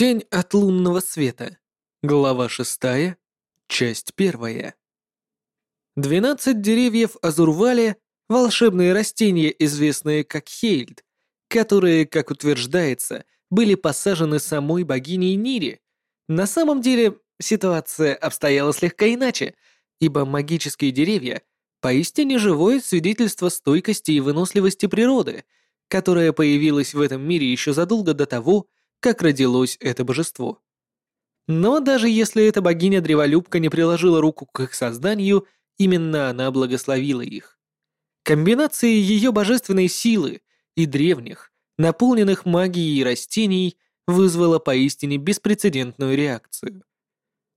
Тень от лунного света. Глава шестая. Часть первая. Двенадцать деревьев Азурвали — волшебные растения, известные как Хейльд, которые, как утверждается, были посажены самой богиней Нири. На самом деле ситуация обстояла слегка иначе, ибо магические деревья — поистине живое свидетельство стойкости и выносливости природы, которая появилась в этом мире еще задолго до того, как родилось это божество. Но даже если эта богиня-древолюбка не приложила руку к их созданию, именно она благословила их. Комбинация ее божественной силы и древних, наполненных магией растений, вызвала поистине беспрецедентную реакцию.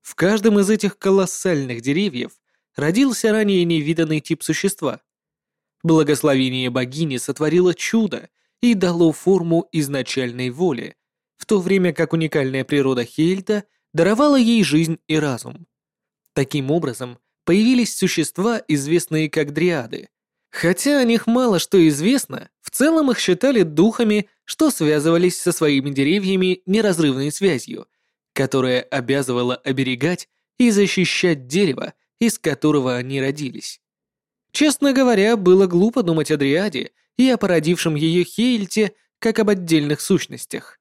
В каждом из этих колоссальных деревьев родился ранее невиданный тип существа. Благословение богини сотворило чудо и дало форму изначальной воли, в то время как уникальная природа Хельта даровала ей жизнь и разум. Таким образом, появились существа, известные как дриады. Хотя о них мало что известно, в целом их считали духами, что связывались со своими деревьями неразрывной связью, которая обязывала оберегать и защищать дерево, из которого они родились. Честно говоря, было глупо думать о Дриаде и о породившем ее Хейльте как об отдельных сущностях.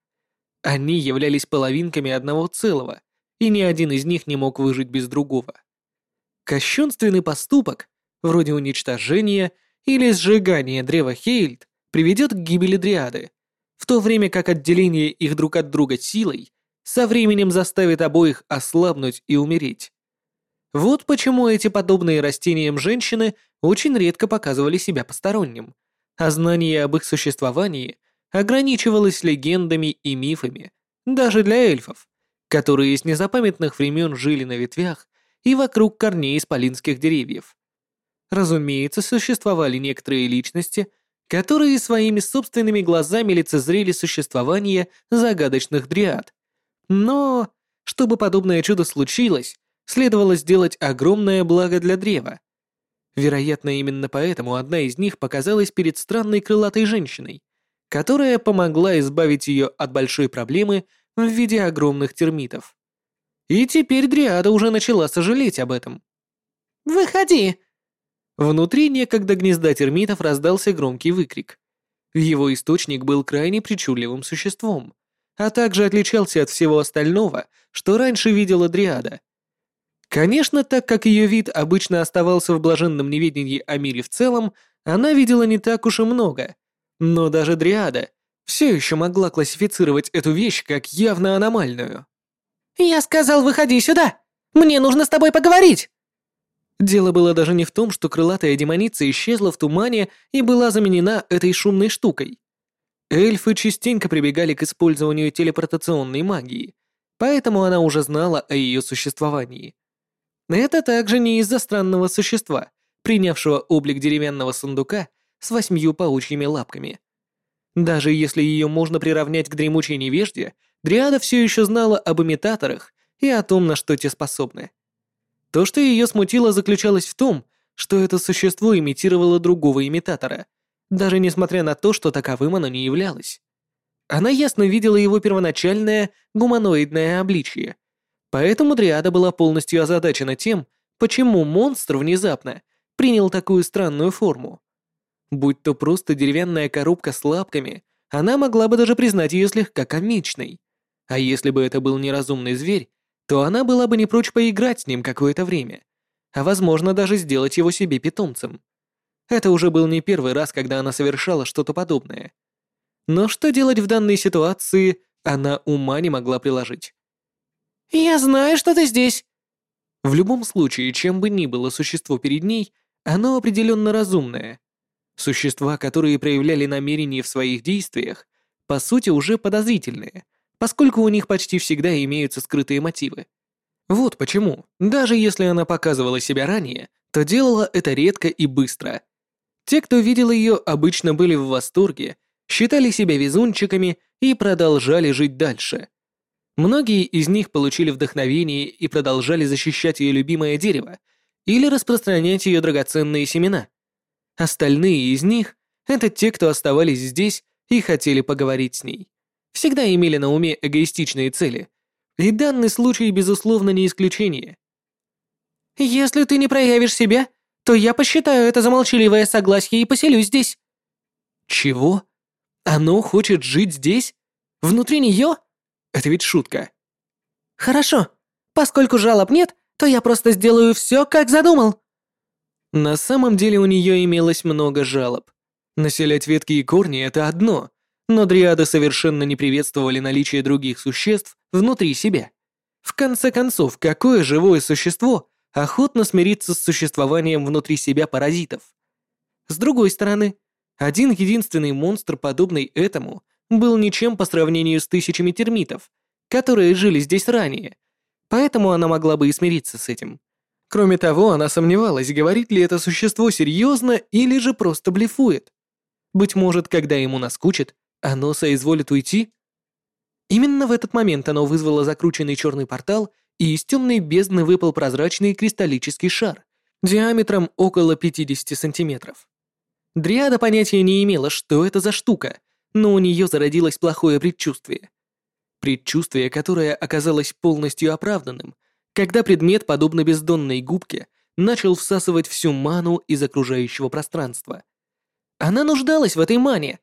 Они являлись половинками одного целого, и ни один из них не мог выжить без другого. Кощунственный поступок, вроде уничтожения или сжигания древа Хейльд, приведет к гибели Дриады, в то время как отделение их друг от друга силой со временем заставит обоих ослабнуть и умереть. Вот почему эти подобные растениям женщины очень редко показывали себя посторонним, а знание об их существовании ограничивалось легендами и мифами, даже для эльфов, которые с незапамятных времен жили на ветвях и вокруг корней исполинских деревьев. Разумеется, существовали некоторые личности, которые своими собственными глазами лицезрели существование загадочных дриад. Но, чтобы подобное чудо случилось, следовало сделать огромное благо для древа. Вероятно, именно поэтому одна из них показалась перед странной крылатой женщиной, которая помогла избавить ее от большой проблемы в виде огромных термитов. И теперь Дриада уже начала сожалеть об этом. «Выходи!» Внутри некогда гнезда термитов раздался громкий выкрик. Его источник был крайне причудливым существом, а также отличался от всего остального, что раньше видела Дриада. Конечно, так как ее вид обычно оставался в блаженном неведении о мире в целом, она видела не так уж и много, но даже Дриада все еще могла классифицировать эту вещь как явно аномальную. «Я сказал, выходи сюда! Мне нужно с тобой поговорить!» Дело было даже не в том, что крылатая демоница исчезла в тумане и была заменена этой шумной штукой. Эльфы частенько прибегали к использованию телепортационной магии, поэтому она уже знала о ее существовании. Это также не из-за странного существа, принявшего облик деревянного сундука с восьмью паучьими лапками. Даже если ее можно приравнять к дремучей невежде, Дриада все еще знала об имитаторах и о том, на что те способны. То, что ее смутило, заключалось в том, что это существо имитировало другого имитатора, даже несмотря на то, что таковым оно не являлось. Она ясно видела его первоначальное гуманоидное обличие, поэтому Дриада была полностью озадачена тем, почему монстр внезапно принял такую странную форму. Будь то просто деревянная коробка с лапками, она могла бы даже признать ее слегка комичной. А если бы это был неразумный зверь, то она была бы не прочь поиграть с ним какое-то время, а возможно даже сделать его себе питомцем. Это уже был не первый раз, когда она совершала что-то подобное. Но что делать в данной ситуации, она ума не могла приложить. «Я знаю, что ты здесь!» В любом случае, чем бы ни было существо перед ней, оно определенно разумное, Существа, которые проявляли намерения в своих действиях, по сути уже подозрительные, поскольку у них почти всегда имеются скрытые мотивы. Вот почему, даже если она показывала себя ранее, то делала это редко и быстро. Те, кто видел ее, обычно были в восторге, считали себя везунчиками и продолжали жить дальше. Многие из них получили вдохновение и продолжали защищать ее любимое дерево или распространять ее драгоценные семена. Остальные из них — это те, кто оставались здесь и хотели поговорить с ней. всегда имели на уме эгоистичные цели, и данный случай, безусловно, не исключение. «Если ты не проявишь себя, то я посчитаю это за молчаливое согласие и поселюсь здесь». «Чего? Оно хочет жить здесь? Внутри нее? Это ведь шутка». «Хорошо. Поскольку жалоб нет, то я просто сделаю все, как задумал». На самом деле у нее имелось много жалоб. Населять ветки и корни — это одно, но дриады совершенно не приветствовали наличие других существ внутри себя. В конце концов, какое живое существо охотно смирится с существованием внутри себя паразитов? С другой стороны, один единственный монстр, подобный этому, был ничем по сравнению с тысячами термитов, которые жили здесь ранее, поэтому она могла бы и смириться с этим. Кроме того, она сомневалась, говорит ли это существо серьезно или же просто блефует. Быть может, когда ему наскучит, оно соизволит уйти? Именно в этот момент оно вызвало закрученный черный портал, и из темной бездны выпал прозрачный кристаллический шар диаметром около 50 сантиметров. Дриада понятия не имела, что это за штука, но у нее зародилось плохое предчувствие. Предчувствие, которое оказалось полностью оправданным, когда предмет, подобно бездонной губке, начал всасывать всю ману из окружающего пространства. Она нуждалась в этой мане,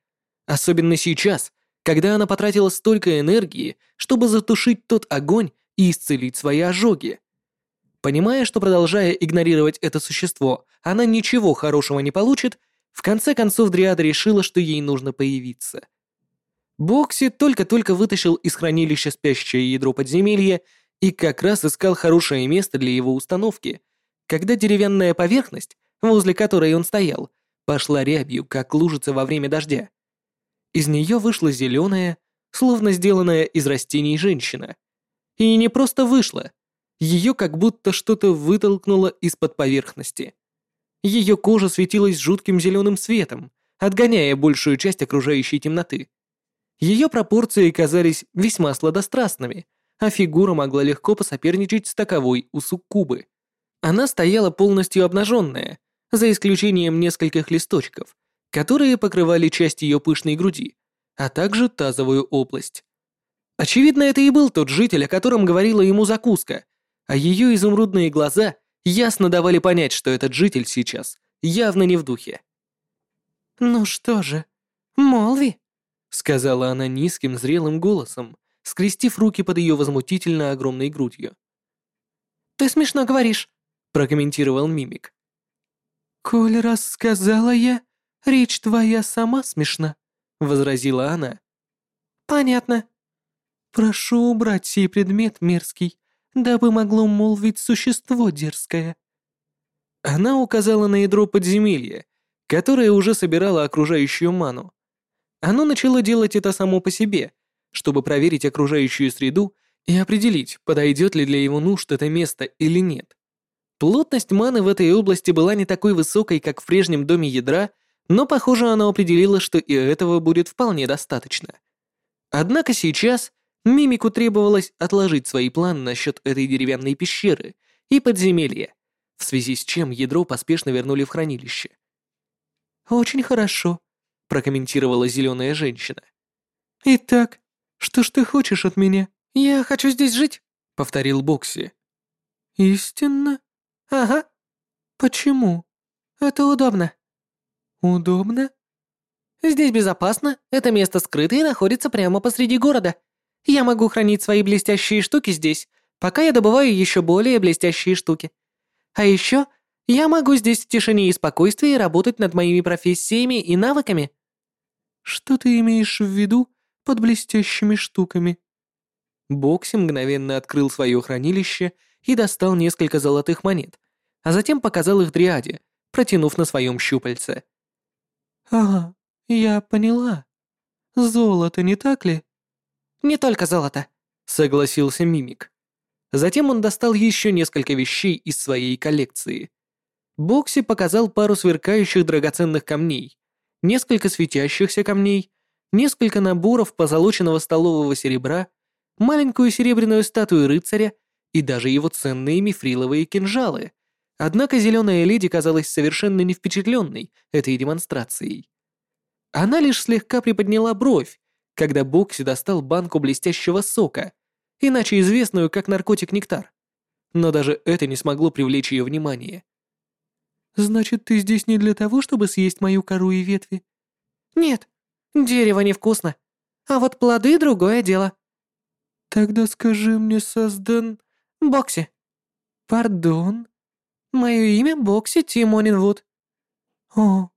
особенно сейчас, когда она потратила столько энергии, чтобы затушить тот огонь и исцелить свои ожоги. Понимая, что продолжая игнорировать это существо, она ничего хорошего не получит, в конце концов Дриада решила, что ей нужно появиться. Бокси только-только вытащил из хранилища спящее ядро подземелья и как раз искал хорошее место для его установки, когда деревянная поверхность, возле которой он стоял, пошла рябью, как лужица во время дождя. Из нее вышла зеленая, словно сделанная из растений женщина. И не просто вышла, ее как будто что-то вытолкнуло из-под поверхности. Ее кожа светилась жутким зеленым светом, отгоняя большую часть окружающей темноты. Ее пропорции казались весьма сладострастными — а фигура могла легко посоперничать с таковой у суккубы. Она стояла полностью обнаженная, за исключением нескольких листочков, которые покрывали часть ее пышной груди, а также тазовую область. Очевидно, это и был тот житель, о котором говорила ему закуска, а ее изумрудные глаза ясно давали понять, что этот житель сейчас явно не в духе. «Ну что же, Молви?» — сказала она низким зрелым голосом, скрестив руки под ее возмутительно огромной грудью. «Ты смешно говоришь», — прокомментировал мимик. «Коль раз сказала я, речь твоя сама смешна», — возразила она. «Понятно. Прошу убрать сей предмет мерзкий, дабы могло молвить существо дерзкое». Она указала на ядро подземелья, которое уже собирало окружающую ману. Оно начало делать это само по себе, чтобы проверить окружающую среду и определить, подойдет ли для его нужд это место или нет. Плотность маны в этой области была не такой высокой, как в прежнем доме ядра, но, похоже, она определила, что и этого будет вполне достаточно. Однако сейчас Мимику требовалось отложить свои планы насчет этой деревянной пещеры и подземелья, в связи с чем ядро поспешно вернули в хранилище. «Очень хорошо», — прокомментировала зеленая женщина. «Итак, что ж ты хочешь от меня? Я хочу здесь жить, повторил Бокси. Истинно? Ага. Почему? Это удобно. Удобно? Здесь безопасно, это место скрыто и находится прямо посреди города. Я могу хранить свои блестящие штуки здесь, пока я добываю еще более блестящие штуки. А еще я могу здесь в тишине и спокойствии работать над моими профессиями и навыками. Что ты имеешь в виду под блестящими штуками. Бокси мгновенно открыл свое хранилище и достал несколько золотых монет, а затем показал их Дриаде, протянув на своем щупальце. «Ага, я поняла. Золото, не так ли?» «Не только золото», — согласился Мимик. Затем он достал еще несколько вещей из своей коллекции. Бокси показал пару сверкающих драгоценных камней, несколько светящихся камней несколько наборов позолоченного столового серебра, маленькую серебряную статую рыцаря и даже его ценные мифриловые кинжалы. Однако зеленая леди казалась совершенно не впечатленной этой демонстрацией. Она лишь слегка приподняла бровь, когда Бокси достал банку блестящего сока, иначе известную как наркотик-нектар. Но даже это не смогло привлечь ее внимание. «Значит, ты здесь не для того, чтобы съесть мою кору и ветви?» «Нет, дерево невкусно. А вот плоды — другое дело». «Тогда скажи мне, создан...» «Бокси». «Пардон?» «Мое имя Бокси Тимонинвуд». «О,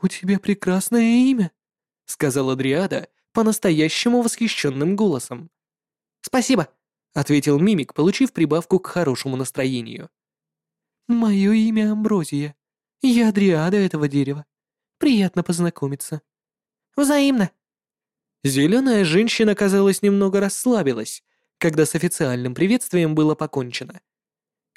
у тебя прекрасное имя», — сказала Дриада по-настоящему восхищенным голосом. «Спасибо», — ответил Мимик, получив прибавку к хорошему настроению. «Мое имя Амброзия. Я Дриада этого дерева. Приятно познакомиться». «Взаимно». Зеленая женщина, казалось, немного расслабилась, когда с официальным приветствием было покончено.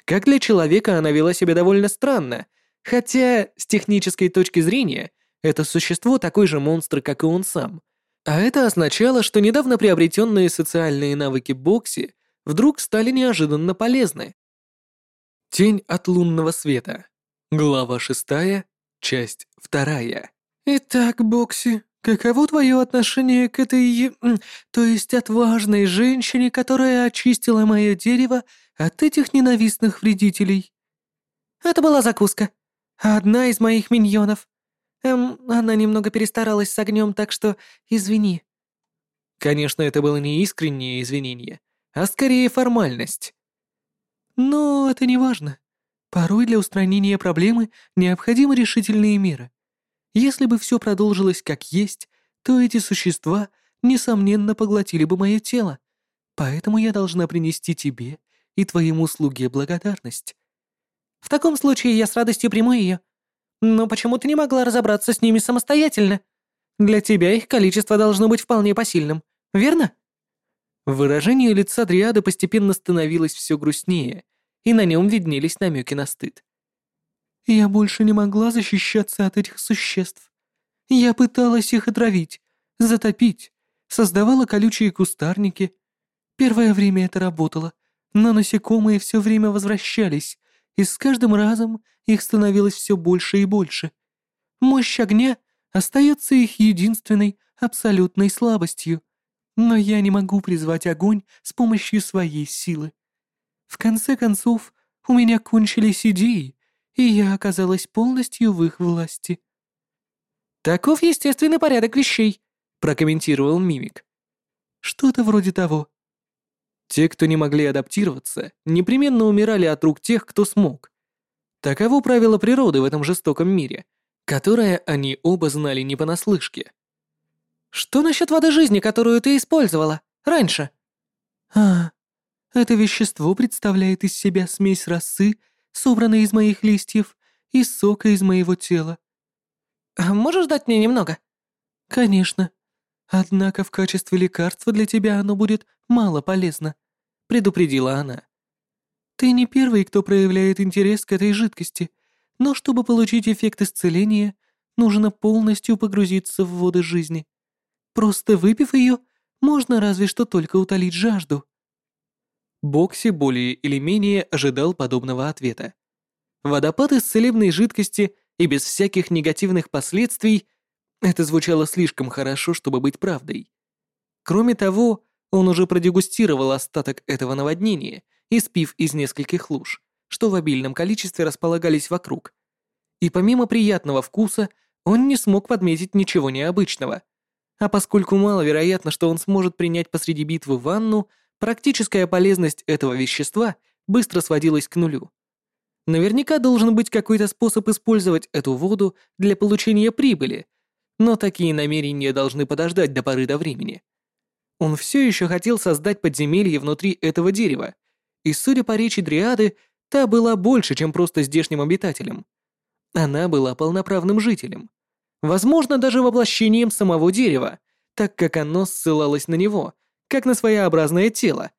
Как для человека она вела себя довольно странно, хотя с технической точки зрения это существо такой же монстр, как и он сам. А это означало, что недавно приобретенные социальные навыки Бокси вдруг стали неожиданно полезны. Тень от лунного света. Глава шестая, часть вторая. Итак, Бокси, каково твое отношение к этой, то есть отважной женщине, которая очистила мое дерево от этих ненавистных вредителей? Это была закуска. Одна из моих миньонов. Эм, она немного перестаралась с огнем, так что извини. Конечно, это было не искреннее извинение, а скорее формальность. Но это не важно. Порой для устранения проблемы необходимы решительные меры. Если бы все продолжилось как есть, то эти существа, несомненно, поглотили бы мое тело. Поэтому я должна принести тебе и твоему слуге благодарность. В таком случае я с радостью приму ее. Но почему ты не могла разобраться с ними самостоятельно? Для тебя их количество должно быть вполне посильным, верно? Выражение лица Дриады постепенно становилось все грустнее, и на нем виднелись намеки на стыд. «Я больше не могла защищаться от этих существ. Я пыталась их отравить, затопить, создавала колючие кустарники. Первое время это работало, но насекомые все время возвращались, и с каждым разом их становилось все больше и больше. Мощь огня остается их единственной абсолютной слабостью. Но я не могу призвать огонь с помощью своей силы. В конце концов, у меня кончились идеи, и я оказалась полностью в их власти. «Таков естественный порядок вещей», — прокомментировал Мимик. «Что-то вроде того». Те, кто не могли адаптироваться, непременно умирали от рук тех, кто смог. Таково правило природы в этом жестоком мире, которое они оба знали не понаслышке. Что насчет воды жизни, которую ты использовала раньше? А, это вещество представляет из себя смесь росы, собранной из моих листьев, и сока из моего тела. Можешь дать мне немного? Конечно. Однако в качестве лекарства для тебя оно будет мало полезно, предупредила она. Ты не первый, кто проявляет интерес к этой жидкости, но чтобы получить эффект исцеления, нужно полностью погрузиться в воды жизни. Просто выпив ее, можно разве что только утолить жажду. Бокси более или менее ожидал подобного ответа. Водопад из целебной жидкости и без всяких негативных последствий — это звучало слишком хорошо, чтобы быть правдой. Кроме того, он уже продегустировал остаток этого наводнения, испив из нескольких луж, что в обильном количестве располагались вокруг. И помимо приятного вкуса, он не смог подметить ничего необычного. А поскольку маловероятно, что он сможет принять посреди битвы ванну, практическая полезность этого вещества быстро сводилась к нулю. Наверняка должен быть какой-то способ использовать эту воду для получения прибыли, но такие намерения должны подождать до поры до времени. Он все еще хотел создать подземелье внутри этого дерева, и, судя по речи Дриады, та была больше, чем просто здешним обитателем. Она была полноправным жителем. Возможно, даже воплощением самого дерева, так как оно ссылалось на него, как на своеобразное тело.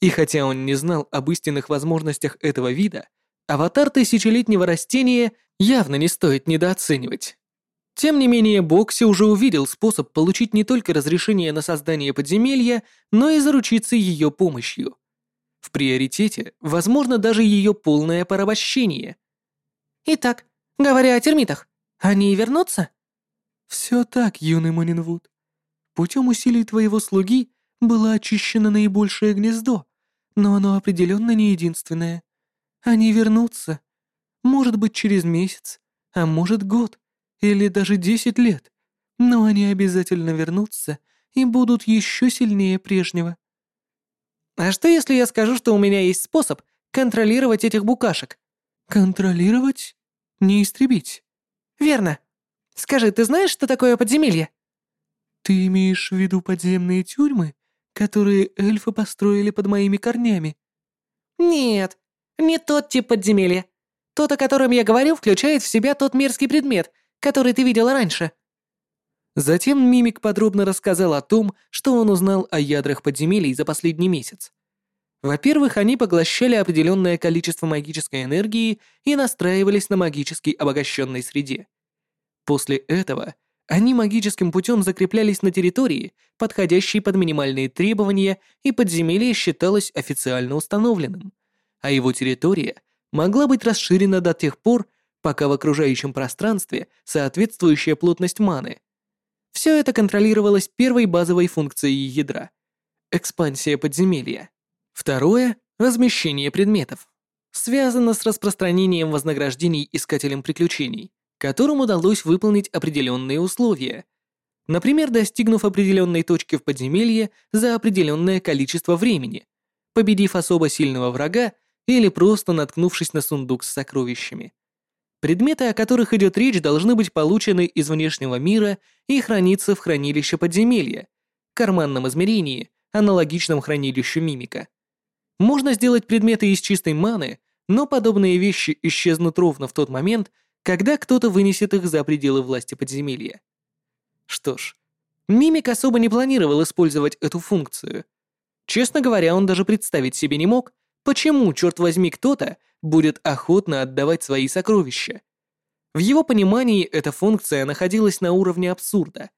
И хотя он не знал об истинных возможностях этого вида, аватар тысячелетнего растения явно не стоит недооценивать. Тем не менее, Бокси уже увидел способ получить не только разрешение на создание подземелья, но и заручиться ее помощью. В приоритете, возможно, даже ее полное порабощение. Итак, говоря о термитах, они вернутся? Все так, юный Монинвуд. Путем усилий твоего слуги было очищено наибольшее гнездо, но оно определенно не единственное. Они вернутся. Может быть, через месяц, а может, год или даже десять лет. Но они обязательно вернутся и будут еще сильнее прежнего. А что, если я скажу, что у меня есть способ контролировать этих букашек? Контролировать? Не истребить. Верно. Скажи, ты знаешь, что такое подземелье? Ты имеешь в виду подземные тюрьмы, которые эльфы построили под моими корнями? Нет, не тот тип подземелья. Тот, о котором я говорю, включает в себя тот мерзкий предмет, который ты видела раньше. Затем Мимик подробно рассказал о том, что он узнал о ядрах подземелий за последний месяц. Во-первых, они поглощали определенное количество магической энергии и настраивались на магически обогащенной среде. После этого они магическим путем закреплялись на территории, подходящей под минимальные требования, и подземелье считалось официально установленным, а его территория могла быть расширена до тех пор, пока в окружающем пространстве соответствующая плотность маны. Все это контролировалось первой базовой функцией ядра — экспансия подземелья. Второе — размещение предметов. Связано с распространением вознаграждений искателям приключений, которым удалось выполнить определенные условия. Например, достигнув определенной точки в подземелье за определенное количество времени, победив особо сильного врага или просто наткнувшись на сундук с сокровищами. Предметы, о которых идет речь, должны быть получены из внешнего мира и храниться в хранилище подземелья, карманном измерении, аналогичном хранилищу мимика. Можно сделать предметы из чистой маны, но подобные вещи исчезнут ровно в тот момент, когда кто-то вынесет их за пределы власти подземелья. Что ж, Мимик особо не планировал использовать эту функцию. Честно говоря, он даже представить себе не мог, почему, черт возьми, кто-то будет охотно отдавать свои сокровища. В его понимании эта функция находилась на уровне абсурда.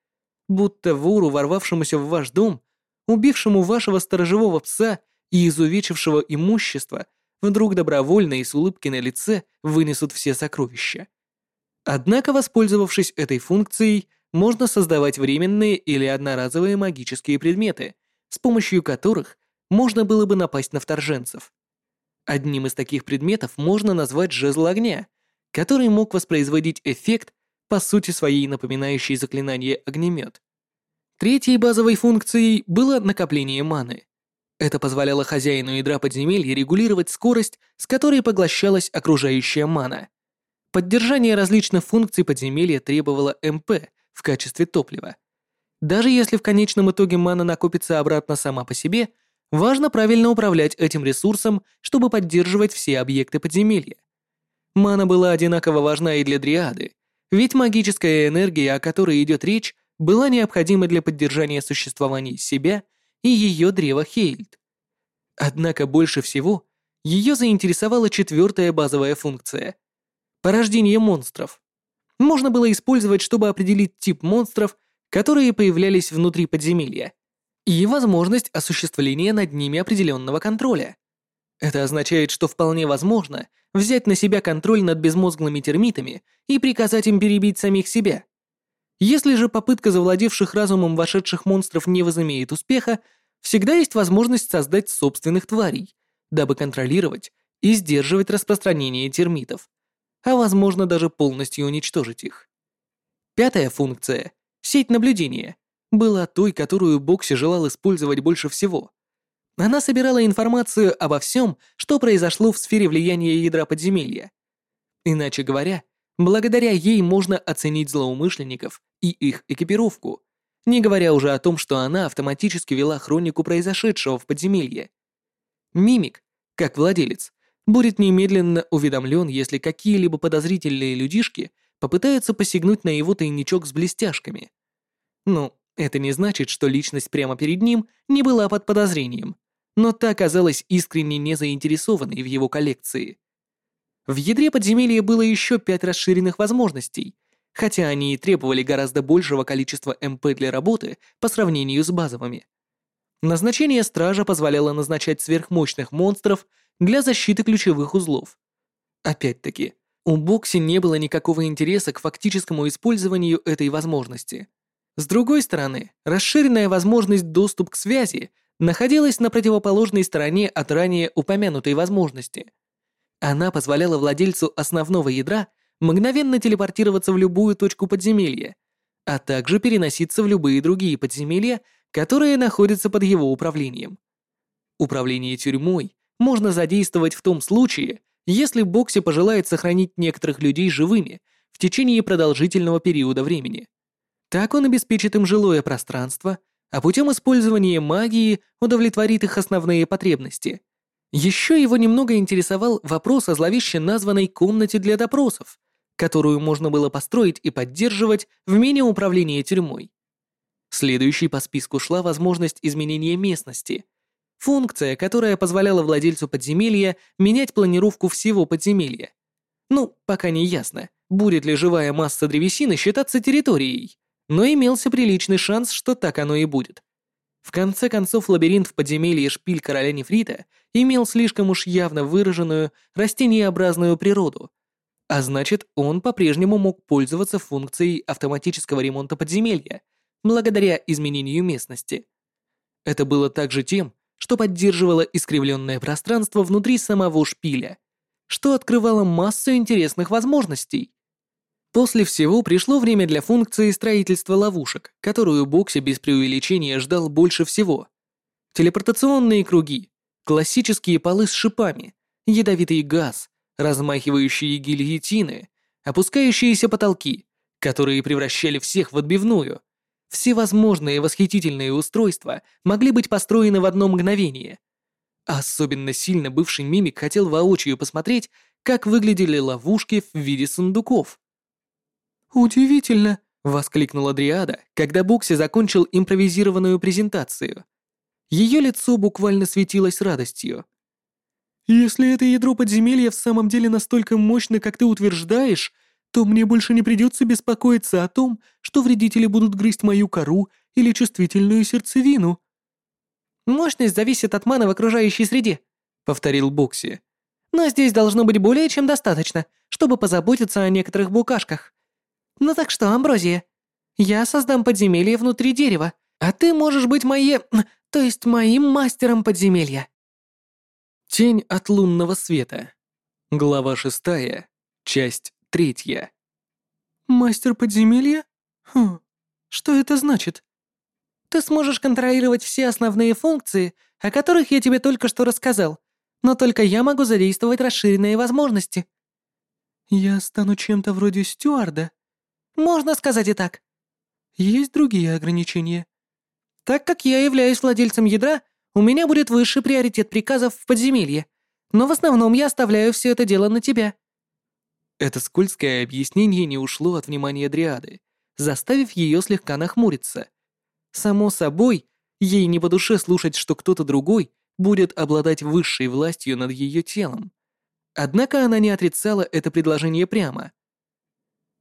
Будто вору, ворвавшемуся в ваш дом, убившему вашего сторожевого пса и изувечившего имущество, вдруг добровольно и с улыбкой на лице вынесут все сокровища. Однако, воспользовавшись этой функцией, можно создавать временные или одноразовые магические предметы, с помощью которых можно было бы напасть на вторженцев. Одним из таких предметов можно назвать жезл огня, который мог воспроизводить эффект, по сути своей напоминающий заклинание огнемет. Третьей базовой функцией было накопление маны. Это позволяло хозяину ядра подземелья регулировать скорость, с которой поглощалась окружающая мана. Поддержание различных функций подземелья требовало МП в качестве топлива. Даже если в конечном итоге мана накопится обратно сама по себе – Важно правильно управлять этим ресурсом, чтобы поддерживать все объекты подземелья. Мана была одинаково важна и для Дриады, ведь магическая энергия, о которой идет речь, была необходима для поддержания существования себя и ее древа Хейльд. Однако больше всего ее заинтересовала четвертая базовая функция — порождение монстров. Можно было использовать, чтобы определить тип монстров, которые появлялись внутри подземелья и возможность осуществления над ними определенного контроля. Это означает, что вполне возможно взять на себя контроль над безмозглыми термитами и приказать им перебить самих себя. Если же попытка завладевших разумом вошедших монстров не возымеет успеха, всегда есть возможность создать собственных тварей, дабы контролировать и сдерживать распространение термитов, а возможно даже полностью уничтожить их. Пятая функция — сеть наблюдения — была той, которую Бокси желал использовать больше всего. Она собирала информацию обо всем, что произошло в сфере влияния ядра подземелья. Иначе говоря, благодаря ей можно оценить злоумышленников и их экипировку, не говоря уже о том, что она автоматически вела хронику произошедшего в подземелье. Мимик, как владелец, будет немедленно уведомлен, если какие-либо подозрительные людишки попытаются посягнуть на его тайничок с блестяшками. Ну, это не значит, что личность прямо перед ним не была под подозрением, но та оказалась искренне не заинтересованной в его коллекции. В ядре подземелья было еще пять расширенных возможностей, хотя они и требовали гораздо большего количества МП для работы по сравнению с базовыми. Назначение стража позволяло назначать сверхмощных монстров для защиты ключевых узлов. Опять-таки, у Бокси не было никакого интереса к фактическому использованию этой возможности – С другой стороны, расширенная возможность доступ к связи находилась на противоположной стороне от ранее упомянутой возможности. Она позволяла владельцу основного ядра мгновенно телепортироваться в любую точку подземелья, а также переноситься в любые другие подземелья, которые находятся под его управлением. Управление тюрьмой можно задействовать в том случае, если Бокси пожелает сохранить некоторых людей живыми в течение продолжительного периода времени. Так он обеспечит им жилое пространство, а путем использования магии удовлетворит их основные потребности. Еще его немного интересовал вопрос о зловеще названной комнате для допросов, которую можно было построить и поддерживать в менее управления тюрьмой. Следующей по списку шла возможность изменения местности. Функция, которая позволяла владельцу подземелья менять планировку всего подземелья. Ну, пока не ясно, будет ли живая масса древесины считаться территорией, но имелся приличный шанс, что так оно и будет. В конце концов, лабиринт в подземелье шпиль короля нефрита имел слишком уж явно выраженную растениеобразную природу, а значит, он по-прежнему мог пользоваться функцией автоматического ремонта подземелья, благодаря изменению местности. Это было также тем, что поддерживало искривленное пространство внутри самого шпиля, что открывало массу интересных возможностей. После всего пришло время для функции строительства ловушек, которую Бокси без преувеличения ждал больше всего. Телепортационные круги, классические полы с шипами, ядовитый газ, размахивающие гильотины, опускающиеся потолки, которые превращали всех в отбивную. Всевозможные восхитительные устройства могли быть построены в одно мгновение. Особенно сильно бывший мимик хотел воочию посмотреть, как выглядели ловушки в виде сундуков. «Удивительно!» — воскликнула Дриада, когда Бокси закончил импровизированную презентацию. Ее лицо буквально светилось радостью. «Если это ядро подземелья в самом деле настолько мощно, как ты утверждаешь, то мне больше не придется беспокоиться о том, что вредители будут грызть мою кору или чувствительную сердцевину». «Мощность зависит от маны в окружающей среде», — повторил Бокси. «Но здесь должно быть более чем достаточно, чтобы позаботиться о некоторых букашках. Ну так что, Амброзия, я создам подземелье внутри дерева, а ты можешь быть моей... то есть моим мастером подземелья». Тень от лунного света. Глава шестая, часть третья. «Мастер подземелья? Хм, что это значит?» «Ты сможешь контролировать все основные функции, о которых я тебе только что рассказал, но только я могу задействовать расширенные возможности». «Я стану чем-то вроде стюарда?» «Можно сказать и так». «Есть другие ограничения?» «Так как я являюсь владельцем ядра, у меня будет высший приоритет приказов в подземелье, но в основном я оставляю все это дело на тебя». Это скользкое объяснение не ушло от внимания Дриады, заставив ее слегка нахмуриться. Само собой, ей не по душе слушать, что кто-то другой будет обладать высшей властью над ее телом. Однако она не отрицала это предложение прямо.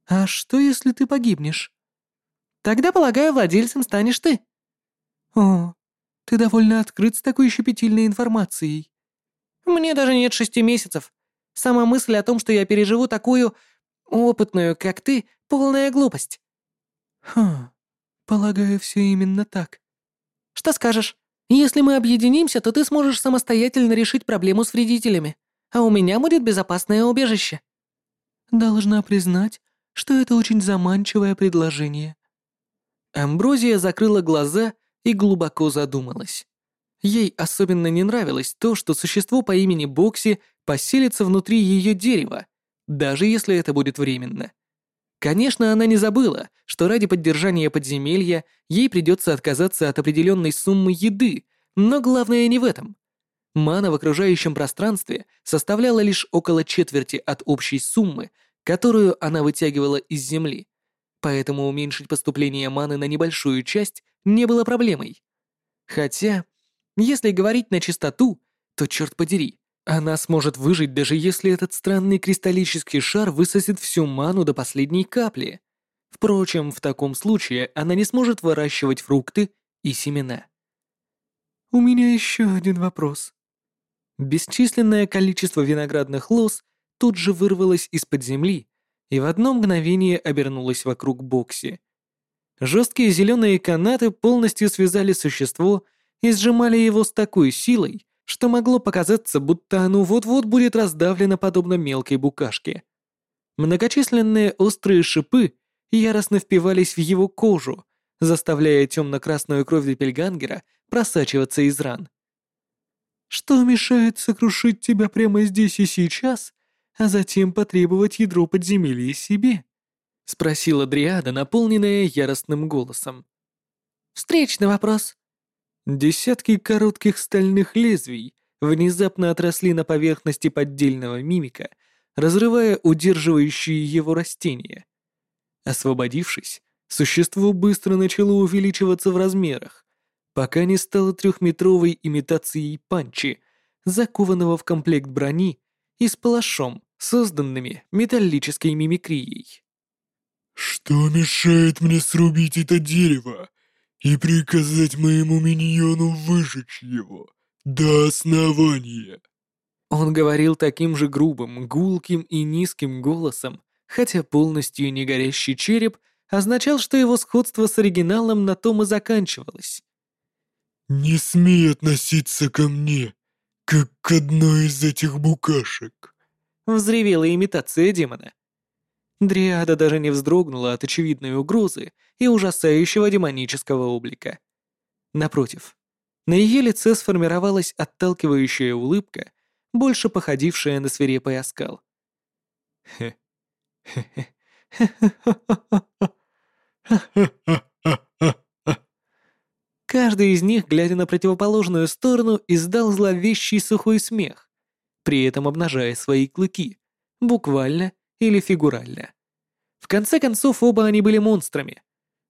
«А что, если ты погибнешь?» «Тогда, полагаю, владельцем станешь ты». «О, ты довольно открыт с такой щепетильной информацией». «Мне даже нет шести месяцев, Сама мысль о том, что я переживу такую опытную, как ты, полная глупость. Хм, полагаю, все именно так. Что скажешь? Если мы объединимся, то ты сможешь самостоятельно решить проблему с вредителями, а у меня будет безопасное убежище. Должна признать, что это очень заманчивое предложение. Амброзия закрыла глаза и глубоко задумалась. Ей особенно не нравилось то, что существо по имени Бокси поселится внутри ее дерева, даже если это будет временно. Конечно, она не забыла, что ради поддержания подземелья ей придется отказаться от определенной суммы еды, но главное не в этом. Мана в окружающем пространстве составляла лишь около четверти от общей суммы, которую она вытягивала из земли, поэтому уменьшить поступление маны на небольшую часть не было проблемой. Хотя, если говорить на чистоту, то черт подери, она сможет выжить, даже если этот странный кристаллический шар высосет всю ману до последней капли. Впрочем, в таком случае она не сможет выращивать фрукты и семена. «У меня еще один вопрос». Бесчисленное количество виноградных лоз тут же вырвалось из-под земли и в одно мгновение обернулось вокруг Бокси. Жесткие зеленые канаты полностью связали существо и сжимали его с такой силой, что могло показаться, будто оно вот-вот будет раздавлено подобно мелкой букашке. Многочисленные острые шипы яростно впивались в его кожу, заставляя темно-красную кровь Депельгангера просачиваться из ран. «Что мешает сокрушить тебя прямо здесь и сейчас, а затем потребовать ядро подземелья себе?» — спросила Дриада, наполненная яростным голосом. «Встречный вопрос». Десятки коротких стальных лезвий внезапно отросли на поверхности поддельного мимика, разрывая удерживающие его растения. Освободившись, существо быстро начало увеличиваться в размерах, пока не стало трехметровой имитацией панчи, закованного в комплект брони и с палашом, созданными металлической мимикрией. «Что мешает мне срубить это дерево и приказать моему миньону выжечь его до основания?» Он говорил таким же грубым, гулким и низким голосом, хотя полностью не горящий череп означал, что его сходство с оригиналом на том и заканчивалось. «Не смей относиться ко мне, как к одной из этих букашек!» — взревела имитация демона. Дриада даже не вздрогнула от очевидной угрозы и ужасающего демонического облика. Напротив, на ее лице сформировалась отталкивающая улыбка, больше походившая на свирепый оскал. Хе. Каждый из них, глядя на противоположную сторону, издал зловещий сухой смех, при этом обнажая свои клыки, буквально или фигурально. В конце концов, оба они были монстрами.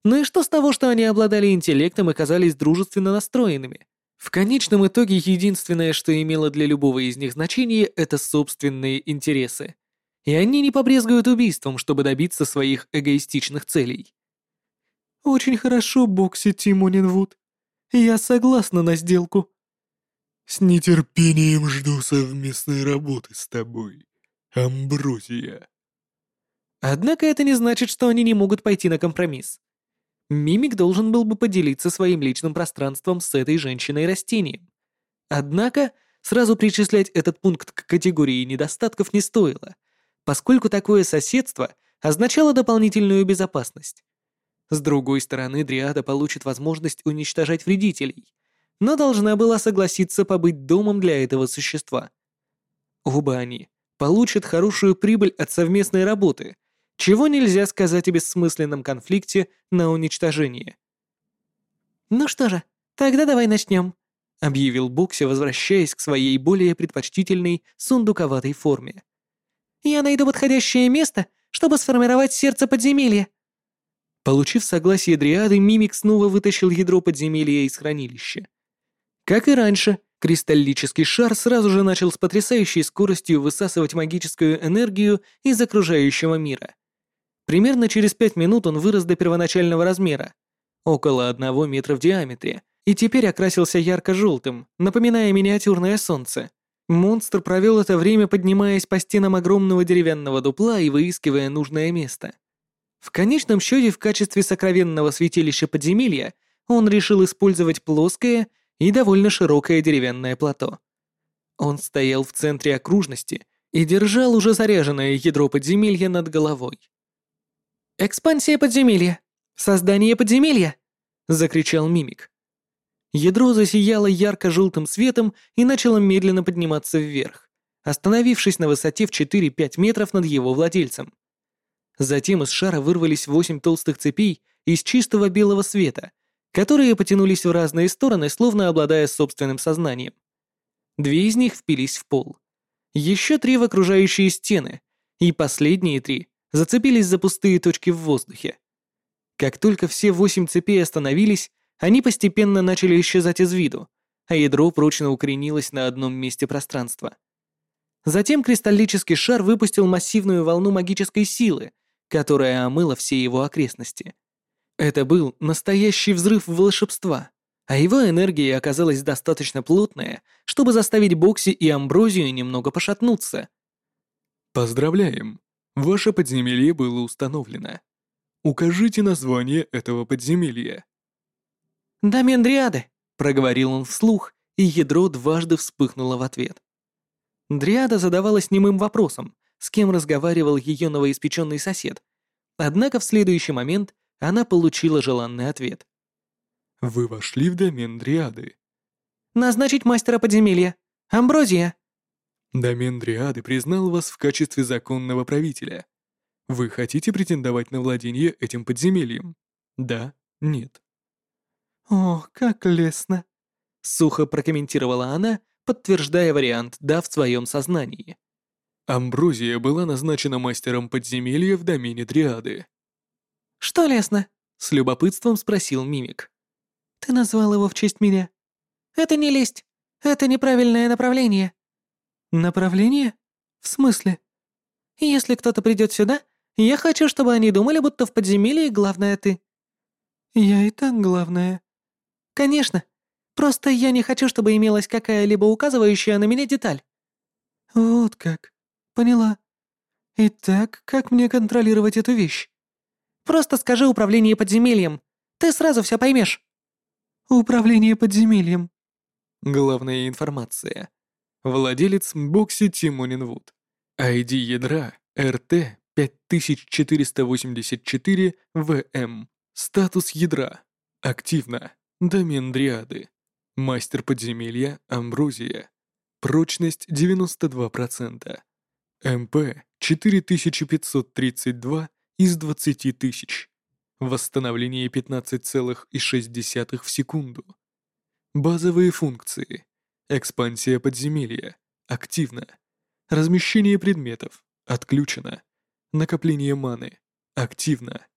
Ну и что с того, что они обладали интеллектом и казались дружественно настроенными? В конечном итоге единственное, что имело для любого из них значение, это собственные интересы. И они не побрезгуют убийством, чтобы добиться своих эгоистичных целей. «Очень хорошо, Бокси Тимонинвуд. Я согласна на сделку». «С нетерпением жду совместной работы с тобой, Амброзия». Однако это не значит, что они не могут пойти на компромисс. Мимик должен был бы поделиться своим личным пространством с этой женщиной-растением. Однако сразу причислять этот пункт к категории недостатков не стоило, поскольку такое соседство означало дополнительную безопасность. С другой стороны, Дриада получит возможность уничтожать вредителей, но должна была согласиться побыть домом для этого существа. Оба они получат хорошую прибыль от совместной работы, чего нельзя сказать о бессмысленном конфликте на уничтожение. «Ну что же, тогда давай начнем», — объявил Бокси, возвращаясь к своей более предпочтительной сундуковатой форме. «Я найду подходящее место, чтобы сформировать сердце подземелья». Получив согласие Дриады, Мимик снова вытащил ядро подземелья из хранилища. Как и раньше, кристаллический шар сразу же начал с потрясающей скоростью высасывать магическую энергию из окружающего мира. Примерно через пять минут он вырос до первоначального размера, около одного метра в диаметре, и теперь окрасился ярко-желтым, напоминая миниатюрное солнце. Монстр провел это время, поднимаясь по стенам огромного деревянного дупла и выискивая нужное место. В конечном счете, в качестве сокровенного святилища подземелья он решил использовать плоское и довольно широкое деревянное плато. Он стоял в центре окружности и держал уже заряженное ядро подземелья над головой. «Экспансия подземелья! Создание подземелья!» — закричал Мимик. Ядро засияло ярко-желтым светом и начало медленно подниматься вверх, остановившись на высоте в 4-5 метров над его владельцем. Затем из шара вырвались восемь толстых цепей из чистого белого света, которые потянулись в разные стороны, словно обладая собственным сознанием. Две из них впились в пол. Еще три в окружающие стены, и последние три зацепились за пустые точки в воздухе. Как только все восемь цепей остановились, они постепенно начали исчезать из виду, а ядро прочно укоренилось на одном месте пространства. Затем кристаллический шар выпустил массивную волну магической силы, которая омыла все его окрестности. Это был настоящий взрыв волшебства, а его энергия оказалась достаточно плотная, чтобы заставить Бокси и Амброзию немного пошатнуться. «Поздравляем! Ваше подземелье было установлено. Укажите название этого подземелья. «Домен Дриады», — проговорил он вслух, и ядро дважды вспыхнуло в ответ. Дриада задавалась немым вопросом, с кем разговаривал ее новоиспеченный сосед. Однако в следующий момент она получила желанный ответ. Вы вошли в домен Дриады. «Назначить мастера подземелья. Амброзия». Домен Дриады признал вас в качестве законного правителя. Вы хотите претендовать на владение этим подземельем? Да? Нет? «О, как лестно!» — сухо прокомментировала она, подтверждая вариант «да» в своем сознании. Амброзия была назначена мастером подземелья в домене Дриады. «Что лестно?» — с любопытством спросил Мимик. «Ты назвал его в честь меня?» «Это не лесть. Это неправильное направление». «Направление? В смысле?» «Если кто-то придет сюда, я хочу, чтобы они думали, будто в подземелье главное ты». «Я и так главная». «Конечно. Просто я не хочу, чтобы имелась какая-либо указывающая на меня деталь». «Вот как. Поняла. Итак, как мне контролировать эту вещь?» «Просто скажи управление подземельем. Ты сразу все поймешь». «Управление подземельем». Главная информация. Владелец Бокси Тимонинвуд. ID ядра РТ 5484 ВМ. Статус ядра. Активно. Домен Дриады. Мастер подземелья Амброзия. Прочность 92%. МП 4532 из 20 тысяч. Восстановление 15,6 в секунду. Базовые функции. Экспансия подземелья. Активно. Размещение предметов. Отключено. Накопление маны. Активно.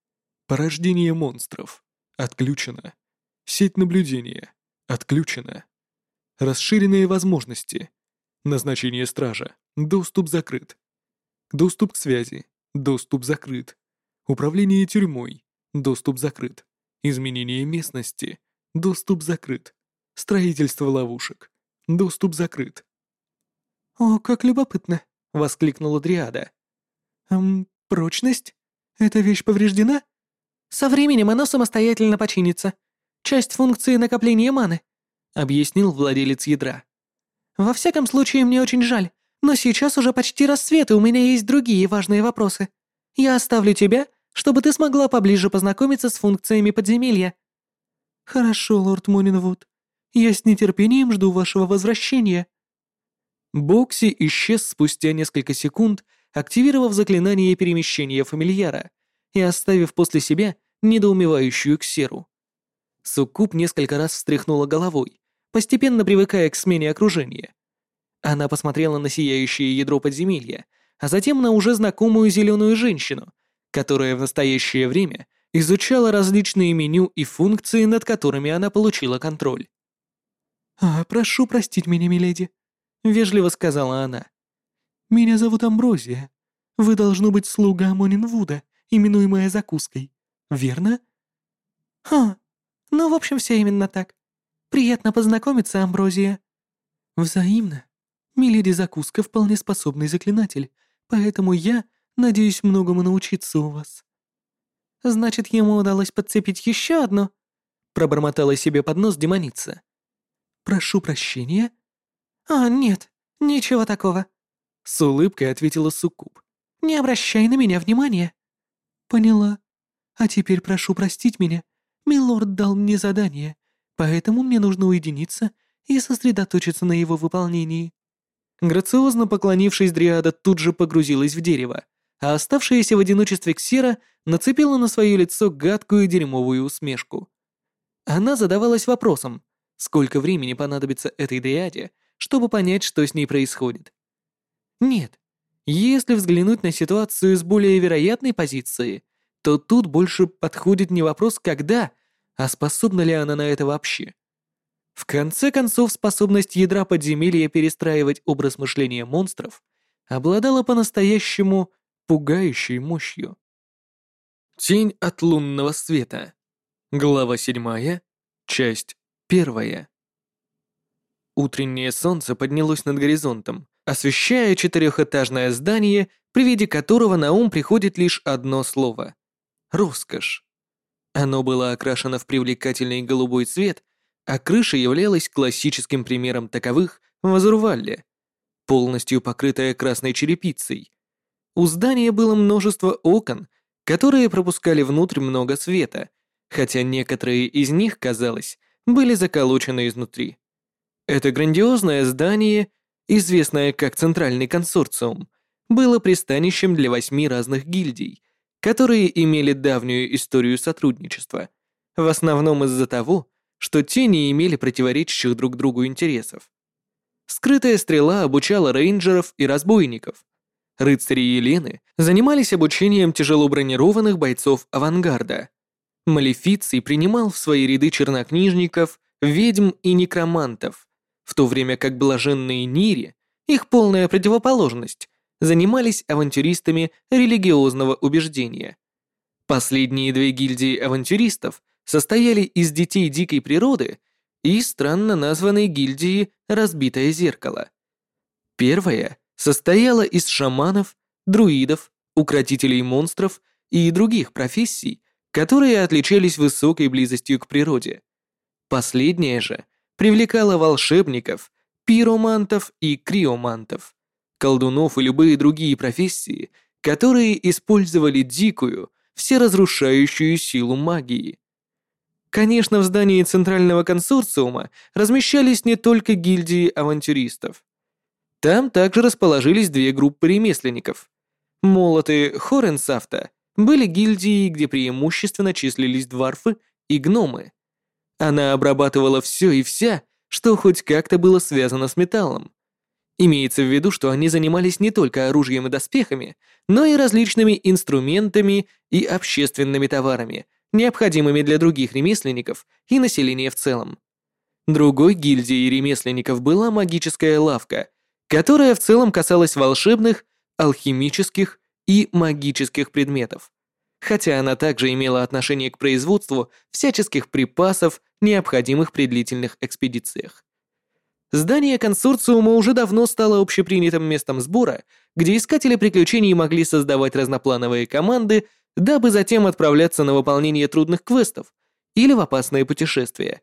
Порождение монстров. Отключено. Сеть наблюдения. Отключено. Расширенные возможности. Назначение стража. Доступ закрыт. Доступ к связи. Доступ закрыт. Управление тюрьмой. Доступ закрыт. Изменение местности. Доступ закрыт. Строительство ловушек. Доступ закрыт. «О, как любопытно!» — воскликнула Дриада. «Эм, прочность? Эта вещь повреждена?» «Со временем она самостоятельно починится. Часть функции накопления маны», — объяснил владелец ядра. «Во всяком случае, мне очень жаль, но сейчас уже почти рассвет, и у меня есть другие важные вопросы. Я оставлю тебя, чтобы ты смогла поближе познакомиться с функциями подземелья». «Хорошо, лорд Монинвуд. Я с нетерпением жду вашего возвращения». Бокси исчез спустя несколько секунд, активировав заклинание перемещения фамильяра и оставив после себя недоумевающую ксеру. Суккуб несколько раз встряхнула головой, постепенно привыкая к смене окружения. Она посмотрела на сияющее ядро подземелья, а затем на уже знакомую зеленую женщину, которая в настоящее время изучала различные меню и функции, над которыми она получила контроль. «А, прошу простить меня, миледи», — вежливо сказала она. «Меня зовут Амброзия. Вы должны быть слуга Монинвуда, именуемая закуской, верно?» «Ха, ну, в общем, все именно так. Приятно познакомиться, Амброзия». «Взаимно. Миледи Закуска вполне способный заклинатель, поэтому я надеюсь многому научиться у вас». «Значит, ему удалось подцепить еще одну?» пробормотала себе под нос демоница. «Прошу прощения?» «А, нет, ничего такого», — с улыбкой ответила Суккуб. «Не обращай на меня внимания». «Поняла. А теперь прошу простить меня. Милорд дал мне задание, поэтому мне нужно уединиться и сосредоточиться на его выполнении». Грациозно поклонившись, Дриада тут же погрузилась в дерево, а оставшаяся в одиночестве Ксера нацепила на свое лицо гадкую дерьмовую усмешку. Она задавалась вопросом, Сколько времени понадобится этой дриаде, чтобы понять, что с ней происходит? Нет. Если взглянуть на ситуацию с более вероятной позиции, то тут больше подходит не вопрос «когда», а способна ли она на это вообще. В конце концов, способность ядра подземелья перестраивать образ мышления монстров обладала по-настоящему пугающей мощью. Тень от лунного света. Глава 7, часть Первое. Утреннее солнце поднялось над горизонтом, освещая четырехэтажное здание, при виде которого на ум приходит лишь одно слово роскошь. Оно было окрашено в привлекательный голубой цвет, а крыша являлась классическим примером таковых в Азурвалле, полностью покрытая красной черепицей. У здания было множество окон, которые пропускали внутрь много света, хотя некоторые из них, казалось, были заколочены изнутри. Это грандиозное здание, известное как Центральный консорциум, было пристанищем для восьми разных гильдий, которые имели давнюю историю сотрудничества, в основном из-за того, что те не имели противоречащих друг другу интересов. Скрытая стрела обучала рейнджеров и разбойников. Рыцари Елены занимались обучением тяжело бронированных бойцов авангарда. Малефиций принимал в свои ряды чернокнижников, ведьм и некромантов, в то время как блаженные Нири, их полная противоположность, занимались авантюристами религиозного убеждения. Последние две гильдии авантюристов состояли из детей дикой природы и странно названной гильдии «Разбитое зеркало». Первая состояла из шаманов, друидов, укротителей монстров и других профессий, которые отличались высокой близостью к природе. Последняя же привлекала волшебников, пиромантов и криомантов, колдунов и любые другие профессии, которые использовали дикую, всеразрушающую силу магии. Конечно, в здании Центрального консорциума размещались не только гильдии авантюристов. Там также расположились две группы ремесленников. Молоты Хоренсафта были гильдией, где преимущественно числились дварфы и гномы. Она обрабатывала все и вся, что хоть как-то было связано с металлом. Имеется в виду, что они занимались не только оружием и доспехами, но и различными инструментами и общественными товарами, необходимыми для других ремесленников и населения в целом. Другой гильдией ремесленников была магическая лавка, которая в целом касалась волшебных, алхимических и магических предметов, хотя она также имела отношение к производству всяческих припасов, необходимых при длительных экспедициях. Здание консорциума уже давно стало общепринятым местом сбора, где искатели приключений могли создавать разноплановые команды дабы затем отправляться на выполнение трудных квестов или в опасные путешествия.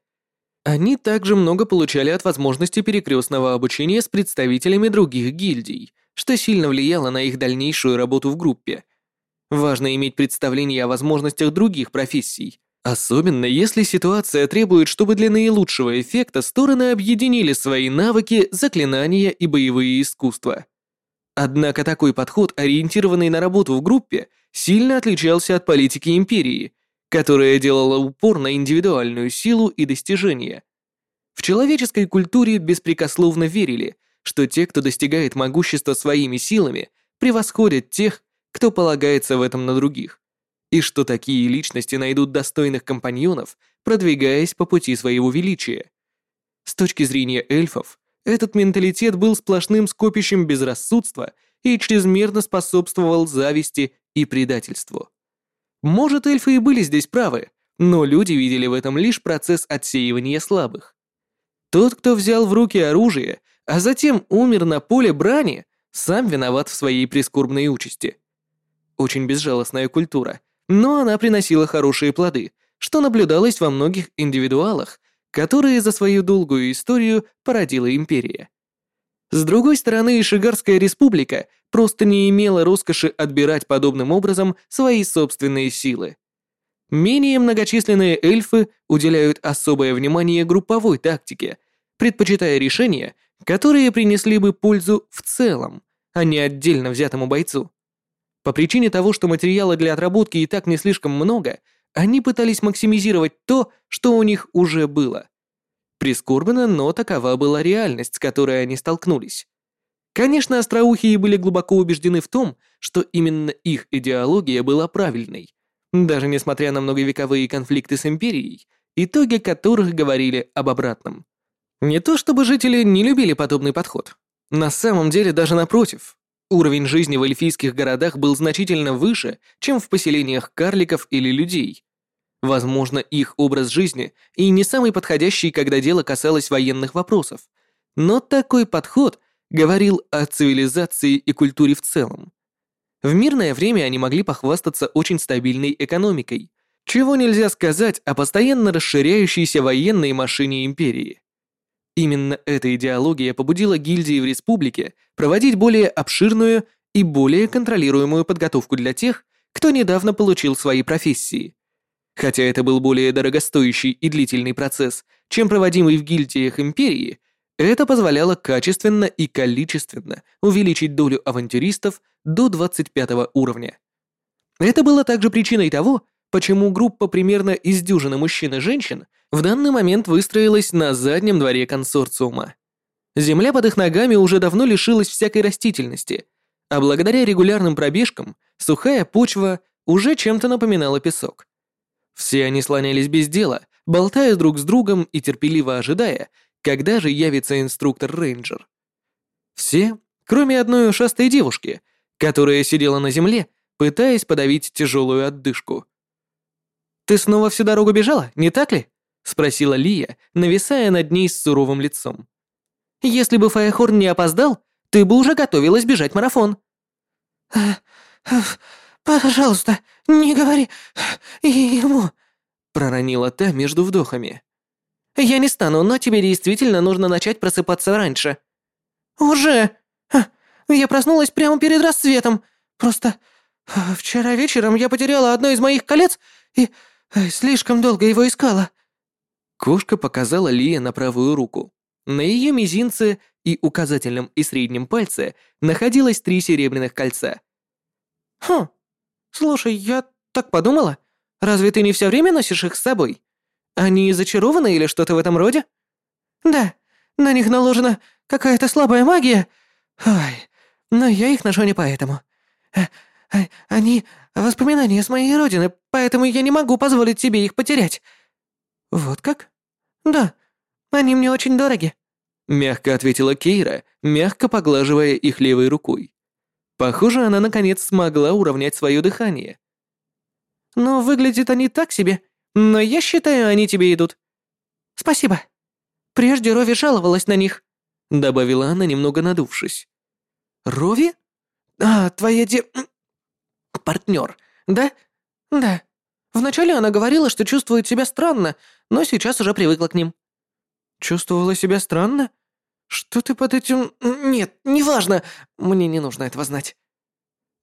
Они также много получали от возможности перекрестного обучения с представителями других гильдий, что сильно влияло на их дальнейшую работу в группе. Важно иметь представление о возможностях других профессий, особенно если ситуация требует, чтобы для наилучшего эффекта стороны объединили свои навыки, заклинания и боевые искусства. Однако такой подход, ориентированный на работу в группе, сильно отличался от политики империи, которая делала упор на индивидуальную силу и достижения. В человеческой культуре беспрекословно верили, что те, кто достигает могущества своими силами, превосходят тех, кто полагается в этом на других, и что такие личности найдут достойных компаньонов, продвигаясь по пути своего величия. С точки зрения эльфов, этот менталитет был сплошным скопищем безрассудства и чрезмерно способствовал зависти и предательству. Может, эльфы и были здесь правы, но люди видели в этом лишь процесс отсеивания слабых. Тот, кто взял в руки оружие, а затем умер на поле брани, сам виноват в своей прискорбной участи. Очень безжалостная культура, но она приносила хорошие плоды, что наблюдалось во многих индивидуалах, которые за свою долгую историю породила империя. С другой стороны, Шигарская республика просто не имела роскоши отбирать подобным образом свои собственные силы. Менее многочисленные эльфы уделяют особое внимание групповой тактике, предпочитая решения, которые принесли бы пользу в целом, а не отдельно взятому бойцу. По причине того, что материала для отработки и так не слишком много, они пытались максимизировать то, что у них уже было. Прискорбно, но такова была реальность, с которой они столкнулись. Конечно, остроухие были глубоко убеждены в том, что именно их идеология была правильной, даже несмотря на многовековые конфликты с империей, итоги которых говорили об обратном. Не то чтобы жители не любили подобный подход. На самом деле даже напротив. Уровень жизни в эльфийских городах был значительно выше, чем в поселениях карликов или людей. Возможно, их образ жизни и не самый подходящий, когда дело касалось военных вопросов. Но такой подход говорил о цивилизации и культуре в целом. В мирное время они могли похвастаться очень стабильной экономикой, чего нельзя сказать о постоянно расширяющейся военной машине империи. Именно эта идеология побудила гильдии в республике проводить более обширную и более контролируемую подготовку для тех, кто недавно получил свои профессии. Хотя это был более дорогостоящий и длительный процесс, чем проводимый в гильдиях империи, это позволяло качественно и количественно увеличить долю авантюристов до 25 уровня. Это было также причиной того, почему группа примерно из дюжины мужчин и женщин в данный момент выстроилась на заднем дворе консорциума. Земля под их ногами уже давно лишилась всякой растительности, а благодаря регулярным пробежкам сухая почва уже чем-то напоминала песок. Все они слонялись без дела, болтая друг с другом и терпеливо ожидая, когда же явится инструктор-рейнджер. Все, кроме одной ушастой девушки, которая сидела на земле, пытаясь подавить тяжелую отдышку. «Ты снова всю дорогу бежала, не так ли?» — спросила Лия, нависая над ней с суровым лицом. «Если бы Фаехорн не опоздал, ты бы уже готовилась бежать марафон». «Пожалуйста, не говори ему», — проронила та между вдохами. «Я не стану, но тебе действительно нужно начать просыпаться раньше». «Уже? Я проснулась прямо перед рассветом. Просто вчера вечером я потеряла одно из моих колец и слишком долго его искала». Кошка показала Лия на правую руку. На ее мизинце и указательном и среднем пальце находилось три серебряных кольца. «Хм, слушай, я так подумала. Разве ты не все время носишь их с собой? Они зачарованы или что-то в этом роде?» «Да, на них наложена какая-то слабая магия. Ой, но я их ношу не поэтому. А, а, они воспоминания с моей родины, поэтому я не могу позволить себе их потерять». «Вот как?» «Да, они мне очень дороги», — мягко ответила Кейра, мягко поглаживая их левой рукой. Похоже, она наконец смогла уравнять свое дыхание. «Но выглядят они так себе, но я считаю, они тебе идут». «Спасибо. Прежде Рови жаловалась на них», — добавила она, немного надувшись. «Рови? А, твоя де... партнер, да?» «Да. Вначале она говорила, что чувствует себя странно, но сейчас уже привыкла к ним». «Чувствовала себя странно? Что ты под этим... Нет, неважно, мне не нужно этого знать».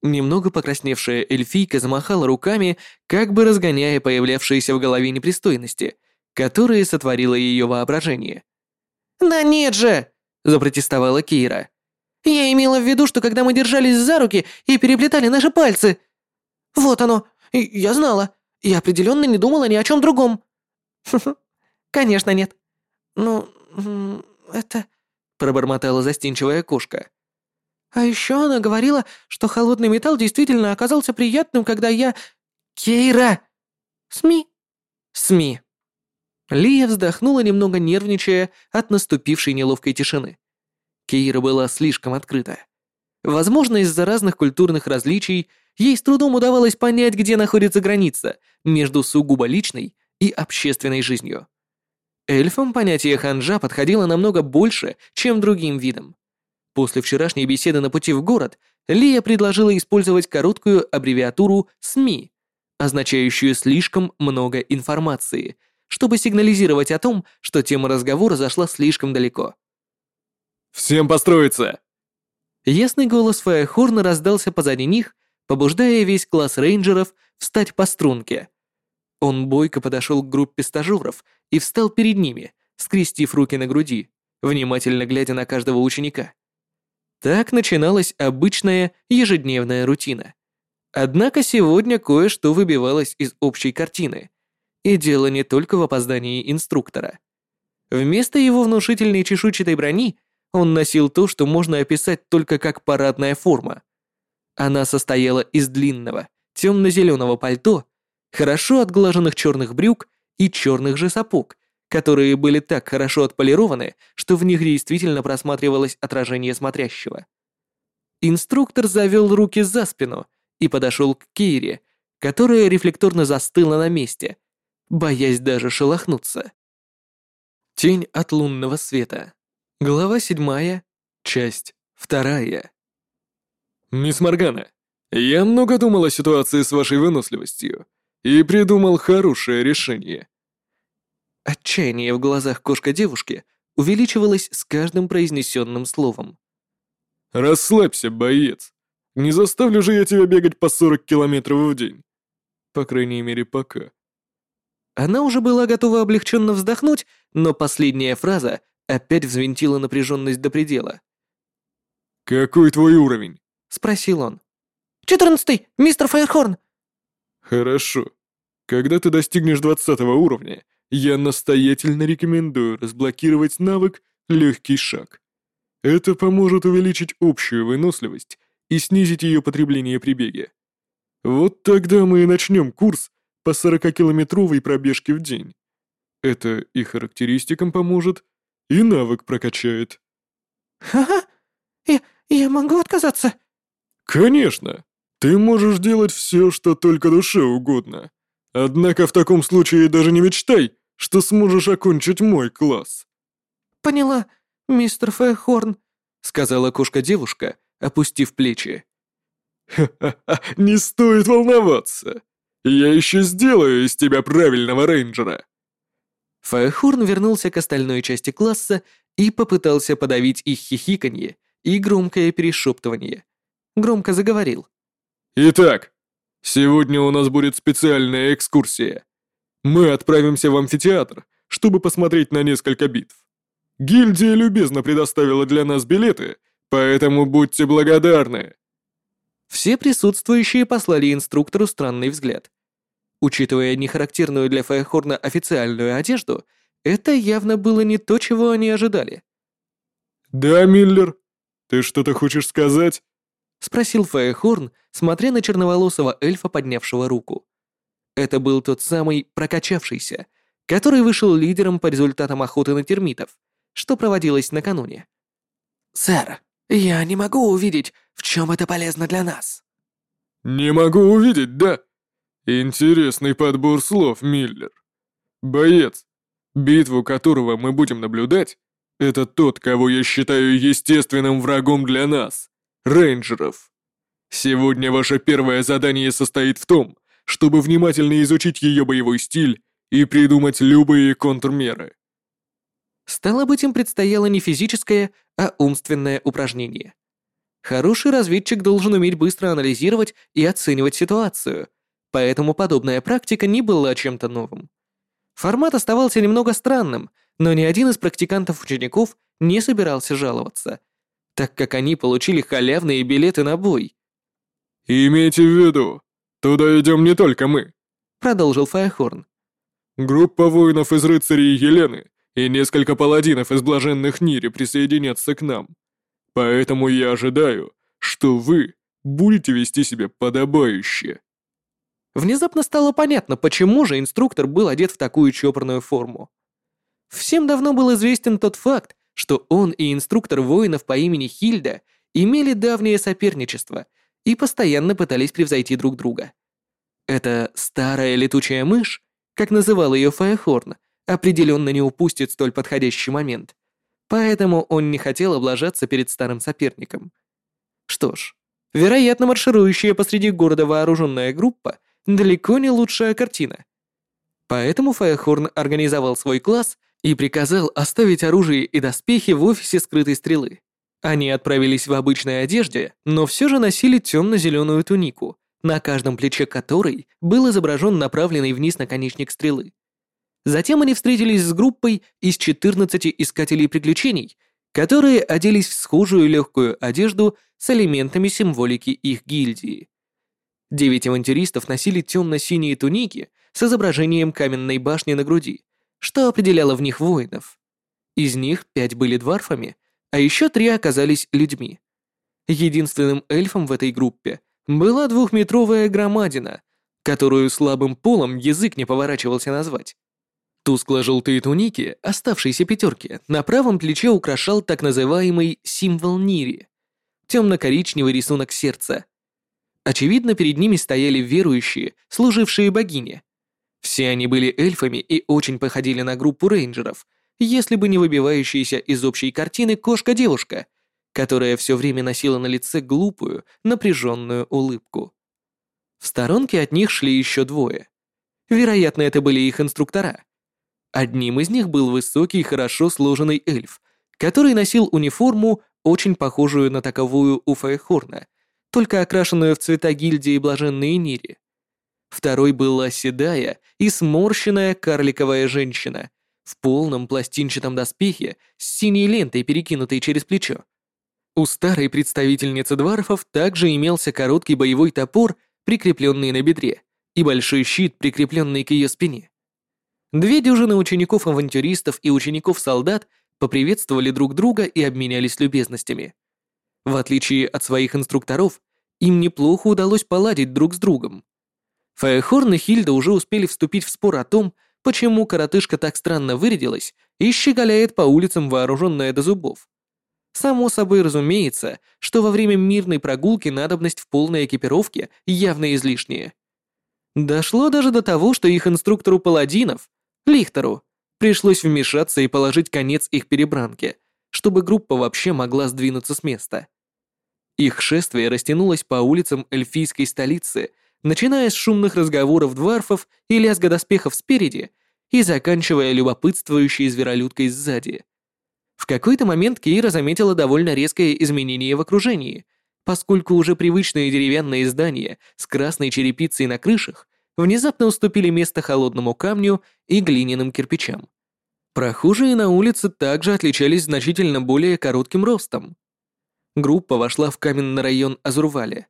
Немного покрасневшая эльфийка замахала руками, как бы разгоняя появлявшиеся в голове непристойности, которые сотворило ее воображение. «Да нет же!» – запротестовала Кейра. «Я имела в виду, что когда мы держались за руки и переплетали наши пальцы...» «Вот оно, я знала. Я определенно не думала ни о чем другом». «Конечно нет. Ну, это...» — пробормотала застенчивая кошка. «А еще она говорила, что холодный металл действительно оказался приятным, когда я...» «Кейра!» «СМИ?» «СМИ». Лия вздохнула, немного нервничая от наступившей неловкой тишины. Кейра была слишком открыта. Возможно, из-за разных культурных различий ей с трудом удавалось понять, где находится граница между сугубо личной и общественной жизнью. Эльфам понятие ханжа подходило намного больше, чем другим видам. После вчерашней беседы на пути в город Лия предложила использовать короткую аббревиатуру СМИ, означающую слишком много информации, чтобы сигнализировать о том, что тема разговора зашла слишком далеко. «Всем построиться!» Ясный голос Фаехорна раздался позади них, побуждая весь класс рейнджеров встать по струнке. Он бойко подошел к группе стажеров и встал перед ними, скрестив руки на груди, внимательно глядя на каждого ученика. Так начиналась обычная ежедневная рутина. Однако сегодня кое-что выбивалось из общей картины. И дело не только в опоздании инструктора. Вместо его внушительной чешуйчатой брони он носил то, что можно описать только как парадная форма. Она состояла из длинного, темно-зеленого пальто, хорошо отглаженных черных брюк и черных же сапог, которые были так хорошо отполированы, что в них действительно просматривалось отражение смотрящего. Инструктор завел руки за спину и подошел к Кире, которая рефлекторно застыла на месте, боясь даже шелохнуться. Тень от лунного света. Глава седьмая, часть вторая. «Мисс Моргана, Я много думал о ситуации с вашей выносливостью и придумал хорошее решение. Отчаяние в глазах кошка-девушки увеличивалось с каждым произнесенным словом. «Расслабься, боец. Не заставлю же я тебя бегать по 40 километров в день. По крайней мере, пока». Она уже была готова облегченно вздохнуть, но последняя фраза опять взвинтила напряженность до предела. «Какой твой уровень?» — спросил он. «Четырнадцатый, мистер Файерхорн!» «Хорошо. Когда ты достигнешь двадцатого уровня, я настоятельно рекомендую разблокировать навык «Легкий шаг». Это поможет увеличить общую выносливость и снизить ее потребление при беге. Вот тогда мы и начнем курс по 40-километровой пробежке в день. Это и характеристикам поможет, и навык прокачает. «Ха-ха! Я, я могу отказаться?» «Конечно! Ты можешь делать все, что только душе угодно. Однако в таком случае даже не мечтай, что сможешь окончить мой класс». «Поняла, мистер Фэйхорн», — сказала кошка-девушка, опустив плечи. «Ха-ха-ха, не стоит волноваться. Я еще сделаю из тебя правильного рейнджера». Фэйхорн вернулся к остальной части класса и попытался подавить их хихиканье и громкое перешептывание. Громко заговорил. «Итак, сегодня у нас будет специальная экскурсия. Мы отправимся в амфитеатр, чтобы посмотреть на несколько битв. Гильдия любезно предоставила для нас билеты, поэтому будьте благодарны». Все присутствующие послали инструктору странный взгляд. Учитывая нехарактерную для Файхорна официальную одежду, это явно было не то, чего они ожидали. «Да, Миллер, ты что-то хочешь сказать?» — спросил Файхорн, смотря на черноволосого эльфа, поднявшего руку. Это был тот самый прокачавшийся, который вышел лидером по результатам охоты на термитов, что проводилось накануне. «Сэр, я не могу увидеть, в чем это полезно для нас». «Не могу увидеть, да? Интересный подбор слов, Миллер. Боец, битву которого мы будем наблюдать, это тот, кого я считаю естественным врагом для нас, рейнджеров. Сегодня ваше первое задание состоит в том, чтобы внимательно изучить ее боевой стиль и придумать любые контрмеры. Стало быть, им предстояло не физическое, а умственное упражнение. Хороший разведчик должен уметь быстро анализировать и оценивать ситуацию, поэтому подобная практика не была чем-то новым. Формат оставался немного странным, но ни один из практикантов-учеников не собирался жаловаться, так как они получили халявные билеты на бой. «Имейте в виду, «Туда идем не только мы», — продолжил Файхорн. «Группа воинов из рыцарей Елены и несколько паладинов из блаженных Нири присоединятся к нам. Поэтому я ожидаю, что вы будете вести себя подобающе». Внезапно стало понятно, почему же инструктор был одет в такую чопорную форму. Всем давно был известен тот факт, что он и инструктор воинов по имени Хильда имели давнее соперничество — и постоянно пытались превзойти друг друга. Эта старая летучая мышь, как называл ее Фаехорн, определенно не упустит столь подходящий момент, поэтому он не хотел облажаться перед старым соперником. Что ж, вероятно, марширующая посреди города вооруженная группа далеко не лучшая картина. Поэтому Фаехорн организовал свой класс и приказал оставить оружие и доспехи в офисе скрытой стрелы. Они отправились в обычной одежде, но все же носили темно-зеленую тунику, на каждом плече которой был изображен направленный вниз наконечник стрелы. Затем они встретились с группой из 14 искателей приключений, которые оделись в схожую легкую одежду с элементами символики их гильдии. Девять авантюристов носили темно-синие туники с изображением каменной башни на груди, что определяло в них воинов. Из них пять были дварфами, а еще три оказались людьми. Единственным эльфом в этой группе была двухметровая громадина, которую слабым полом язык не поворачивался назвать. Тускло-желтые туники, оставшиеся пятерки, на правом плече украшал так называемый символ Нири — темно-коричневый рисунок сердца. Очевидно, перед ними стояли верующие, служившие богине. Все они были эльфами и очень походили на группу рейнджеров — если бы не выбивающаяся из общей картины кошка-девушка, которая все время носила на лице глупую, напряженную улыбку. В сторонке от них шли еще двое. Вероятно, это были их инструктора. Одним из них был высокий, хорошо сложенный эльф, который носил униформу, очень похожую на таковую у Файхорна, только окрашенную в цвета гильдии Блаженные Нири. Второй была седая и сморщенная карликовая женщина в полном пластинчатом доспехе с синей лентой, перекинутой через плечо. У старой представительницы дварфов также имелся короткий боевой топор, прикрепленный на бедре, и большой щит, прикрепленный к ее спине. Две дюжины учеников-авантюристов и учеников-солдат поприветствовали друг друга и обменялись любезностями. В отличие от своих инструкторов, им неплохо удалось поладить друг с другом. Фаехорн и Хильда уже успели вступить в спор о том, почему коротышка так странно вырядилась и щеголяет по улицам, вооруженная до зубов. Само собой разумеется, что во время мирной прогулки надобность в полной экипировке явно излишняя. Дошло даже до того, что их инструктору паладинов, Лихтеру, пришлось вмешаться и положить конец их перебранке, чтобы группа вообще могла сдвинуться с места. Их шествие растянулось по улицам эльфийской столицы начиная с шумных разговоров дварфов и лязга доспехов спереди и заканчивая любопытствующей зверолюдкой сзади. В какой-то момент Кейра заметила довольно резкое изменение в окружении, поскольку уже привычные деревянные здания с красной черепицей на крышах внезапно уступили место холодному камню и глиняным кирпичам. Прохожие на улице также отличались значительно более коротким ростом. Группа вошла в каменный район Азурвали.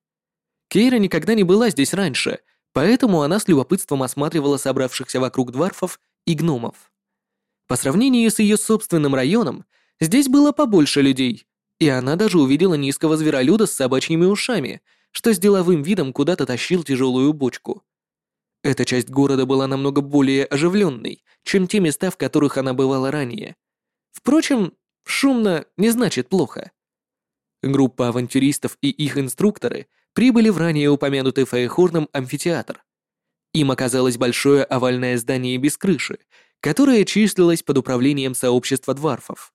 Кейра никогда не была здесь раньше, поэтому она с любопытством осматривала собравшихся вокруг дварфов и гномов. По сравнению с ее собственным районом, здесь было побольше людей, и она даже увидела низкого зверолюда с собачьими ушами, что с деловым видом куда-то тащил тяжелую бочку. Эта часть города была намного более оживленной, чем те места, в которых она бывала ранее. Впрочем, шумно не значит плохо. Группа авантюристов и их инструкторы — прибыли в ранее упомянутый Фейхорном амфитеатр. Им оказалось большое овальное здание без крыши, которое числилось под управлением сообщества дварфов.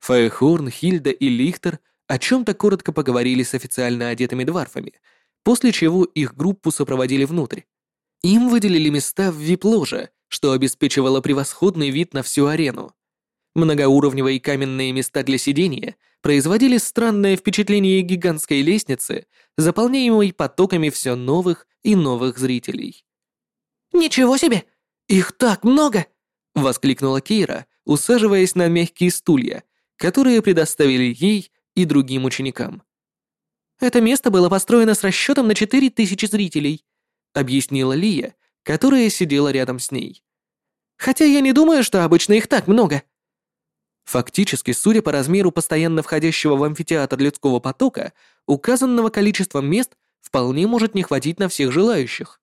Фейхорн, Хильда и Лихтер о чем-то коротко поговорили с официально одетыми дварфами, после чего их группу сопроводили внутрь. Им выделили места в вип-ложе, что обеспечивало превосходный вид на всю арену. Многоуровневые каменные места для сидения производили странное впечатление гигантской лестницы, заполняемой потоками все новых и новых зрителей. «Ничего себе! Их так много!» — воскликнула Кейра, усаживаясь на мягкие стулья, которые предоставили ей и другим ученикам. «Это место было построено с расчетом на четыре тысячи зрителей», — объяснила Лия, которая сидела рядом с ней. «Хотя я не думаю, что обычно их так много». Фактически, судя по размеру постоянно входящего в амфитеатр людского потока, указанного количеством мест вполне может не хватить на всех желающих.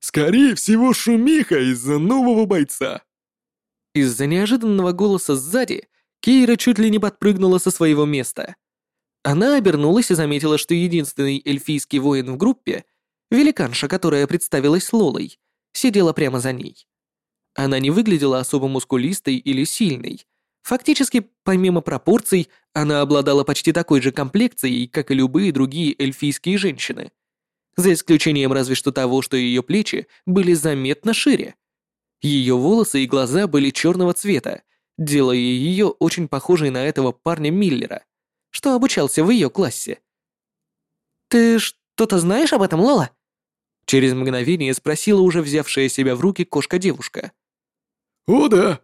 «Скорее всего, шумиха из-за нового бойца!» Из-за неожиданного голоса сзади Кейра чуть ли не подпрыгнула со своего места. Она обернулась и заметила, что единственный эльфийский воин в группе, великанша, которая представилась Лолой, сидела прямо за ней. Она не выглядела особо мускулистой или сильной, Фактически, помимо пропорций, она обладала почти такой же комплекцией, как и любые другие эльфийские женщины. За исключением разве что того, что ее плечи были заметно шире. Ее волосы и глаза были черного цвета, делая ее очень похожей на этого парня Миллера, что обучался в ее классе. «Ты что-то знаешь об этом, Лола?» Через мгновение спросила уже взявшая себя в руки кошка-девушка. «О да,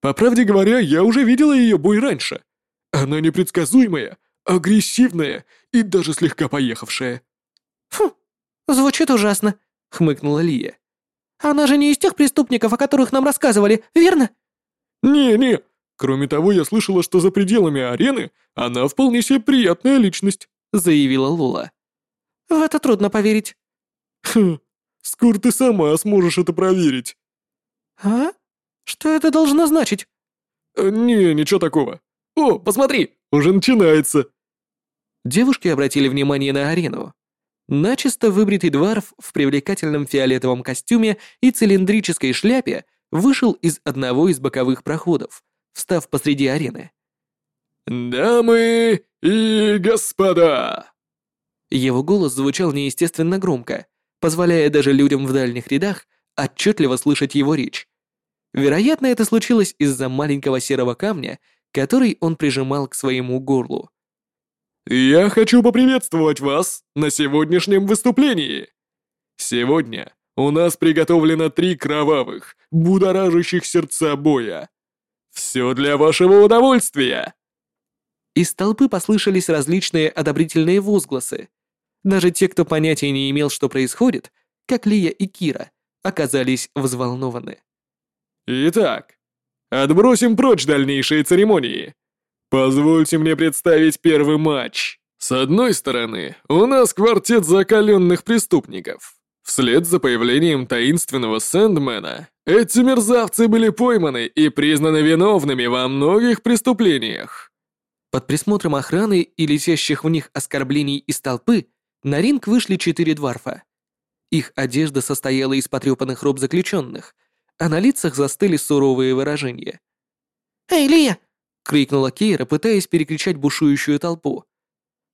по правде говоря, я уже видела ее бой раньше. Она непредсказуемая, агрессивная и даже слегка поехавшая». «Фу, звучит ужасно», — хмыкнула Лия. «Она же не из тех преступников, о которых нам рассказывали, верно?» «Не-не, кроме того, я слышала, что за пределами арены она вполне себе приятная личность», — заявила Лола. «В это трудно поверить». «Хм, скоро ты сама сможешь это проверить». «А?» Что это должно значить? Э, не, ничего такого. О, посмотри, уже начинается. Девушки обратили внимание на арену. Начисто выбритый дворф в привлекательном фиолетовом костюме и цилиндрической шляпе вышел из одного из боковых проходов, встав посреди арены. «Дамы и господа!» Его голос звучал неестественно громко, позволяя даже людям в дальних рядах отчетливо слышать его речь. Вероятно, это случилось из-за маленького серого камня, который он прижимал к своему горлу. «Я хочу поприветствовать вас на сегодняшнем выступлении. Сегодня у нас приготовлено три кровавых, будоражащих сердца боя. Все для вашего удовольствия!» Из толпы послышались различные одобрительные возгласы. Даже те, кто понятия не имел, что происходит, как Лия и Кира, оказались взволнованы. Итак, отбросим прочь дальнейшие церемонии. Позвольте мне представить первый матч. С одной стороны, у нас квартет закаленных преступников. Вслед за появлением таинственного Сэндмена, эти мерзавцы были пойманы и признаны виновными во многих преступлениях. Под присмотром охраны и летящих в них оскорблений из толпы на ринг вышли четыре дварфа. Их одежда состояла из потрепанных роб заключенных, а на лицах застыли суровые выражения. «Эй, Лия!» — крикнула Кейра, пытаясь перекричать бушующую толпу.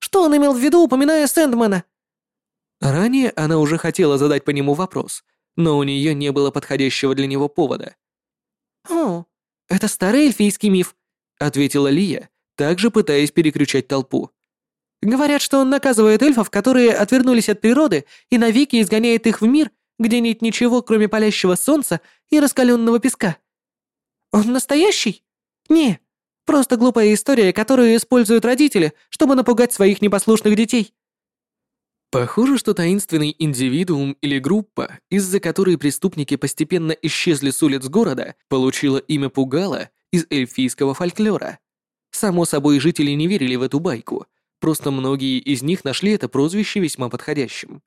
«Что он имел в виду, упоминая Сэндмана?» Ранее она уже хотела задать по нему вопрос, но у нее не было подходящего для него повода. «О, это старый эльфийский миф», — ответила Лия, также пытаясь перекричать толпу. Говорят, что он наказывает эльфов, которые отвернулись от природы, и навеки изгоняет их в мир, где нет ничего, кроме палящего солнца и раскаленного песка. Он настоящий? Не, просто глупая история, которую используют родители, чтобы напугать своих непослушных детей. Похоже, что таинственный индивидуум или группа, из-за которой преступники постепенно исчезли с улиц города, получила имя Пугала из эльфийского фольклора. Само собой, жители не верили в эту байку, Просто многие из них нашли это прозвище весьма подходящим.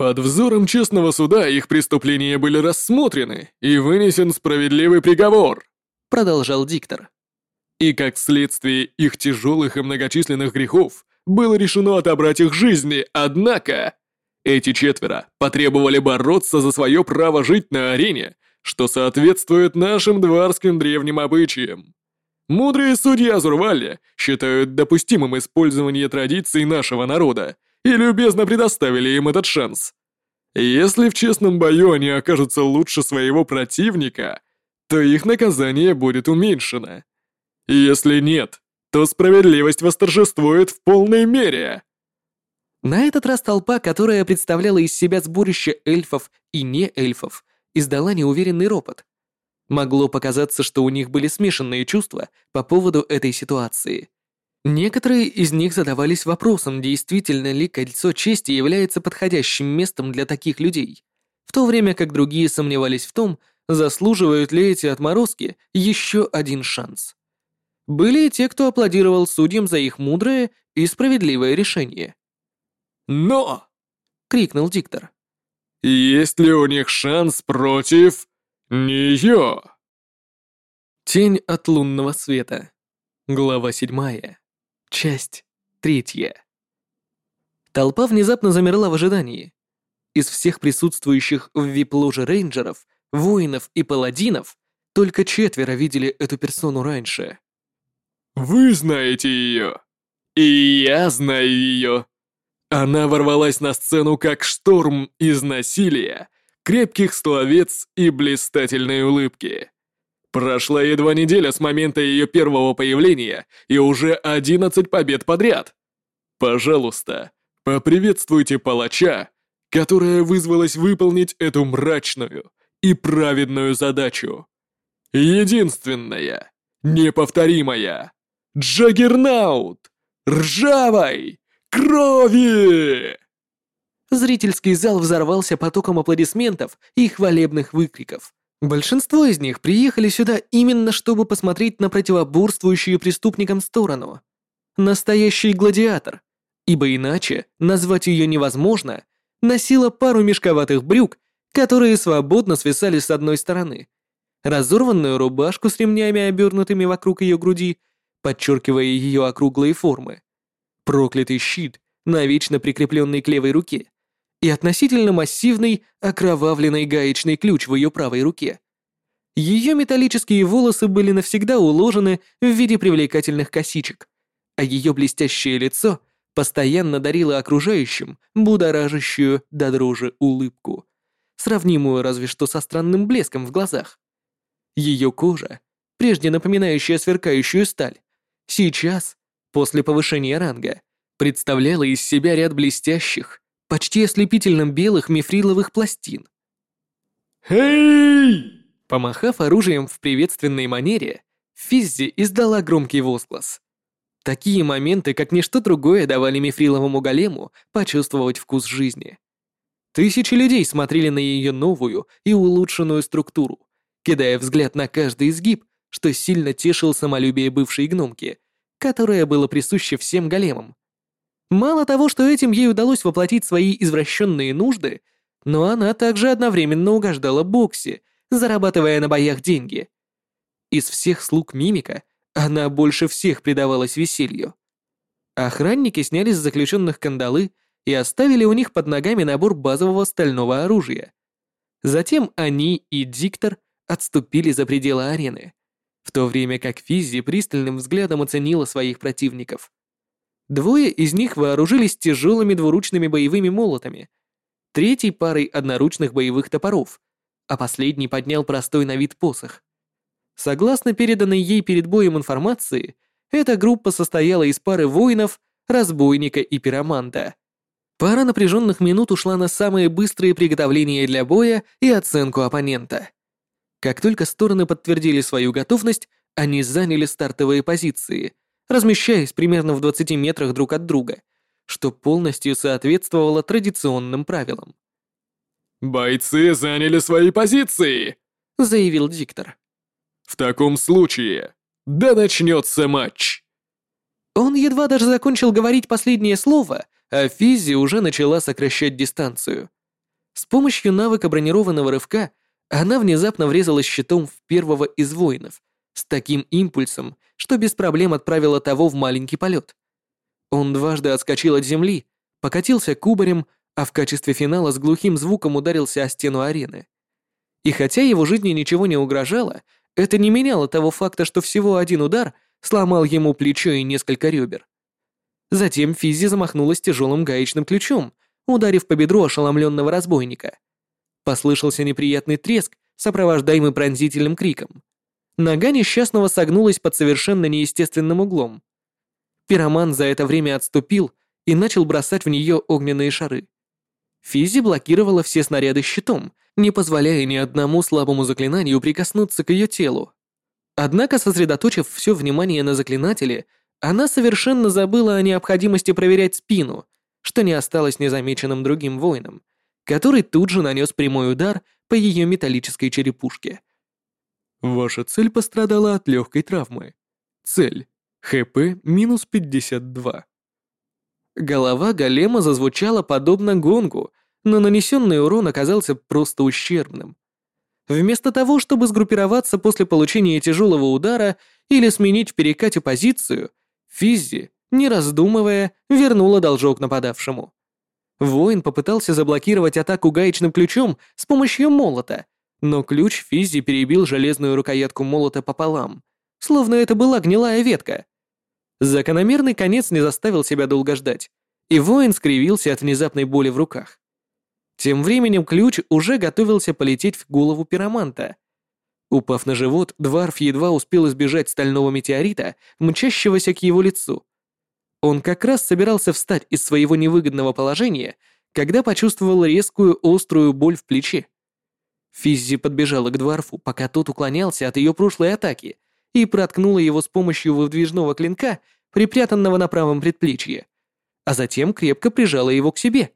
Под взором честного суда их преступления были рассмотрены и вынесен справедливый приговор, продолжал диктор. И как следствие их тяжелых и многочисленных грехов было решено отобрать их жизни, однако эти четверо потребовали бороться за свое право жить на арене, что соответствует нашим дворским древним обычаям. Мудрые судьи Азурвалли считают допустимым использование традиций нашего народа и любезно предоставили им этот шанс. Если в честном бою они окажутся лучше своего противника, то их наказание будет уменьшено. Если нет, то справедливость восторжествует в полной мере. На этот раз толпа, которая представляла из себя сборище эльфов и не эльфов, издала неуверенный ропот. Могло показаться, что у них были смешанные чувства по поводу этой ситуации. Некоторые из них задавались вопросом, действительно ли кольцо чести является подходящим местом для таких людей, в то время как другие сомневались в том, заслуживают ли эти отморозки еще один шанс. Были и те, кто аплодировал судьям за их мудрое и справедливое решение. «Но!» — крикнул диктор. «Есть ли у них шанс против...» «Нее!» Тень от лунного света. Глава седьмая. Часть третья. Толпа внезапно замерла в ожидании. Из всех присутствующих в вип-ложе рейнджеров, воинов и паладинов только четверо видели эту персону раньше. «Вы знаете ее, и я знаю ее. Она ворвалась на сцену как шторм из насилия, крепких словец и блистательной улыбки. Прошла едва неделя с момента ее первого появления и уже 11 побед подряд. Пожалуйста, поприветствуйте палача, которая вызвалась выполнить эту мрачную и праведную задачу. Единственная, неповторимая, Джаггернаут, ржавой крови! Зрительский зал взорвался потоком аплодисментов и хвалебных выкриков. Большинство из них приехали сюда именно чтобы посмотреть на противоборствующую преступникам сторону. Настоящий гладиатор, ибо иначе назвать ее невозможно, носила пару мешковатых брюк, которые свободно свисали с одной стороны, разорванную рубашку с ремнями, обернутыми вокруг ее груди, подчеркивая ее округлые формы, проклятый щит, навечно прикрепленный к левой руке, и относительно массивный окровавленный гаечный ключ в ее правой руке. Ее металлические волосы были навсегда уложены в виде привлекательных косичек, а ее блестящее лицо постоянно дарило окружающим будоражащую до дрожи улыбку, сравнимую разве что со странным блеском в глазах. Ее кожа, прежде напоминающая сверкающую сталь, сейчас, после повышения ранга, представляла из себя ряд блестящих, почти ослепительно белых мифриловых пластин. «Эй!» Помахав оружием в приветственной манере, Физзи издала громкий возглас. Такие моменты, как ничто другое, давали мифриловому голему почувствовать вкус жизни. Тысячи людей смотрели на ее новую и улучшенную структуру, кидая взгляд на каждый изгиб, что сильно тешил самолюбие бывшей гномки, которое было присуще всем големам. Мало того, что этим ей удалось воплотить свои извращенные нужды, но она также одновременно угождала Бокси, зарабатывая на боях деньги. Из всех слуг мимика она больше всех предавалась веселью. Охранники сняли с заключенных кандалы и оставили у них под ногами набор базового стального оружия. Затем они и Диктор отступили за пределы арены, в то время как Физзи пристальным взглядом оценила своих противников. Двое из них вооружились тяжелыми двуручными боевыми молотами, третий парой одноручных боевых топоров, а последний поднял простой на вид посох. Согласно переданной ей перед боем информации, эта группа состояла из пары воинов, разбойника и пироманта. Пара напряженных минут ушла на самые быстрые приготовления для боя и оценку оппонента. Как только стороны подтвердили свою готовность, они заняли стартовые позиции, размещаясь примерно в 20 метрах друг от друга, что полностью соответствовало традиционным правилам. «Бойцы заняли свои позиции!» — заявил диктор. «В таком случае, да начнется матч!» Он едва даже закончил говорить последнее слово, а Физи уже начала сокращать дистанцию. С помощью навыка бронированного рывка она внезапно врезалась щитом в первого из воинов с таким импульсом, что без проблем отправила того в маленький полет. Он дважды отскочил от земли, покатился кубарем, а в качестве финала с глухим звуком ударился о стену арены. И хотя его жизни ничего не угрожало, это не меняло того факта, что всего один удар сломал ему плечо и несколько ребер. Затем Физи замахнулась тяжелым гаечным ключом, ударив по бедру ошеломленного разбойника. Послышался неприятный треск, сопровождаемый пронзительным криком. Нога несчастного согнулась под совершенно неестественным углом. Пироман за это время отступил и начал бросать в нее огненные шары. Физи блокировала все снаряды щитом, не позволяя ни одному слабому заклинанию прикоснуться к ее телу. Однако, сосредоточив все внимание на заклинателе, она совершенно забыла о необходимости проверять спину, что не осталось незамеченным другим воином, который тут же нанес прямой удар по ее металлической черепушке. Ваша цель пострадала от легкой травмы. Цель. ХП минус 52. Голова голема зазвучала подобно гонгу, но нанесенный урон оказался просто ущербным. Вместо того, чтобы сгруппироваться после получения тяжелого удара или сменить в перекате позицию, Физзи, не раздумывая, вернула должок нападавшему. Воин попытался заблокировать атаку гаечным ключом с помощью молота, но ключ Физзи перебил железную рукоятку молота пополам, словно это была гнилая ветка. Закономерный конец не заставил себя долго ждать, и воин скривился от внезапной боли в руках. Тем временем ключ уже готовился полететь в голову пироманта. Упав на живот, Дварф едва успел избежать стального метеорита, мчащегося к его лицу. Он как раз собирался встать из своего невыгодного положения, когда почувствовал резкую острую боль в плече. Физзи подбежала к Дварфу, пока тот уклонялся от ее прошлой атаки, и проткнула его с помощью выдвижного клинка, припрятанного на правом предплечье, а затем крепко прижала его к себе.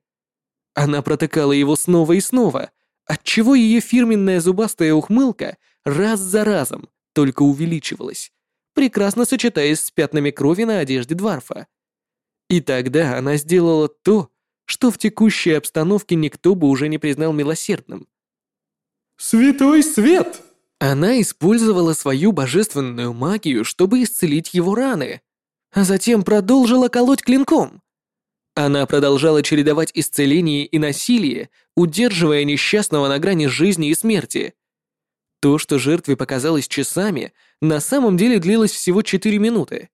Она протыкала его снова и снова, отчего ее фирменная зубастая ухмылка раз за разом только увеличивалась, прекрасно сочетаясь с пятнами крови на одежде Дварфа. И тогда она сделала то, что в текущей обстановке никто бы уже не признал милосердным. «Святой свет!» Она использовала свою божественную магию, чтобы исцелить его раны, а затем продолжила колоть клинком. Она продолжала чередовать исцеление и насилие, удерживая несчастного на грани жизни и смерти. То, что жертве показалось часами, на самом деле длилось всего 4 минуты.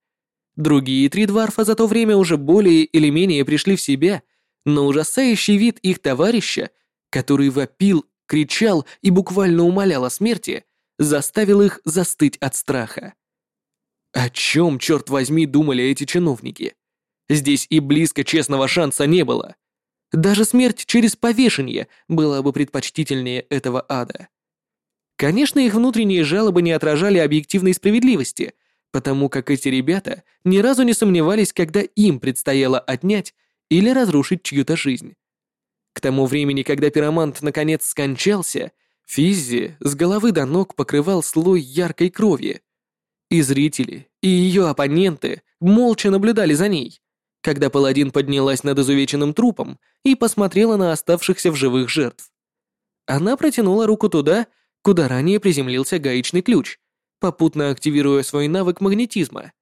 Другие три дварфа за то время уже более или менее пришли в себя, но ужасающий вид их товарища, который вопил, кричал и буквально умолял о смерти, заставил их застыть от страха. О чем, черт возьми, думали эти чиновники? Здесь и близко честного шанса не было. Даже смерть через повешение была бы предпочтительнее этого ада. Конечно, их внутренние жалобы не отражали объективной справедливости, потому как эти ребята ни разу не сомневались, когда им предстояло отнять или разрушить чью-то жизнь. К тому времени, когда пиромант наконец скончался, Физзи с головы до ног покрывал слой яркой крови. И зрители, и ее оппоненты молча наблюдали за ней, когда паладин поднялась над изувеченным трупом и посмотрела на оставшихся в живых жертв. Она протянула руку туда, куда ранее приземлился гаечный ключ, попутно активируя свой навык магнетизма.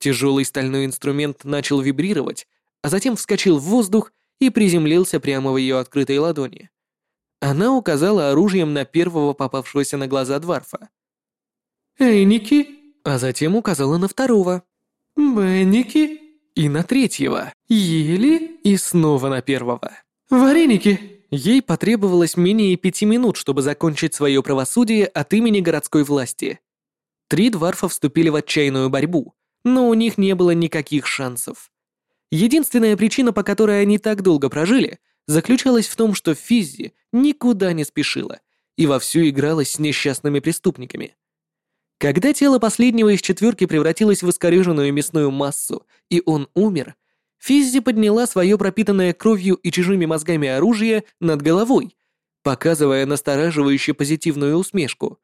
Тяжелый стальной инструмент начал вибрировать, а затем вскочил в воздух и приземлился прямо в ее открытой ладони. Она указала оружием на первого попавшегося на глаза Дварфа. «Эй, Ники!» А затем указала на второго. «Бенники!» И на третьего. «Ели?» И снова на первого. «Вареники!» Ей потребовалось менее пяти минут, чтобы закончить свое правосудие от имени городской власти. Три дварфа вступили в отчаянную борьбу, но у них не было никаких шансов. Единственная причина, по которой они так долго прожили, заключалась в том, что Физзи никуда не спешила и вовсю игралась с несчастными преступниками. Когда тело последнего из четверки превратилось в искореженную мясную массу, и он умер, Физзи подняла свое пропитанное кровью и чужими мозгами оружие над головой, показывая настораживающе позитивную усмешку.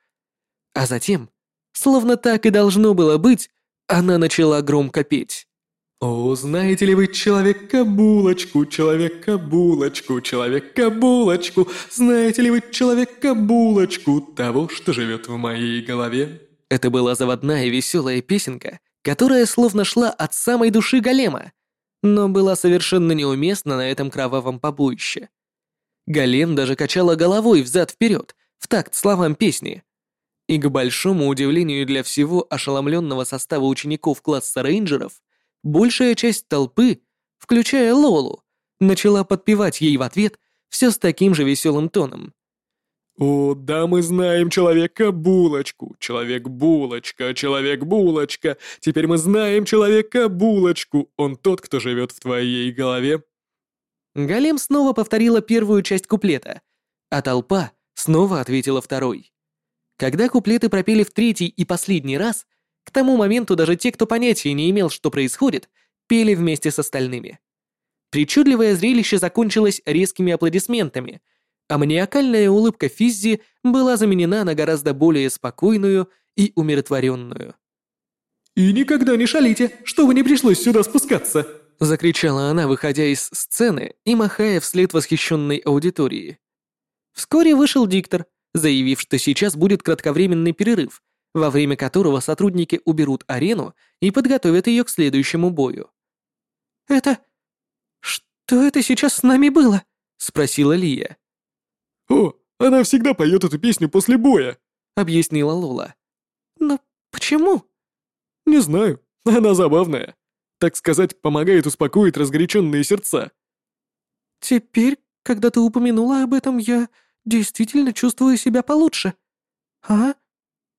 А затем, словно так и должно было быть, она начала громко петь. «О, знаете ли вы человека-булочку, человека-булочку, человека-булочку, знаете ли вы человека-булочку, того, что живет в моей голове?» Это была заводная веселая песенка, которая словно шла от самой души голема, но была совершенно неуместна на этом кровавом побоище. Голем даже качала головой взад-вперед, в такт словам песни. И к большому удивлению для всего ошеломленного состава учеников класса рейнджеров, большая часть толпы, включая Лолу, начала подпевать ей в ответ все с таким же веселым тоном. «О, да мы знаем человека-булочку, человек-булочка, человек-булочка, теперь мы знаем человека-булочку, он тот, кто живет в твоей голове». Голем снова повторила первую часть куплета, а толпа снова ответила второй. Когда куплеты пропели в третий и последний раз, к тому моменту даже те, кто понятия не имел, что происходит, пели вместе с остальными. Причудливое зрелище закончилось резкими аплодисментами, а маниакальная улыбка Физзи была заменена на гораздо более спокойную и умиротворенную. «И никогда не шалите, чтобы не пришлось сюда спускаться!» Закричала она, выходя из сцены и махая вслед восхищенной аудитории. Вскоре вышел диктор, заявив, что сейчас будет кратковременный перерыв, во время которого сотрудники уберут арену и подготовят ее к следующему бою. «Это... что это сейчас с нами было?» — спросила Лия. «О, она всегда поет эту песню после боя», — объяснила Лола. «Но почему?» «Не знаю, она забавная. Так сказать, помогает успокоить разгоряченные сердца». «Теперь, когда ты упомянула об этом, я действительно чувствую себя получше. А?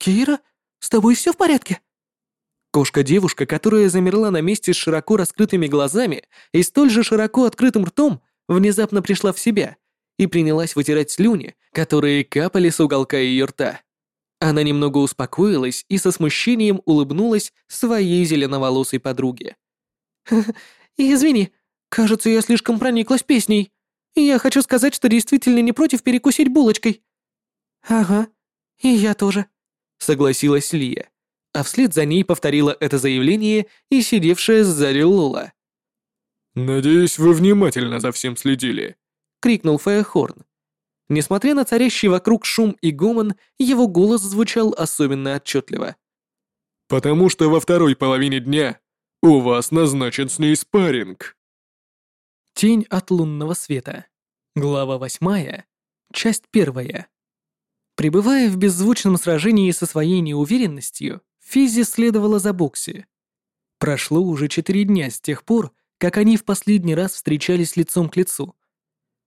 Кира, с тобой все в порядке?» Кошка-девушка, которая замерла на месте с широко раскрытыми глазами и столь же широко открытым ртом, внезапно пришла в себя и принялась вытирать слюни, которые капали с уголка ее рта. Она немного успокоилась и со смущением улыбнулась своей зеленоволосой подруге. «Извини, кажется, я слишком прониклась песней. Я хочу сказать, что действительно не против перекусить булочкой». «Ага, и я тоже», — согласилась Лия, а вслед за ней повторила это заявление и сидевшая сзади Лола. «Надеюсь, вы внимательно за всем следили», крикнул Фэйхорн. Несмотря на царящий вокруг шум и гомон, его голос звучал особенно отчетливо. «Потому что во второй половине дня у вас назначен с ней спарринг». Тень от лунного света. Глава восьмая. Часть первая. Пребывая в беззвучном сражении со своей неуверенностью, Физи следовала за Бокси. Прошло уже четыре дня с тех пор, как они в последний раз встречались лицом к лицу.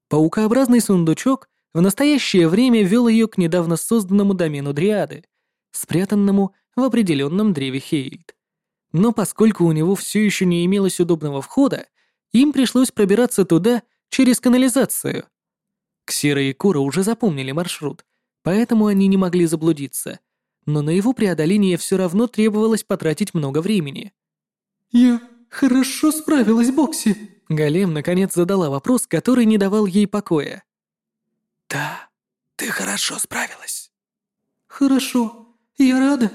Паукообразный сундучок в настоящее время вел ее к недавно созданному домену Дриады, спрятанному в определенном древе Хейльд. Но поскольку у него все еще не имелось удобного входа, им пришлось пробираться туда через канализацию. Ксира и Кура уже запомнили маршрут, поэтому они не могли заблудиться, но на его преодоление все равно требовалось потратить много времени. «Я хорошо справилась, Бокси», — Голем наконец задала вопрос, который не давал ей покоя. «Да, ты хорошо справилась». «Хорошо, я рада.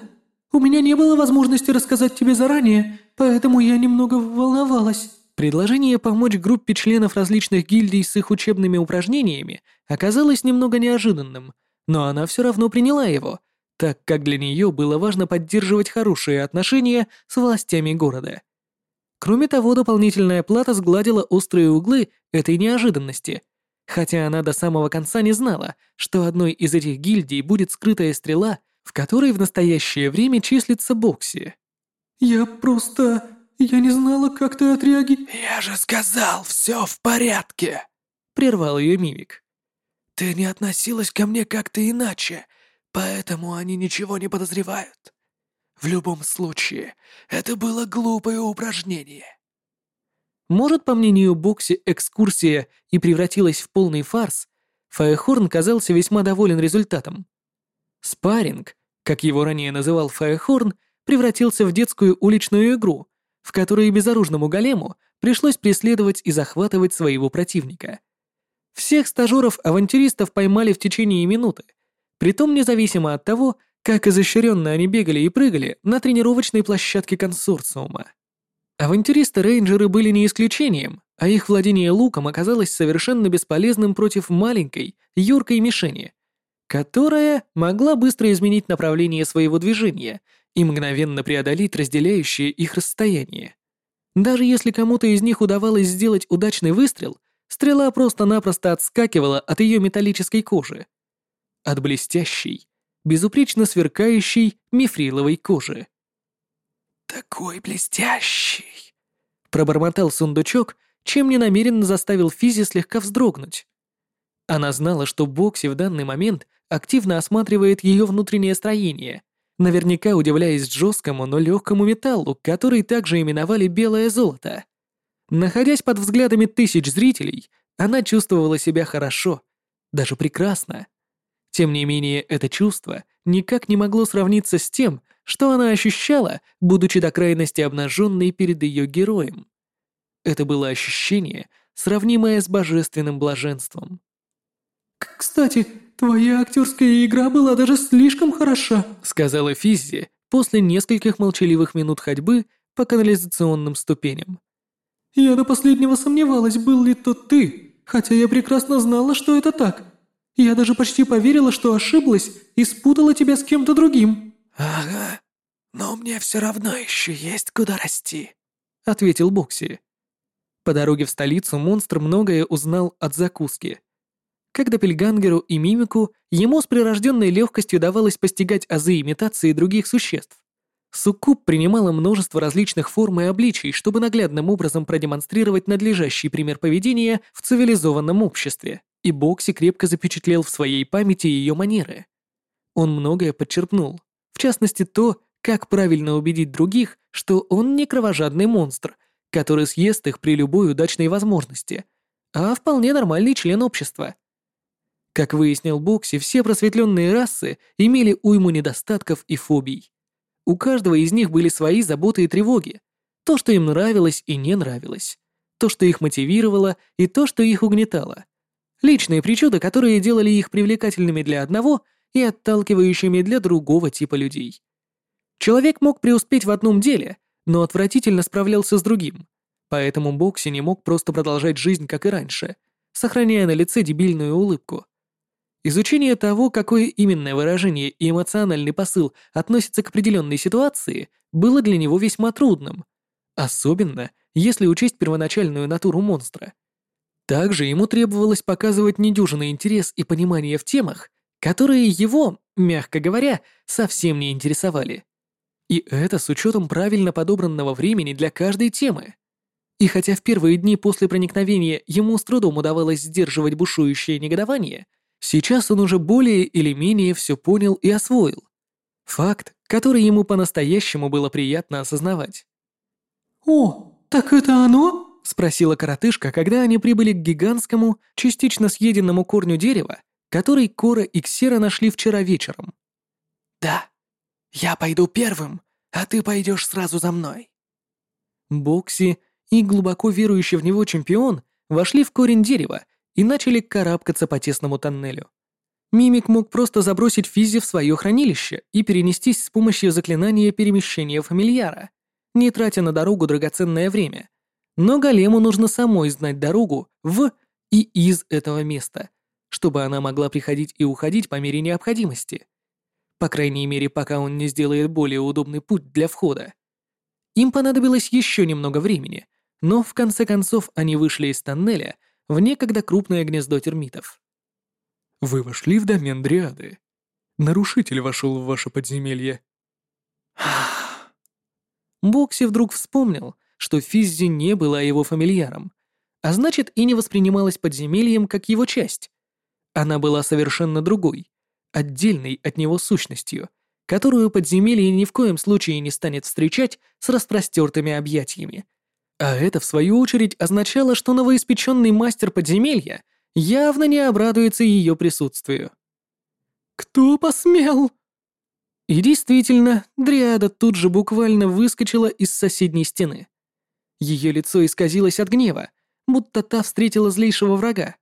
У меня не было возможности рассказать тебе заранее, поэтому я немного волновалась». Предложение помочь группе членов различных гильдий с их учебными упражнениями оказалось немного неожиданным, но она все равно приняла его, так как для нее было важно поддерживать хорошие отношения с властями города. Кроме того, дополнительная плата сгладила острые углы этой неожиданности, хотя она до самого конца не знала, что одной из этих гильдий будет скрытая стрела, в которой в настоящее время числится Бокси. «Я просто... я не знала, как ты отреагируешь...» «Я же сказал, все в порядке!» — прервал ее мимик. «Ты не относилась ко мне как-то иначе, поэтому они ничего не подозревают. В любом случае, это было глупое упражнение». Может, по мнению Бокси, экскурсия и превратилась в полный фарс, Фаехорн казался весьма доволен результатом. Спарринг, как его ранее называл Фаехорн, превратился в детскую уличную игру, в которой безоружному голему пришлось преследовать и захватывать своего противника. Всех стажеров-авантюристов поймали в течение минуты, притом независимо от того, как изощренно они бегали и прыгали на тренировочной площадке консорциума. Авантюристы-рейнджеры были не исключением, а их владение луком оказалось совершенно бесполезным против маленькой, юркой мишени, которая могла быстро изменить направление своего движения и мгновенно преодолеть разделяющее их расстояние. Даже если кому-то из них удавалось сделать удачный выстрел, стрела просто-напросто отскакивала от ее металлической кожи. От блестящей, безупречно сверкающей мифриловой кожи. «Такой блестящий!» Пробормотал сундучок, чем ненамеренно заставил Физи слегка вздрогнуть. Она знала, что Бокси в данный момент активно осматривает ее внутреннее строение, наверняка удивляясь жесткому, но легкому металлу, который также именовали белое золото. Находясь под взглядами тысяч зрителей, она чувствовала себя хорошо, даже прекрасно. Тем не менее, это чувство никак не могло сравниться с тем, что она ощущала, будучи до крайности обнаженной перед ее героем. Это было ощущение, сравнимое с божественным блаженством. «Кстати, твоя актерская игра была даже слишком хороша», сказала Физзи после нескольких молчаливых минут ходьбы по канализационным ступеням. «Я до последнего сомневалась, был ли то ты, хотя я прекрасно знала, что это так. Я даже почти поверила, что ошиблась и спутала тебя с кем-то другим». «Ага, но мне все равно еще есть куда расти», — ответил Бокси. По дороге в столицу монстр многое узнал от закуски. Как Доппельгангеру и Мимику, ему с прирожденной легкостью давалось постигать азы имитации других существ. Суккуб принимала множество различных форм и обличий, чтобы наглядным образом продемонстрировать надлежащий пример поведения в цивилизованном обществе, и Бокси крепко запечатлел в своей памяти ее манеры. Он многое подчеркнул, в частности, то, как правильно убедить других, что он не кровожадный монстр, который съест их при любой удачной возможности, а вполне нормальный член общества. Как выяснил Бокси, все просветленные расы имели уйму недостатков и фобий. У каждого из них были свои заботы и тревоги, то, что им нравилось и не нравилось, то, что их мотивировало и то, что их угнетало. Личные причуды, которые делали их привлекательными для одного – и отталкивающими для другого типа людей. Человек мог преуспеть в одном деле, но отвратительно справлялся с другим, поэтому Бокси не мог просто продолжать жизнь, как и раньше, сохраняя на лице дебильную улыбку. Изучение того, какое именно выражение и эмоциональный посыл относятся к определенной ситуации, было для него весьма трудным, особенно если учесть первоначальную натуру монстра. Также ему требовалось показывать недюжинный интерес и понимание в темах, которые его, мягко говоря, совсем не интересовали. И это с учетом правильно подобранного времени для каждой темы. И хотя в первые дни после проникновения ему с трудом удавалось сдерживать бушующее негодование, сейчас он уже более или менее все понял и освоил. Факт, который ему по-настоящему было приятно осознавать. «О, так это оно?» — спросила коротышка, когда они прибыли к гигантскому, частично съеденному корню дерева, который Кора и Ксера нашли вчера вечером. «Да, я пойду первым, а ты пойдешь сразу за мной». Бокси и глубоко верующий в него чемпион вошли в корень дерева и начали карабкаться по тесному тоннелю. Мимик мог просто забросить Физи в свое хранилище и перенестись с помощью заклинания перемещения фамильяра, не тратя на дорогу драгоценное время. Но Голему нужно самой знать дорогу в и из этого места, чтобы она могла приходить и уходить по мере необходимости. По крайней мере, пока он не сделает более удобный путь для входа. Им понадобилось еще немного времени, но в конце концов они вышли из тоннеля в некогда крупное гнездо термитов. Вы вошли в домен Дриады. Нарушитель вошел в ваше подземелье. Бокси вдруг вспомнил, что Физзи не была его фамильяром, а значит и не воспринималась подземельем как его часть. Она была совершенно другой, отдельной от него сущностью, которую подземелье ни в коем случае не станет встречать с распростертыми объятиями. А это, в свою очередь, означало, что новоиспеченный мастер подземелья явно не обрадуется ее присутствию. «Кто посмел?» И действительно, Дриада тут же буквально выскочила из соседней стены. Ее лицо исказилось от гнева, будто та встретила злейшего врага.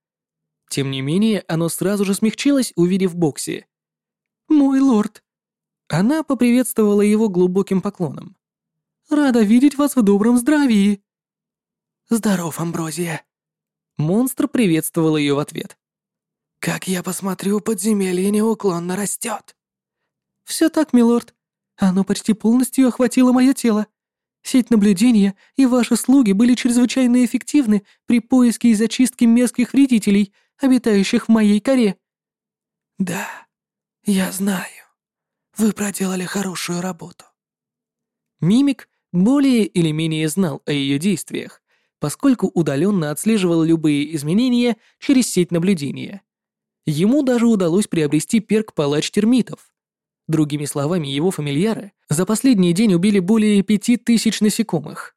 Тем не менее, оно сразу же смягчилось, увидев Бокси. «Мой лорд!» Она поприветствовала его глубоким поклоном. «Рада видеть вас в добром здравии!» «Здоров, Амброзия!» Монстр приветствовал ее в ответ. «Как я посмотрю, подземелье неуклонно растет!» «Все так, милорд. Оно почти полностью охватило мое тело. Сеть наблюдения и ваши слуги были чрезвычайно эффективны при поиске и зачистке мерзких вредителей, обитающих в моей коре». «Да, я знаю. Вы проделали хорошую работу». Мимик более или менее знал о ее действиях, поскольку удаленно отслеживал любые изменения через сеть наблюдения. Ему даже удалось приобрести перк палач термитов. Другими словами, его фамильяры за последний день убили более пяти тысяч насекомых.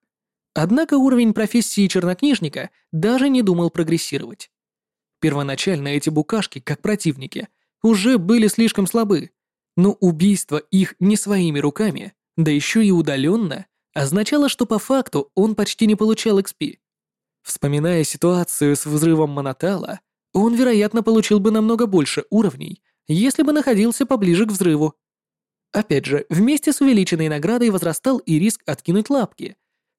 Однако уровень профессии чернокнижника даже не думал прогрессировать. Первоначально эти букашки, как противники, уже были слишком слабы, но убийство их не своими руками, да еще и удаленно, означало, что по факту он почти не получал XP. Вспоминая ситуацию с взрывом Монотала, он, вероятно, получил бы намного больше уровней, если бы находился поближе к взрыву. Опять же, вместе с увеличенной наградой возрастал и риск откинуть лапки,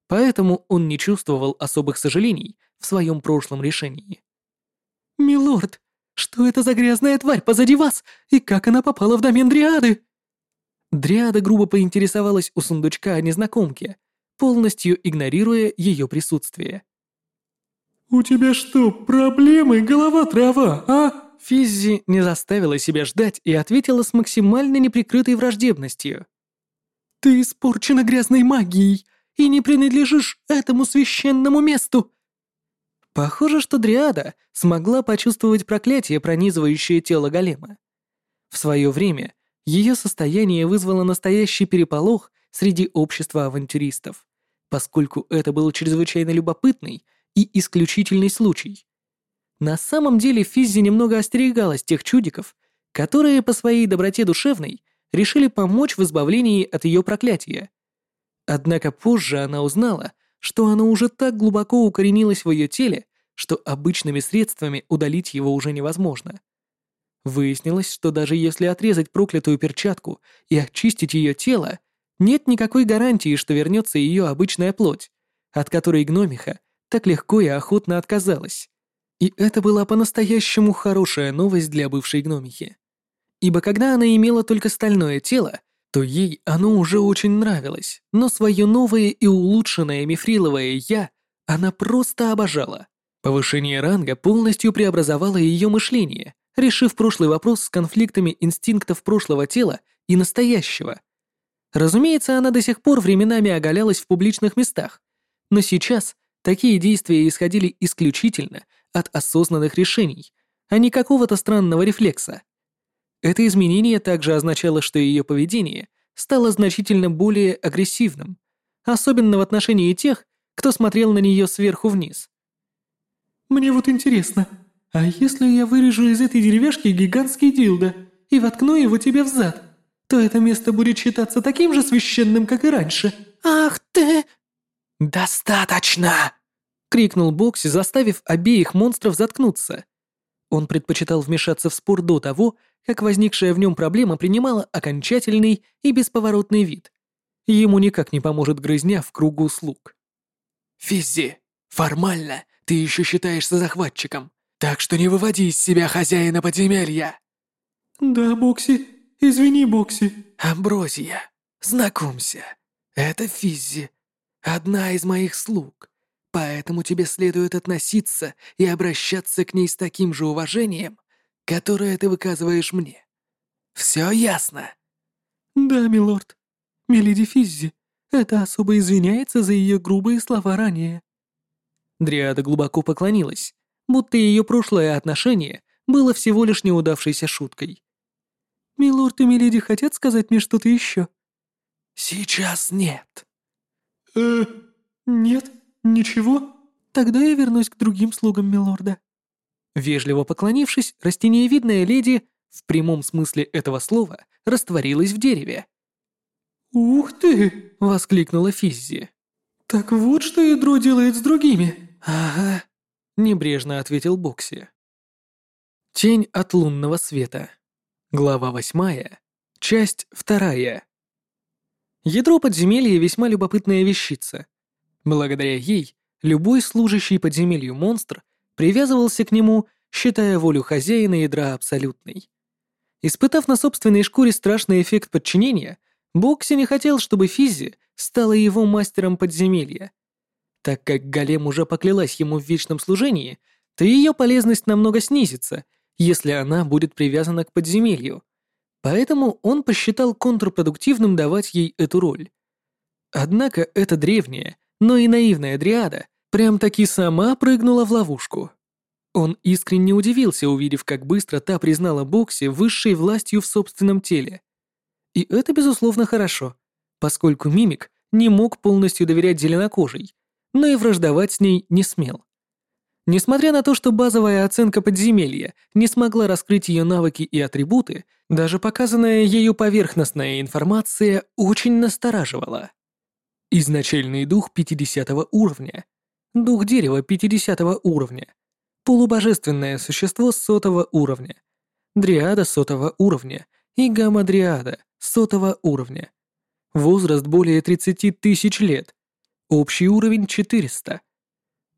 поэтому он не чувствовал особых сожалений в своем прошлом решении. «Милорд, что это за грязная тварь позади вас, и как она попала в домен Дриады?» Дриада грубо поинтересовалась у сундучка о незнакомке, полностью игнорируя ее присутствие. «У тебя что, проблемы, голова трава, а?» Физзи не заставила себя ждать и ответила с максимально неприкрытой враждебностью. «Ты испорчена грязной магией и не принадлежишь этому священному месту!» Похоже, что Дриада смогла почувствовать проклятие, пронизывающее тело голема. В свое время ее состояние вызвало настоящий переполох среди общества авантюристов, поскольку это был чрезвычайно любопытный и исключительный случай. На самом деле Физзи немного остерегалась тех чудиков, которые по своей доброте душевной решили помочь в избавлении от ее проклятия. Однако позже она узнала, что оно уже так глубоко укоренилось в ее теле, что обычными средствами удалить его уже невозможно. Выяснилось, что даже если отрезать проклятую перчатку и очистить ее тело, нет никакой гарантии, что вернется ее обычная плоть, от которой гномиха так легко и охотно отказалась. И это была по-настоящему хорошая новость для бывшей гномихи. Ибо когда она имела только стальное тело, то ей оно уже очень нравилось, но свое новое и улучшенное мифриловое «я» она просто обожала. Повышение ранга полностью преобразовало ее мышление, решив прошлый вопрос с конфликтами инстинктов прошлого тела и настоящего. Разумеется, она до сих пор временами оголялась в публичных местах, но сейчас такие действия исходили исключительно от осознанных решений, а не какого-то странного рефлекса. Это изменение также означало, что ее поведение стало значительно более агрессивным, особенно в отношении тех, кто смотрел на нее сверху вниз. «Мне вот интересно, а если я вырежу из этой деревяшки гигантский дилдо и воткну его тебе в зад, то это место будет считаться таким же священным, как и раньше?» «Ах ты!» «Достаточно!» — крикнул Бокси, заставив обеих монстров заткнуться. Он предпочитал вмешаться в спор до того, как возникшая в нем проблема принимала окончательный и бесповоротный вид. Ему никак не поможет грызня в кругу слуг. «Физзи, формально ты еще считаешься захватчиком, так что не выводи из себя хозяина подземелья!» «Да, Бокси, извини, Бокси». «Амброзия, знакомься, это Физзи, одна из моих слуг, поэтому тебе следует относиться и обращаться к ней с таким же уважением, которое ты выказываешь мне. Все ясно?» «Да, милорд. Миледи Физзи, это особо извиняется за ее грубые слова ранее». Дриада глубоко поклонилась, будто ее прошлое отношение было всего лишь неудавшейся шуткой. «Милорд и миледи хотят сказать мне что-то еще?» «Сейчас нет». «Э, нет, ничего. Тогда я вернусь к другим слугам милорда». Вежливо поклонившись, растениевидная леди, в прямом смысле этого слова, растворилась в дереве. «Ух ты!» — воскликнула Физзи. «Так вот что ядро делает с другими!» «Ага», — небрежно ответил Бокси. Тень от лунного света. Глава восьмая. Часть вторая. Ядро подземелья весьма любопытная вещица. Благодаря ей любой служащий подземелью монстр привязывался к нему, считая волю хозяина ядра абсолютной. Испытав на собственной шкуре страшный эффект подчинения, Бокси не хотел, чтобы Физи стала его мастером подземелья. Так как Голем уже поклялась ему в вечном служении, то ее полезность намного снизится, если она будет привязана к подземелью. Поэтому он посчитал контрпродуктивным давать ей эту роль. Однако эта древняя, но и наивная дриада прям-таки сама прыгнула в ловушку. Он искренне удивился, увидев, как быстро та признала Бокси высшей властью в собственном теле. И это, безусловно, хорошо, поскольку мимик не мог полностью доверять зеленокожей, но и враждовать с ней не смел. Несмотря на то, что базовая оценка подземелья не смогла раскрыть ее навыки и атрибуты, даже показанная ею поверхностная информация очень настораживала. Изначальный дух 50 уровня, дух дерева 50 уровня, полубожественное существо сотого уровня, дриада сотого уровня и гамма-дриада сотого уровня. Возраст более 30 тысяч лет. Общий уровень 400.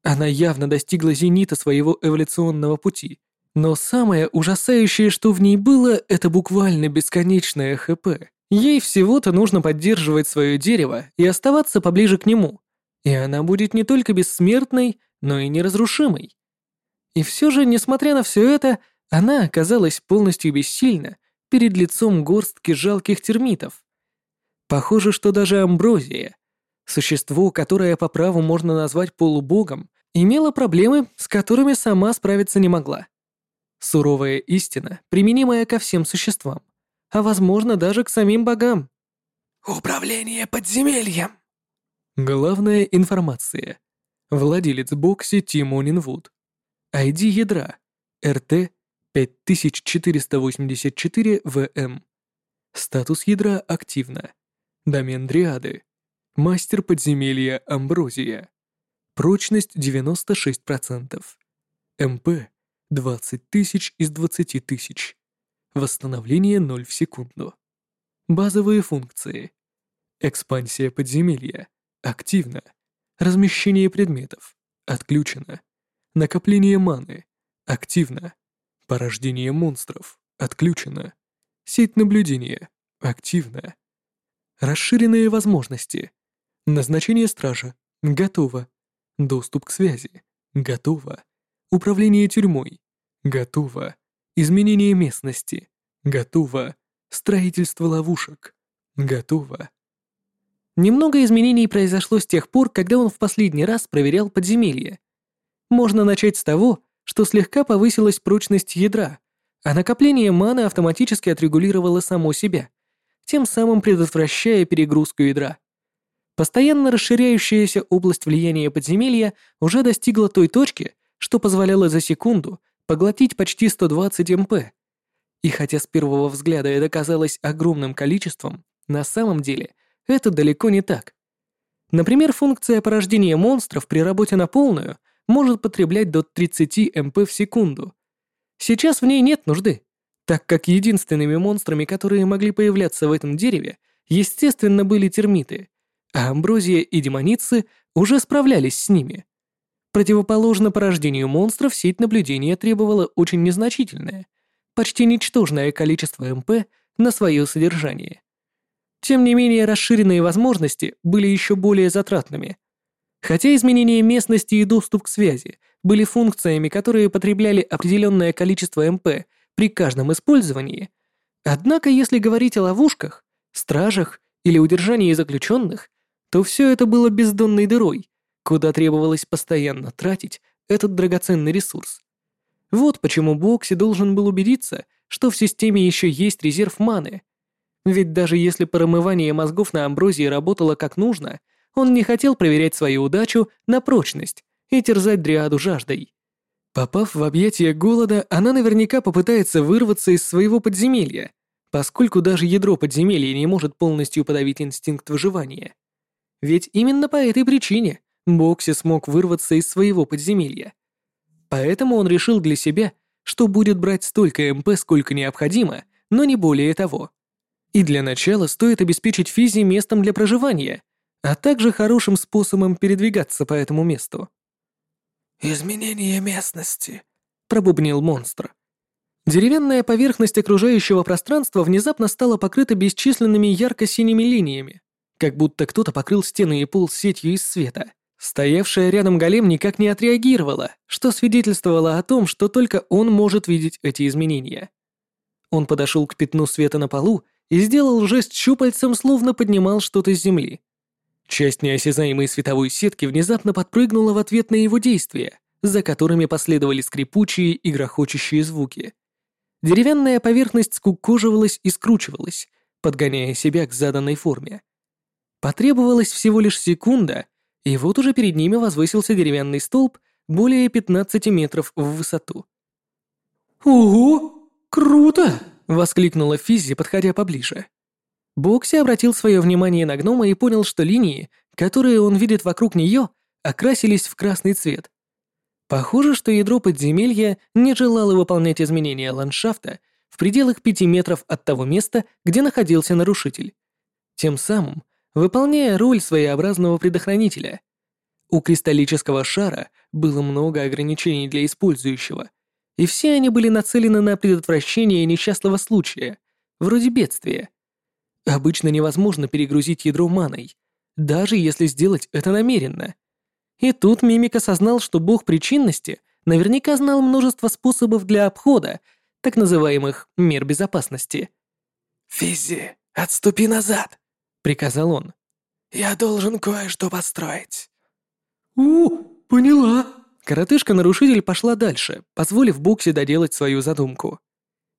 Она явно достигла зенита своего эволюционного пути. Но самое ужасающее, что в ней было, это буквально бесконечное ХП. Ей всего-то нужно поддерживать свое дерево и оставаться поближе к нему. И она будет не только бессмертной, но и неразрушимой. И все же, несмотря на все это, она оказалась полностью бессильна перед лицом горстки жалких термитов. Похоже, что даже Амброзия, существо, которое по праву можно назвать полубогом, имела проблемы, с которыми сама справиться не могла. Суровая истина, применимая ко всем существам, а возможно даже к самим богам. Управление подземельем. Главная информация. Владелец Бокси Тимонин Вуд. ID ядра. РТ 5484-ВМ. Статус ядра активно. Домен Дриады. Мастер подземелья Амброзия. Прочность 96%. МП 20 тысяч из 20 тысяч. Восстановление 0 в секунду. Базовые функции. Экспансия подземелья. Активно. Размещение предметов. Отключено. Накопление маны. Активно. Порождение монстров. Отключено. Сеть наблюдения. Активно. Расширенные возможности. Назначение стража. Готово. Доступ к связи. Готово. Управление тюрьмой. Готово. Изменение местности. Готово. Строительство ловушек. Готово. Немного изменений произошло с тех пор, когда он в последний раз проверял подземелье. Можно начать с того, что слегка повысилась прочность ядра, а накопление маны автоматически отрегулировало само себя, тем самым предотвращая перегрузку ядра. Постоянно расширяющаяся область влияния подземелья уже достигла той точки, что позволяло за секунду поглотить почти 120 МП. И хотя с первого взгляда это казалось огромным количеством, на самом деле это далеко не так. Например, функция порождения монстров при работе на полную может потреблять до 30 МП в секунду. Сейчас в ней нет нужды, так как единственными монстрами, которые могли появляться в этом дереве, естественно, были термиты, а Амброзия и демоницы уже справлялись с ними. Противоположно порождению монстров сеть наблюдения требовала очень незначительное, почти ничтожное количество МП на свое содержание. Тем не менее, расширенные возможности были еще более затратными. Хотя изменение местности и доступ к связи были функциями, которые потребляли определенное количество МП при каждом использовании, однако если говорить о ловушках, стражах или удержании заключенных, то все это было бездонной дырой, куда требовалось постоянно тратить этот драгоценный ресурс. Вот почему Бокси должен был убедиться, что в системе еще есть резерв маны. Ведь даже если промывание мозгов на амброзии работало как нужно, он не хотел проверять свою удачу на прочность и терзать дриаду жаждой. Попав в объятия голода, она наверняка попытается вырваться из своего подземелья, поскольку даже ядро подземелья не может полностью подавить инстинкт выживания. Ведь именно по этой причине Бокси смог вырваться из своего подземелья. Поэтому он решил для себя, что будет брать столько МП, сколько необходимо, но не более того. И для начала стоит обеспечить Физи местом для проживания, а также хорошим способом передвигаться по этому месту. «Изменение местности», — пробубнил монстр. Деревянная поверхность окружающего пространства внезапно стала покрыта бесчисленными ярко-синими линиями, как будто кто-то покрыл стены и пол сетью из света. Стоявшая рядом голем никак не отреагировала, что свидетельствовало о том, что только он может видеть эти изменения. Он подошел к пятну света на полу и сделал жест щупальцем, словно поднимал что-то с земли. Часть неосязаемой световой сетки внезапно подпрыгнула в ответ на его действия, за которыми последовали скрипучие и грохочущие звуки. Деревянная поверхность скукоживалась и скручивалась, подгоняя себя к заданной форме. Потребовалась всего лишь секунда, и вот уже перед ними возвысился деревянный столб более 15 метров в высоту. «Ого! Круто!» — воскликнула Физзи, подходя поближе. Бокси обратил свое внимание на гнома и понял, что линии, которые он видит вокруг нее, окрасились в красный цвет. Похоже, что ядро подземелья не желало выполнять изменения ландшафта в пределах пяти метров от того места, где находился нарушитель. Тем самым выполняя роль своеобразного предохранителя. У кристаллического шара было много ограничений для использующего, и все они были нацелены на предотвращение несчастного случая, вроде бедствия. Обычно невозможно перегрузить ядро маной, даже если сделать это намеренно. И тут Мимик осознал, что бог причинности наверняка знал множество способов для обхода так называемых мер безопасности. «Физзи, отступи назад!» Приказал он. «Я должен кое-что построить». «У, поняла». Коротышка-нарушитель пошла дальше, позволив Буксе доделать свою задумку.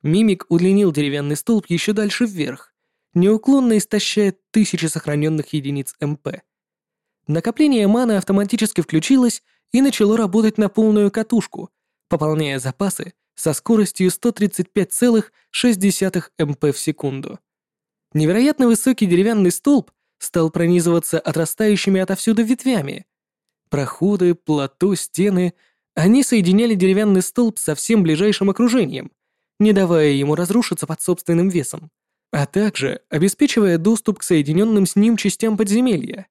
Мимик удлинил деревянный столб еще дальше вверх, неуклонно истощая тысячи сохраненных единиц МП. Накопление маны автоматически включилось и начало работать на полную катушку, пополняя запасы со скоростью 135,6 МП в секунду. Невероятно высокий деревянный столб стал пронизываться отрастающими отовсюду ветвями. Проходы, плато, стены — они соединяли деревянный столб со всем ближайшим окружением, не давая ему разрушиться под собственным весом, а также обеспечивая доступ к соединенным с ним частям подземелья.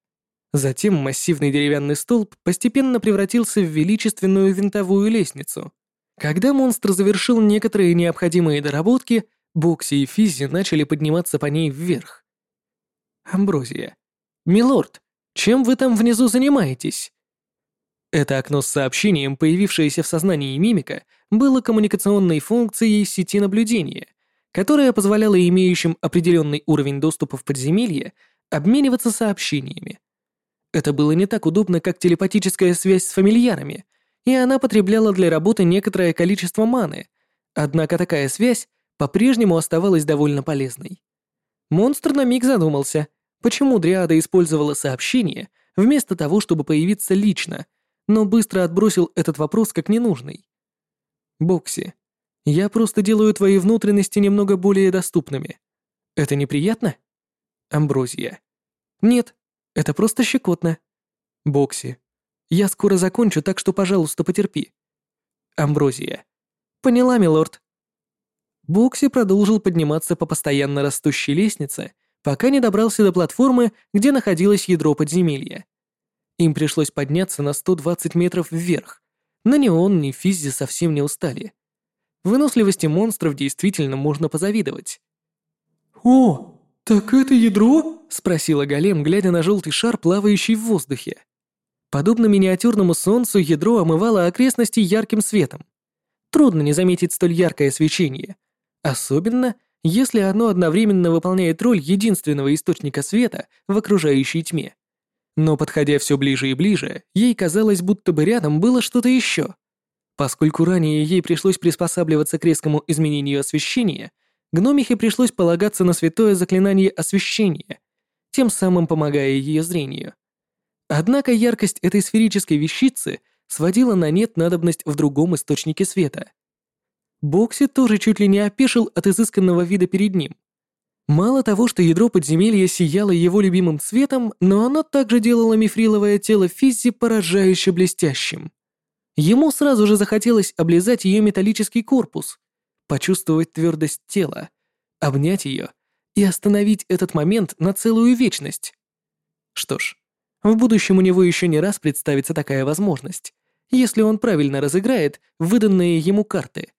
Затем массивный деревянный столб постепенно превратился в величественную винтовую лестницу. Когда монстр завершил некоторые необходимые доработки, Бокси и Физзи начали подниматься по ней вверх. Амброзия. «Милорд, чем вы там внизу занимаетесь?» Это окно с сообщением, появившееся в сознании мимика, было коммуникационной функцией сети наблюдения, которая позволяла имеющим определенный уровень доступа в подземелье обмениваться сообщениями. Это было не так удобно, как телепатическая связь с фамильярами, и она потребляла для работы некоторое количество маны, однако такая связь по-прежнему оставалась довольно полезной. Монстр на миг задумался, почему Дриада использовала сообщение вместо того, чтобы появиться лично, но быстро отбросил этот вопрос как ненужный. «Бокси, я просто делаю твои внутренности немного более доступными. Это неприятно?» Амброзия. «Нет, это просто щекотно». Бокси. «Я скоро закончу, так что, пожалуйста, потерпи». Амброзия. «Поняла, милорд». Бокси продолжил подниматься по постоянно растущей лестнице, пока не добрался до платформы, где находилось ядро подземелья. Им пришлось подняться на 120 метров вверх. На ни он, ни Физзи совсем не устали. Выносливости монстров действительно можно позавидовать. «О, так это ядро?» — спросила Голем, глядя на желтый шар, плавающий в воздухе. Подобно миниатюрному солнцу, ядро омывало окрестности ярким светом. Трудно не заметить столь яркое свечение. Особенно, если оно одновременно выполняет роль единственного источника света в окружающей тьме. Но подходя все ближе и ближе, ей казалось, будто бы рядом было что-то еще. Поскольку ранее ей пришлось приспосабливаться к резкому изменению освещения, гномихе пришлось полагаться на святое заклинание освещения, тем самым помогая ее зрению. Однако яркость этой сферической вещицы сводила на нет надобность в другом источнике света. Бокси тоже чуть ли не опешил от изысканного вида перед ним. Мало того, что ядро подземелья сияло его любимым цветом, но оно также делало мифриловое тело Физзи поражающе блестящим. Ему сразу же захотелось облизать ее металлический корпус, почувствовать твердость тела, обнять ее и остановить этот момент на целую вечность. Что ж, в будущем у него еще не раз представится такая возможность, если он правильно разыграет выданные ему карты.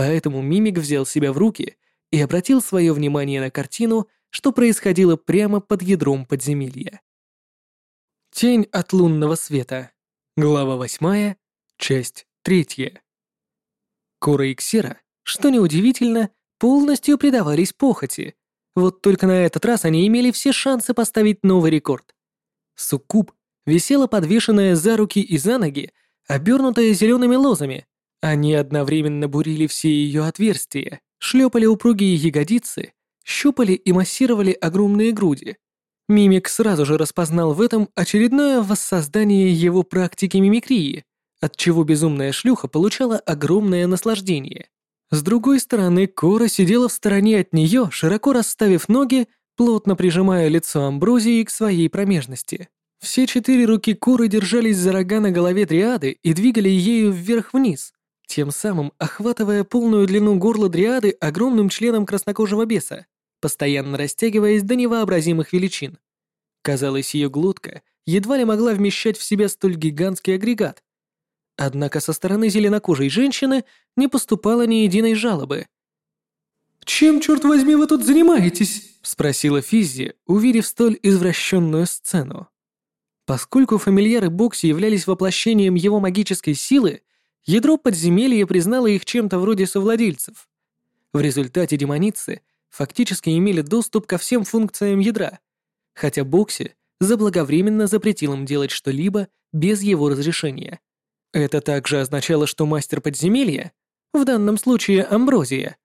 Поэтому Мимик взял себя в руки и обратил свое внимание на картину, что происходило прямо под ядром подземелья. Тень от лунного света. Глава восьмая, часть третья. Кора и Ксера, что неудивительно, полностью предавались похоти. Вот только на этот раз они имели все шансы поставить новый рекорд. Суккуб висела подвешенная за руки и за ноги, обернутая зелеными лозами. Они одновременно бурили все ее отверстия, шлепали упругие ягодицы, щупали и массировали огромные груди. Мимик сразу же распознал в этом очередное воссоздание его практики мимикрии, от чего безумная шлюха получала огромное наслаждение. С другой стороны, Кора сидела в стороне от нее, широко расставив ноги, плотно прижимая лицо Амброзии к своей промежности. Все четыре руки Коры держались за рога на голове Дриады и двигали ею вверх-вниз, тем самым охватывая полную длину горла дриады огромным членом краснокожего беса, постоянно растягиваясь до невообразимых величин. Казалось, ее глотка едва ли могла вмещать в себя столь гигантский агрегат. Однако со стороны зеленокожей женщины не поступало ни единой жалобы. «Чем, черт возьми, вы тут занимаетесь?» — спросила Физзи, увидев столь извращенную сцену. Поскольку фамильяры Бокси являлись воплощением его магической силы, Ядро подземелья признало их чем-то вроде совладельцев. В результате демоницы фактически имели доступ ко всем функциям ядра, хотя Бокси заблаговременно запретил им делать что-либо без его разрешения. Это также означало, что мастер подземелья, в данном случае Амброзия,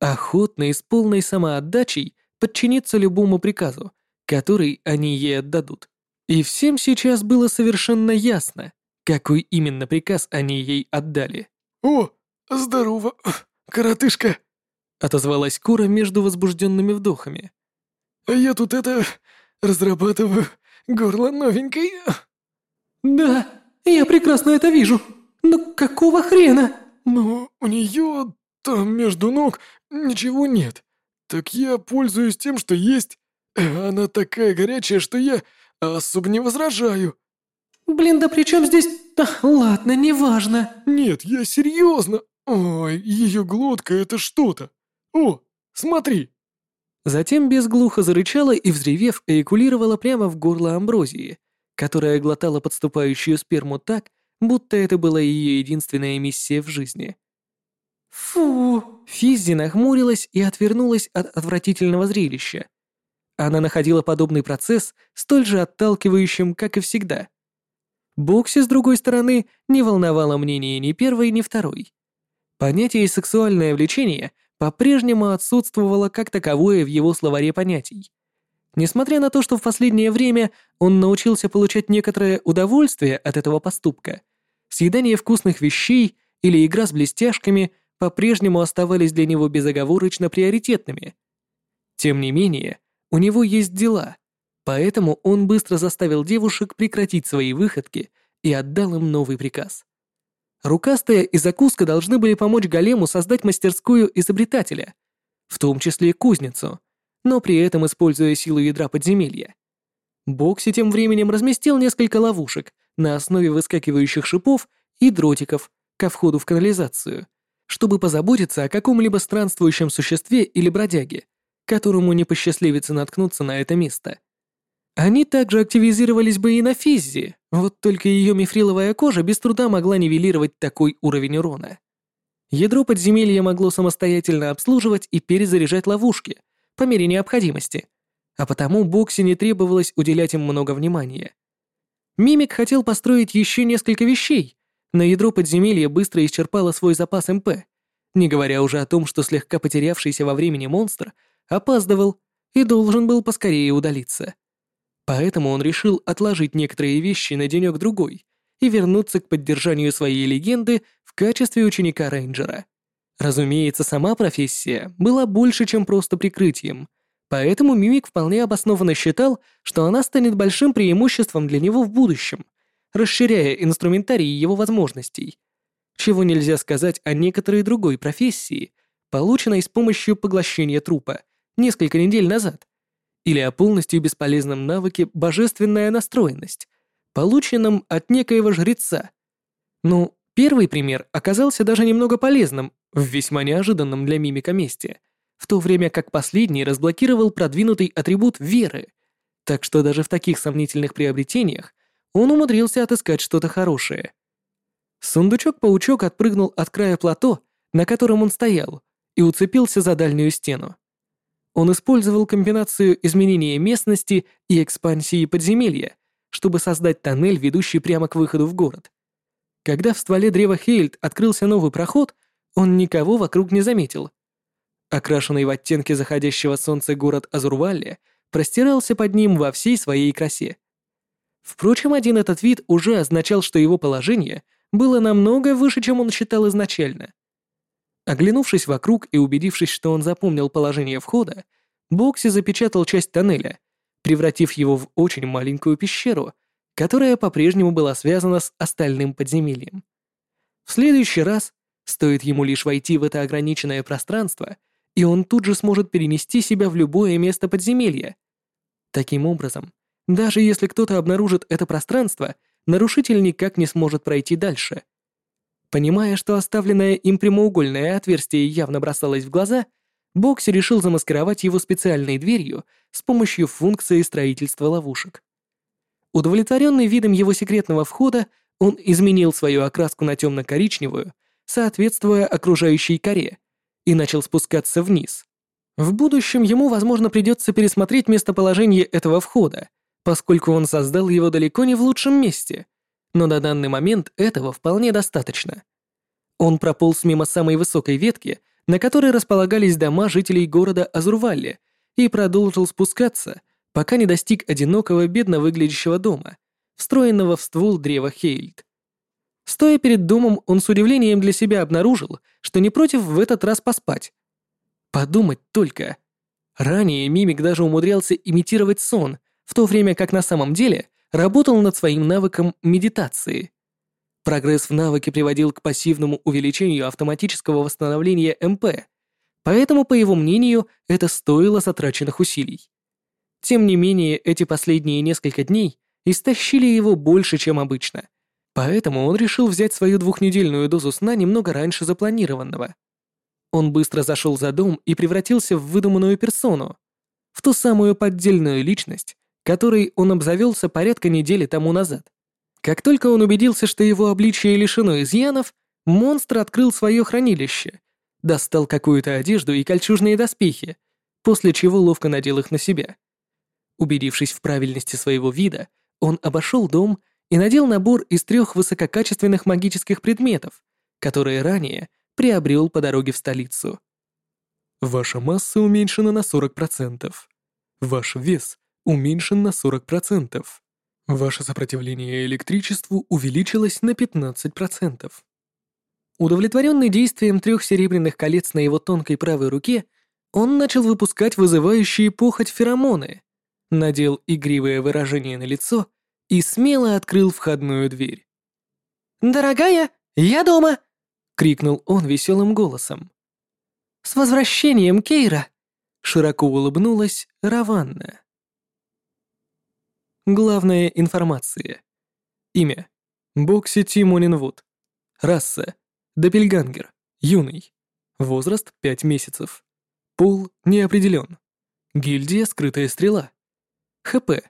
охотно и с полной самоотдачей подчинится любому приказу, который они ей отдадут. И всем сейчас было совершенно ясно, какой именно приказ они ей отдали? «О, здорово, коротышка!» Отозвалась Кура между возбужденными вдохами. «Я тут это... разрабатываю горло новенькой...» «Да, я прекрасно это вижу. Но какого хрена?» «Ну, у нее там между ног ничего нет. Так я пользуюсь тем, что есть. Она такая горячая, что я особо не возражаю. «Блин, да при чем здесь...» да, «Ладно, неважно». «Нет, я серьезно. Ой, ее глотка — это что-то. О, смотри!» Затем безглухо зарычала и, взревев, эякулировала прямо в горло Амброзии, которая глотала подступающую сперму так, будто это была ее единственная миссия в жизни. «Фу!» Физзи нахмурилась и отвернулась от отвратительного зрелища. Она находила подобный процесс столь же отталкивающим, как и всегда. Бокси, с другой стороны, не волновало мнение ни первой, ни второй. Понятие «сексуальное влечение» по-прежнему отсутствовало как таковое в его словаре понятий. Несмотря на то, что в последнее время он научился получать некоторое удовольствие от этого поступка, съедание вкусных вещей или игра с блестяшками по-прежнему оставались для него безоговорочно приоритетными. Тем не менее, у него есть дела, поэтому он быстро заставил девушек прекратить свои выходки и отдал им новый приказ. Рукастая и закуска должны были помочь Голему создать мастерскую изобретателя, в том числе кузницу, но при этом используя силу ядра подземелья. Бокси тем временем разместил несколько ловушек на основе выскакивающих шипов и дротиков ко входу в канализацию, чтобы позаботиться о каком-либо странствующем существе или бродяге, которому не посчастливится наткнуться на это место. Они также активизировались бы и на Физзи, вот только ее мифриловая кожа без труда могла нивелировать такой уровень урона. Ядро подземелья могло самостоятельно обслуживать и перезаряжать ловушки по мере необходимости, а потому Бокси не требовалось уделять им много внимания. Мимик хотел построить еще несколько вещей, но ядро подземелья быстро исчерпало свой запас МП, не говоря уже о том, что слегка потерявшийся во времени монстр опаздывал и должен был поскорее удалиться. Поэтому он решил отложить некоторые вещи на денек-другой и вернуться к поддержанию своей легенды в качестве ученика рейнджера. Разумеется, сама профессия была больше, чем просто прикрытием, поэтому Мимик вполне обоснованно считал, что она станет большим преимуществом для него в будущем, расширяя инструментарий его возможностей. Чего нельзя сказать о некоторой другой профессии, полученной с помощью поглощения трупа несколько недель назад, или о полностью бесполезном навыке «божественная настроенность», полученном от некоего жреца. Ну, первый пример оказался даже немного полезным в весьма неожиданном для мимика месте, в то время как последний разблокировал продвинутый атрибут веры, так что даже в таких сомнительных приобретениях он умудрился отыскать что-то хорошее. Сундучок-паучок отпрыгнул от края плато, на котором он стоял, и уцепился за дальнюю стену. Он использовал комбинацию изменения местности и экспансии подземелья, чтобы создать тоннель, ведущий прямо к выходу в город. Когда в стволе древа Хейльд открылся новый проход, он никого вокруг не заметил. Окрашенный в оттенки заходящего солнца город Азурвалли простирался под ним во всей своей красе. Впрочем, один этот вид уже означал, что его положение было намного выше, чем он считал изначально. Оглянувшись вокруг и убедившись, что он запомнил положение входа, Бокси запечатал часть тоннеля, превратив его в очень маленькую пещеру, которая по-прежнему была связана с остальным подземельем. В следующий раз стоит ему лишь войти в это ограниченное пространство, и он тут же сможет перенести себя в любое место подземелья. Таким образом, даже если кто-то обнаружит это пространство, нарушитель никак не сможет пройти дальше — Понимая, что оставленное им прямоугольное отверстие явно бросалось в глаза, Бокси решил замаскировать его специальной дверью с помощью функции строительства ловушек. Удовлетворенный видом его секретного входа, он изменил свою окраску на темно-коричневую, соответствуя окружающей коре, и начал спускаться вниз. В будущем ему, возможно, придется пересмотреть местоположение этого входа, поскольку он создал его далеко не в лучшем месте, но на данный момент этого вполне достаточно. Он прополз мимо самой высокой ветки, на которой располагались дома жителей города Азурвалли, и продолжил спускаться, пока не достиг одинокого бедно выглядящего дома, встроенного в ствол древа Хейльд. Стоя перед домом, он с удивлением для себя обнаружил, что не против в этот раз поспать. Подумать только. Ранее Мимик даже умудрялся имитировать сон, в то время как на самом деле работал над своим навыком медитации. Прогресс в навыке приводил к пассивному увеличению автоматического восстановления МП, поэтому, по его мнению, это стоило затраченных усилий. Тем не менее, эти последние несколько дней истощили его больше, чем обычно, поэтому он решил взять свою двухнедельную дозу сна немного раньше запланированного. Он быстро зашел за дом и превратился в выдуманную персону, в ту самую поддельную личность, которой он обзавелся порядка недели тому назад. Как только он убедился, что его обличие лишено изъянов, монстр открыл свое хранилище, достал какую-то одежду и кольчужные доспехи, после чего ловко надел их на себя. Убедившись в правильности своего вида, он обошел дом и надел набор из трех высококачественных магических предметов, которые ранее приобрел по дороге в столицу. Ваша масса уменьшена на 40%. Ваш вес уменьшен на 40%. Ваше сопротивление электричеству увеличилось на 15%. Удовлетворенный действием трех серебряных колец на его тонкой правой руке, он начал выпускать вызывающие похоть феромоны, надел игривое выражение на лицо и смело открыл входную дверь. «Дорогая, я дома!» — крикнул он веселым голосом. «С возвращением, Кейра!» — широко улыбнулась Раванна. Главная информация. Имя. Бокси Тимонинвуд. Раса. Доппельгангер. Юный. Возраст 5 месяцев. Пол не определен. Гильдия «Скрытая стрела». ХП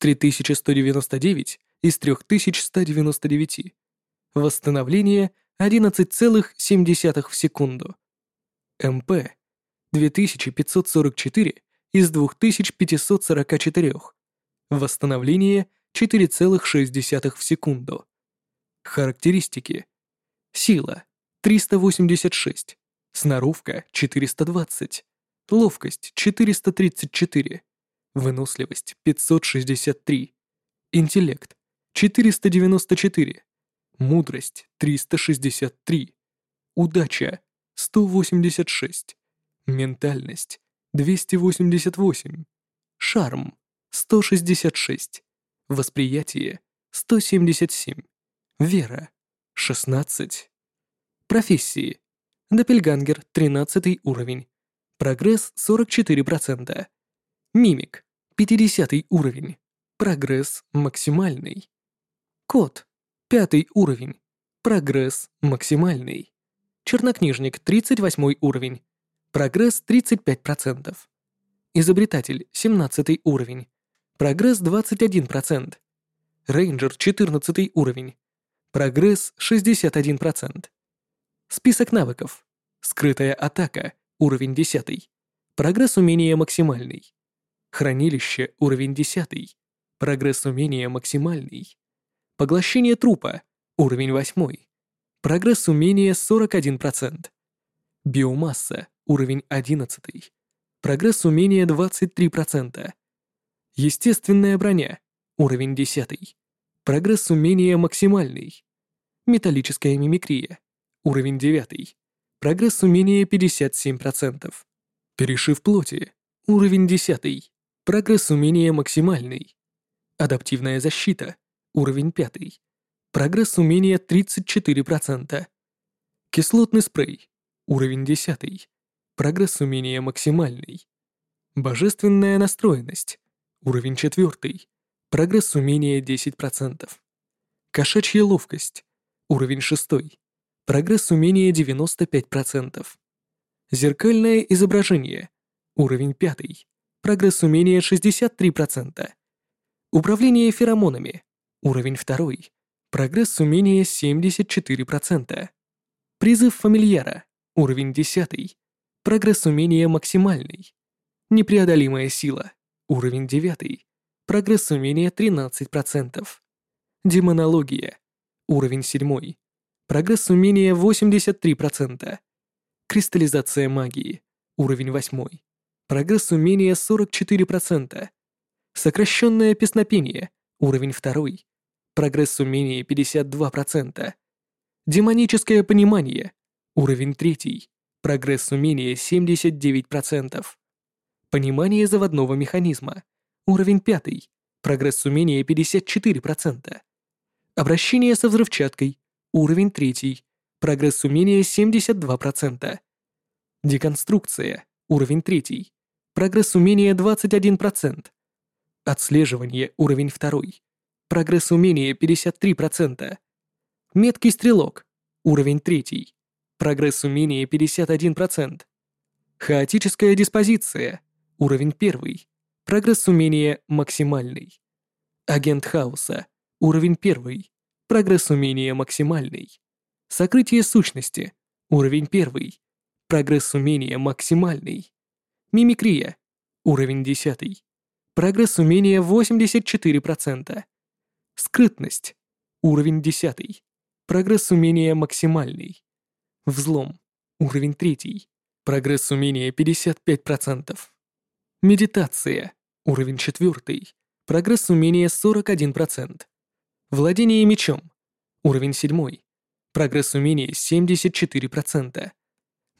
3199 из 3199. Восстановление 11,7 в секунду. МП 2544 из 2544. Восстановление 4,6 в секунду. Характеристики. Сила 386. Сноровка 420. Ловкость 434. Выносливость 563. Интеллект 494. Мудрость 363. Удача 186. Ментальность 288. Шарм 166. Восприятие 177. Вера 16. Профессии. Доппельгангер 13 уровень. Прогресс 44%. Мимик 50 уровень. Прогресс максимальный. Код 5 уровень. Прогресс максимальный. Чернокнижник 38 уровень. Прогресс 35%. Изобретатель 17 уровень. Прогресс 21%. Рейнджер 14 уровень. Прогресс 61%. Список навыков. Скрытая атака, уровень 10. Прогресс умения максимальный. Хранилище, уровень 10. Прогресс умения максимальный. Поглощение трупа, уровень 8. Прогресс умения 41%. Биомасса, уровень 11. Прогресс умения 23%. Естественная броня, уровень 10. Прогресс умения максимальный. Металлическая мимикрия, Уровень 9. Прогресс умения 57%. Перешив плоти. Уровень 10. Прогресс умения максимальный. Адаптивная защита. Уровень 5. Прогресс умения 34%. Кислотный спрей. Уровень 10. Прогресс умения максимальный. Божественная настроенность. Уровень 4. Прогресс умения 10%. Кошачья ловкость. Уровень 6. Прогресс умения 95%. Зеркальное изображение. Уровень 5. Прогресс умения 63%. Управление феромонами. Уровень 2. Прогресс умения 74%. Призыв фамильяра. Уровень 10. Прогресс умения максимальный. Непреодолимая сила. Уровень 9. Прогресс умения 13%. Демонология. Уровень 7. Прогресс умения 83%. Кристаллизация магии. Уровень 8. Прогресс умения 44%. Сокращенное песнопение. Уровень 2. Прогресс умения 52%. Демоническое понимание. Уровень 3. Прогресс умения 79%. Понимание заводного механизма. Уровень 5. Прогресс умения 54%. Обращение со взрывчаткой. Уровень 3. Прогресс умения 72%. Деконструкция. Уровень 3. Прогресс умения 21%. Отслеживание. Уровень 2. Прогресс умения 53%. Меткий стрелок. Уровень 3. Прогресс умения 51%. Хаотическая диспозиция. Уровень 1. Прогресс умения максимальный. Агент хаоса. Уровень 1. Прогресс умения максимальный. Сокрытие сущности. Уровень первый. Прогресс умения максимальный. Мимикрия. Уровень десятый. Прогресс умения 84%. Скрытность. Уровень десятый. Прогресс умения максимальный. Взлом. Уровень третий. Прогресс умения 55%. Медитация. Уровень четвертый. Прогресс умения 41%. Владение мечом. Уровень седьмой. Прогресс умения 74%.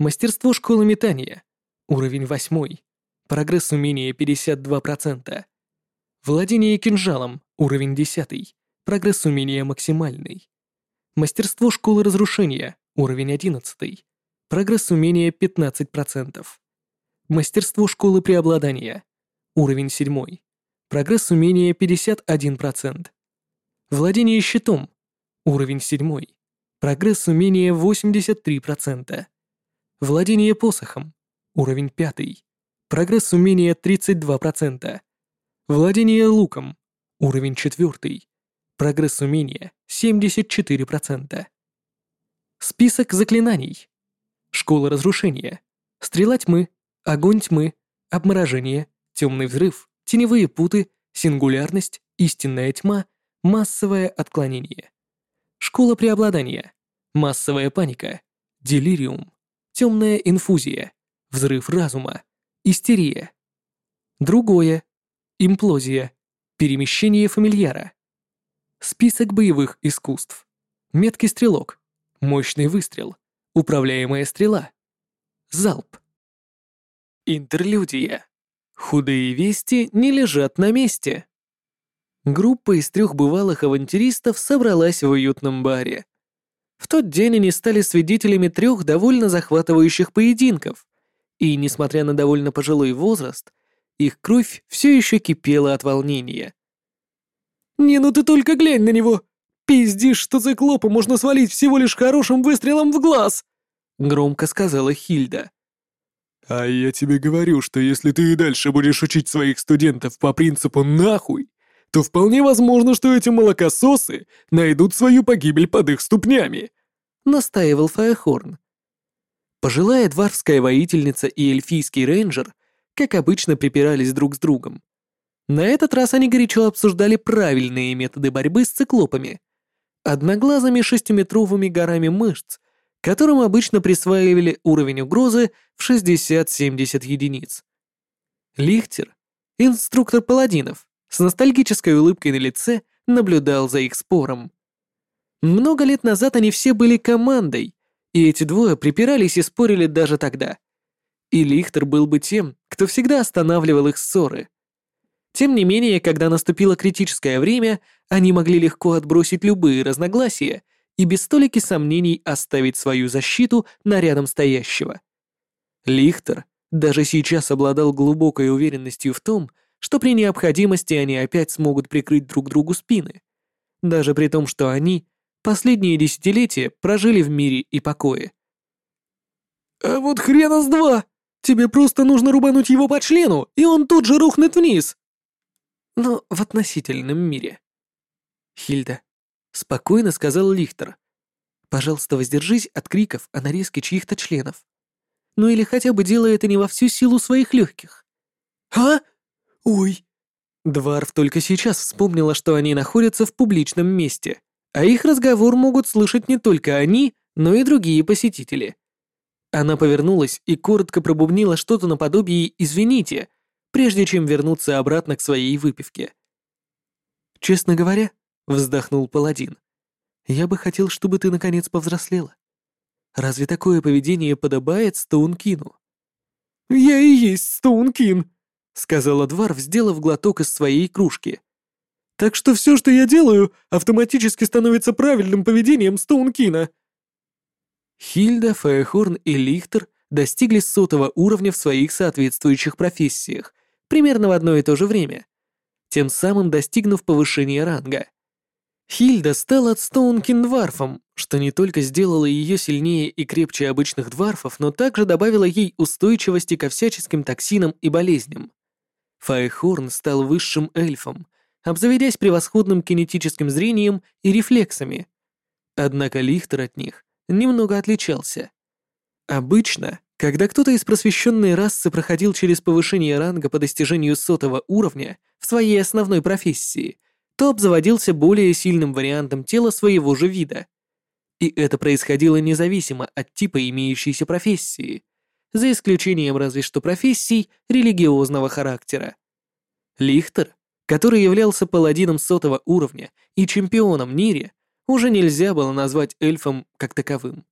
Мастерство школы метания. Уровень восьмой. Прогресс умения 52%. Владение кинжалом. Уровень десятый. Прогресс умения максимальный. Мастерство школы разрушения. Уровень одиннадцатый. Прогресс умения 15%. Мастерство школы преобладания. Уровень седьмой. Прогресс умения 51%. Владение щитом. Уровень седьмой. Прогресс умения 83%. Владение посохом. Уровень пятый. Прогресс умения 32%. Владение луком. Уровень четвертый. Прогресс умения 74%. Список заклинаний. Школа разрушения. Стрела тьмы. Огонь тьмы. Обморожение. Темный взрыв. Теневые путы. Сингулярность. Истинная тьма. Массовое отклонение. Школа преобладания. Массовая паника. Делириум. Темная инфузия. Взрыв разума. Истерия. Другое. Имплозия. Перемещение фамильяра. Список боевых искусств. Меткий стрелок. Мощный выстрел. Управляемая стрела. Залп. Интерлюдия. Худые вести не лежат на месте. Группа из трех бывалых авантюристов собралась в уютном баре. В тот день они стали свидетелями трех довольно захватывающих поединков, и, несмотря на довольно пожилой возраст, их кровь все еще кипела от волнения. «Не, ну ты только глянь на него! Пиздишь, что циклопа можно свалить всего лишь хорошим выстрелом в глаз!» Громко сказала Хильда. «А я тебе говорю, что если ты и дальше будешь учить своих студентов по принципу «нахуй», то вполне возможно, что эти молокососы найдут свою погибель под их ступнями», — настаивал Фаехорн. Пожилая дварская воительница и эльфийский рейнджер, как обычно, припирались друг с другом. На этот раз они горячо обсуждали правильные методы борьбы с циклопами, одноглазыми шестиметровыми горами мышц, которым обычно присваивали уровень угрозы в 60-70 единиц. Лихтер, инструктор паладинов, с ностальгической улыбкой на лице наблюдал за их спором. Много лет назад они все были командой, и эти двое припирались и спорили даже тогда. И Лихтер был бы тем, кто всегда останавливал их ссоры. Тем не менее, когда наступило критическое время, они могли легко отбросить любые разногласия и без столики сомнений оставить свою защиту на рядом стоящего. Лихтер даже сейчас обладал глубокой уверенностью в том, что при необходимости они опять смогут прикрыть друг другу спины, даже при том, что они последние десятилетия прожили в мире и покое. «А вот хрена с два! Тебе просто нужно рубануть его по члену, и он тут же рухнет вниз!» Но в относительном мире. «Хильда», — спокойно сказал Лихтер, «пожалуйста, воздержись от криков о нарезке чьих-то членов. Ну или хотя бы делай это не во всю силу своих легких». «А?» «Ой!» Дварф только сейчас вспомнила, что они находятся в публичном месте, а их разговор могут слышать не только они, но и другие посетители. Она повернулась и коротко пробубнила что-то наподобие «извините», прежде чем вернуться обратно к своей выпивке. «Честно говоря», — вздохнул паладин, — «я бы хотел, чтобы ты наконец повзрослела. Разве такое поведение подобает Стоункину?» «Я и есть Стоункин», — сказала Дварф, сделав глоток из своей кружки. «Так что все, что я делаю, автоматически становится правильным поведением Стоункина». Хильда, Фаехорн и Лихтер достигли сотого уровня в своих соответствующих профессиях, примерно в одно и то же время, тем самым достигнув повышения ранга. Хильда стала Стоункин-дварфом, что не только сделало ее сильнее и крепче обычных дварфов, но также добавило ей устойчивости ко всяческим токсинам и болезням. Файхорн стал высшим эльфом, обзаведясь превосходным кинетическим зрением и рефлексами. Однако Лихтер от них немного отличался. Обычно, когда кто-то из просвещенной расы проходил через повышение ранга по достижению сотого уровня в своей основной профессии, то обзаводился более сильным вариантом тела своего же вида. И это происходило независимо от типа имеющейся профессии, за исключением разве что профессий религиозного характера. Лихтер, который являлся паладином сотого уровня и чемпионом Нире, уже нельзя было назвать эльфом как таковым.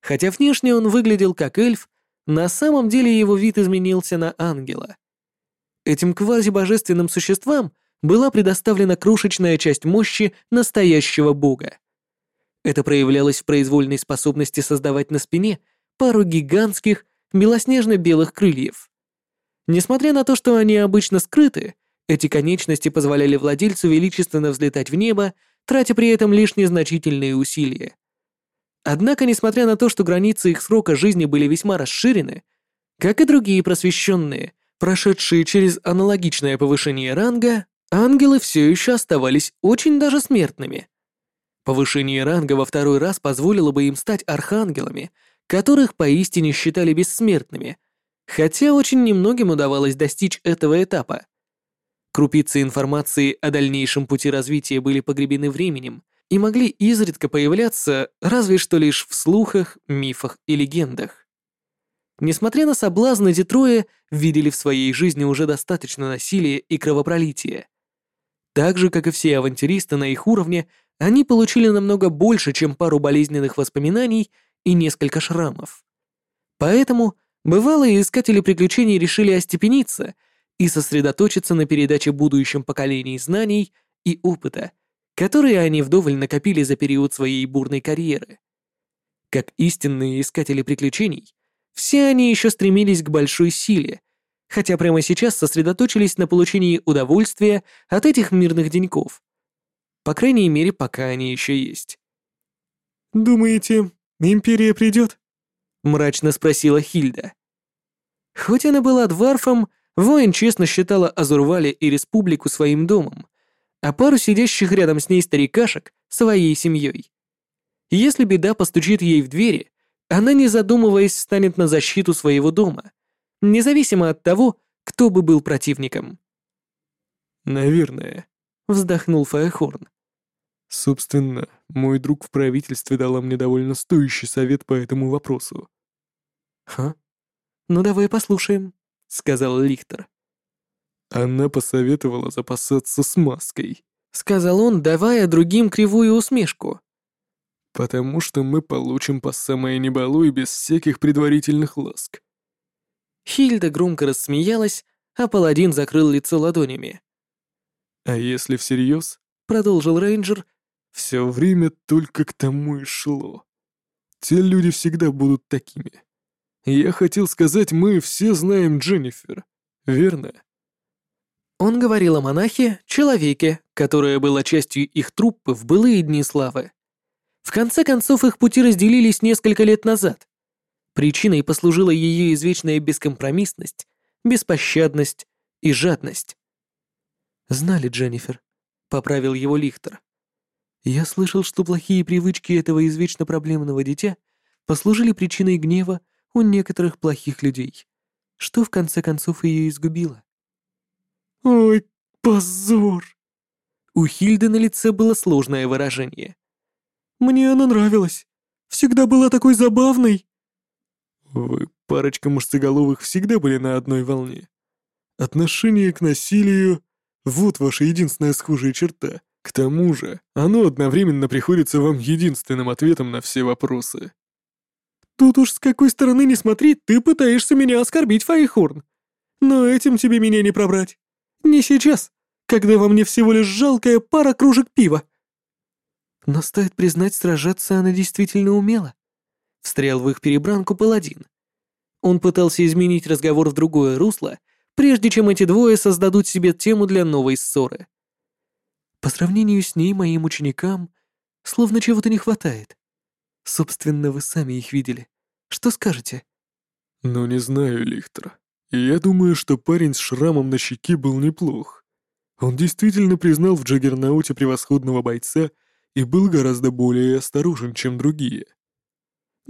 Хотя внешне он выглядел как эльф, на самом деле его вид изменился на ангела. Этим квазибожественным существам была предоставлена крошечная часть мощи настоящего бога. Это проявлялось в произвольной способности создавать на спине пару гигантских белоснежно-белых крыльев. Несмотря на то, что они обычно скрыты, эти конечности позволяли владельцу величественно взлетать в небо, тратя при этом лишь незначительные усилия. Однако, несмотря на то, что границы их срока жизни были весьма расширены, как и другие просвещенные, прошедшие через аналогичное повышение ранга, ангелы все еще оставались очень даже смертными. Повышение ранга во второй раз позволило бы им стать архангелами, которых поистине считали бессмертными, хотя очень немногим удавалось достичь этого этапа. Крупицы информации о дальнейшем пути развития были погребены временем, и могли изредка появляться разве что лишь в слухах, мифах и легендах. Несмотря на соблазны, эти трое видели в своей жизни уже достаточно насилия и кровопролития. Так же, как и все авантюристы на их уровне, они получили намного больше, чем пару болезненных воспоминаний и несколько шрамов. Поэтому бывалые искатели приключений решили остепениться и сосредоточиться на передаче будущим поколений знаний и опыта, которые они вдоволь накопили за период своей бурной карьеры. Как истинные искатели приключений, все они еще стремились к большой силе, хотя прямо сейчас сосредоточились на получении удовольствия от этих мирных деньков. По крайней мере, пока они еще есть. «Думаете, Империя придет?» — мрачно спросила Хильда. Хоть она была дварфом, воин честно считала Азурвале и Республику своим домом, а пару сидящих рядом с ней старикашек своей семьей. Если беда постучит ей в двери, она, не задумываясь, станет на защиту своего дома, независимо от того, кто бы был противником. «Наверное», — вздохнул Фаехорн. «Собственно, мой друг в правительстве дала мне довольно стоящий совет по этому вопросу». «Ха? Ну давай послушаем», — сказал Лихтер. Она посоветовала запасаться смазкой. Сказал он, давая другим кривую усмешку. Потому что мы получим по самое небалуй без всяких предварительных ласк. Хильда громко рассмеялась, а паладин закрыл лицо ладонями. А если всерьез, продолжил рейнджер, все время только к тому и шло. Те люди всегда будут такими. Я хотел сказать, мы все знаем Дженнифер, верно? Он говорил о монахе, человеке, которое было частью их труппы в былые дни славы. В конце концов, их пути разделились несколько лет назад. Причиной послужила ее извечная бескомпромиссность, беспощадность и жадность. «Знали Дженнифер», — поправил его Лихтер. «Я слышал, что плохие привычки этого извечно проблемного дитя послужили причиной гнева у некоторых плохих людей, что в конце концов ее изгубило. «Ой, позор!» У Хильды на лице было сложное выражение. «Мне она нравилась. Всегда была такой забавной». «Вы, парочка мужцеголовых, всегда были на одной волне. Отношение к насилию — вот ваша единственная схожая черта. К тому же, оно одновременно приходится вам единственным ответом на все вопросы». «Тут уж с какой стороны не смотри, ты пытаешься меня оскорбить, Файхорн. Но этим тебе меня не пробрать. Не сейчас, когда во мне всего лишь жалкая пара кружек пива. Но стоит признать, сражаться она действительно умела. Встрял в их перебранку паладин. Он пытался изменить разговор в другое русло, прежде чем эти двое создадут себе тему для новой ссоры. По сравнению с ней, моим ученикам, словно чего-то не хватает. Собственно, вы сами их видели. Что скажете? Ну, не знаю, Лихтер. Я думаю, что парень с шрамом на щеке был неплох. Он действительно признал в Джаггернауте превосходного бойца и был гораздо более осторожен, чем другие.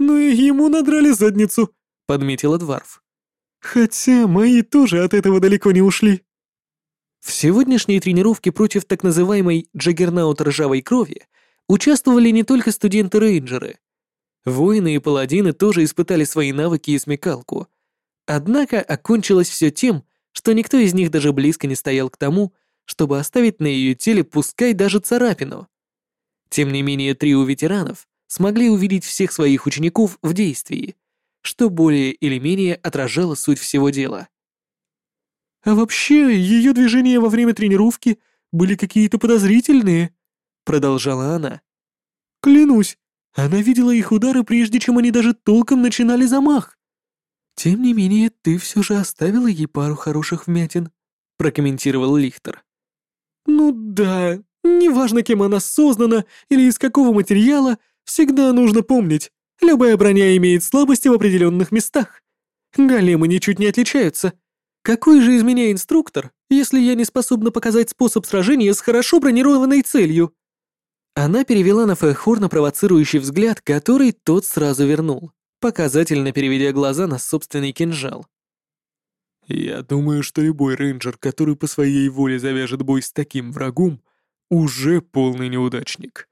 «Ну и ему надрали задницу», — подметила Дварф. «Хотя мои тоже от этого далеко не ушли». В сегодняшней тренировке против так называемой Джаггернаут ржавой крови участвовали не только студенты-рейнджеры. Воины и паладины тоже испытали свои навыки и смекалку. Однако окончилось все тем, что никто из них даже близко не стоял к тому, чтобы оставить на ее теле пускай даже царапину. Тем не менее, трио ветеранов смогли увидеть всех своих учеников в действии, что более или менее отражало суть всего дела. «А вообще, ее движения во время тренировки были какие-то подозрительные», — продолжала она. «Клянусь, она видела их удары, прежде чем они даже толком начинали замах. Тем не менее, ты все же оставила ей пару хороших вмятин», — прокомментировал Лихтер. «Ну да, неважно, кем она создана или из какого материала, всегда нужно помнить, любая броня имеет слабости в определенных местах. Големы ничуть не отличаются. Какой же из меня инструктор, если я не способна показать способ сражения с хорошо бронированной целью?» Она перевела на Фэхорна провоцирующий взгляд, который тот сразу вернул, показательно переведя глаза на собственный кинжал. Я думаю, что любой рейнджер, который по своей воле завяжет бой с таким врагом, уже полный неудачник.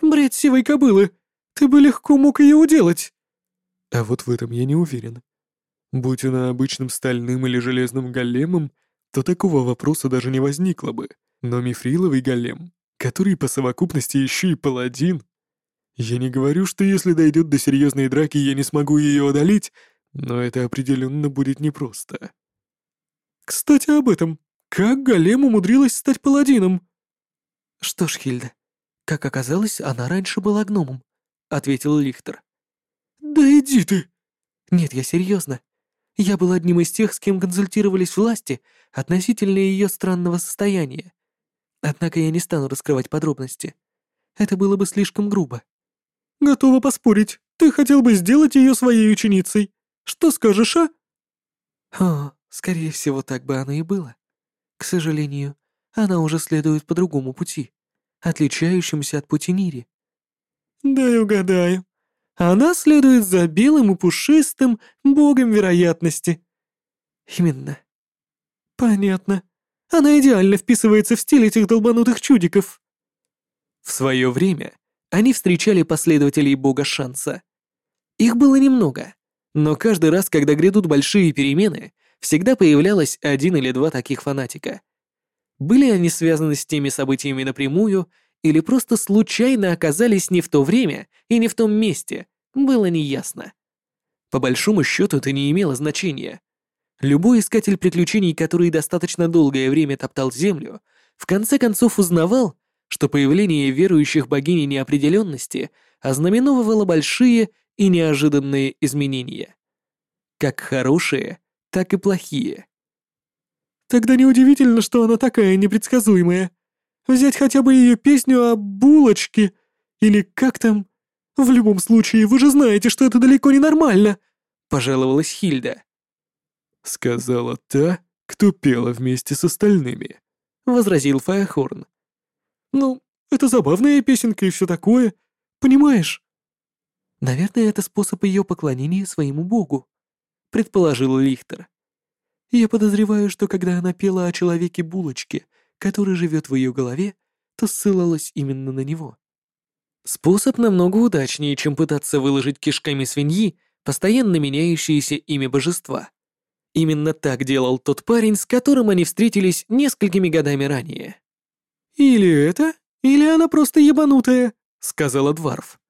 Бред сивой кобылы! Ты бы легко мог ее уделать!» А вот в этом я не уверен. Будь она обычным стальным или железным големом, то такого вопроса даже не возникло бы. Но мифриловый голем, который по совокупности еще и паладин... Я не говорю, что если дойдет до серьезной драки, я не смогу ее одолеть, но это определенно будет непросто. Кстати, об этом. Как Голем умудрилась стать паладином? Что ж, Хильда, как оказалось, она раньше была гномом, ответил Лихтер. Да иди ты! Нет, я серьезно. Я был одним из тех, с кем консультировались власти относительно ее странного состояния. Однако я не стану раскрывать подробности. Это было бы слишком грубо. Готова поспорить, ты хотел бы сделать ее своей ученицей. Что скажешь, а? О, Скорее всего, так бы оно и было. К сожалению, она уже следует по другому пути, отличающемуся от пути Нири. Дай угадаю. Она следует за белым и пушистым богом вероятности. Именно. Понятно. Она идеально вписывается в стиль этих долбанутых чудиков. В свое время они встречали последователей бога шанса. Их было немного, но каждый раз, когда грядут большие перемены, всегда появлялось один или два таких фанатика. Были они связаны с теми событиями напрямую или просто случайно оказались не в то время и не в том месте, было неясно. По большому счету это не имело значения. Любой искатель приключений, который достаточно долгое время топтал землю, в конце концов узнавал, что появление верующих богини неопределенности ознаменовывало большие и неожиданные изменения. Как хорошие, так и плохие. Тогда неудивительно, что она такая непредсказуемая. Взять хотя бы ее песню о булочке, или как там... В любом случае, вы же знаете, что это далеко не нормально, пожаловалась Хильда. Сказала та, кто пела вместе с остальными, возразил Фаехорн. Ну, это забавная песенка и все такое, понимаешь? Наверное, это способ ее поклонения своему богу предположил Лихтер. Я подозреваю, что когда она пела о человеке-булочке, который живет в ее голове, то ссылалась именно на него. Способ намного удачнее, чем пытаться выложить кишками свиньи постоянно меняющиеся имя божества. Именно так делал тот парень, с которым они встретились несколькими годами ранее. «Или это, или она просто ебанутая», — сказала Дварф.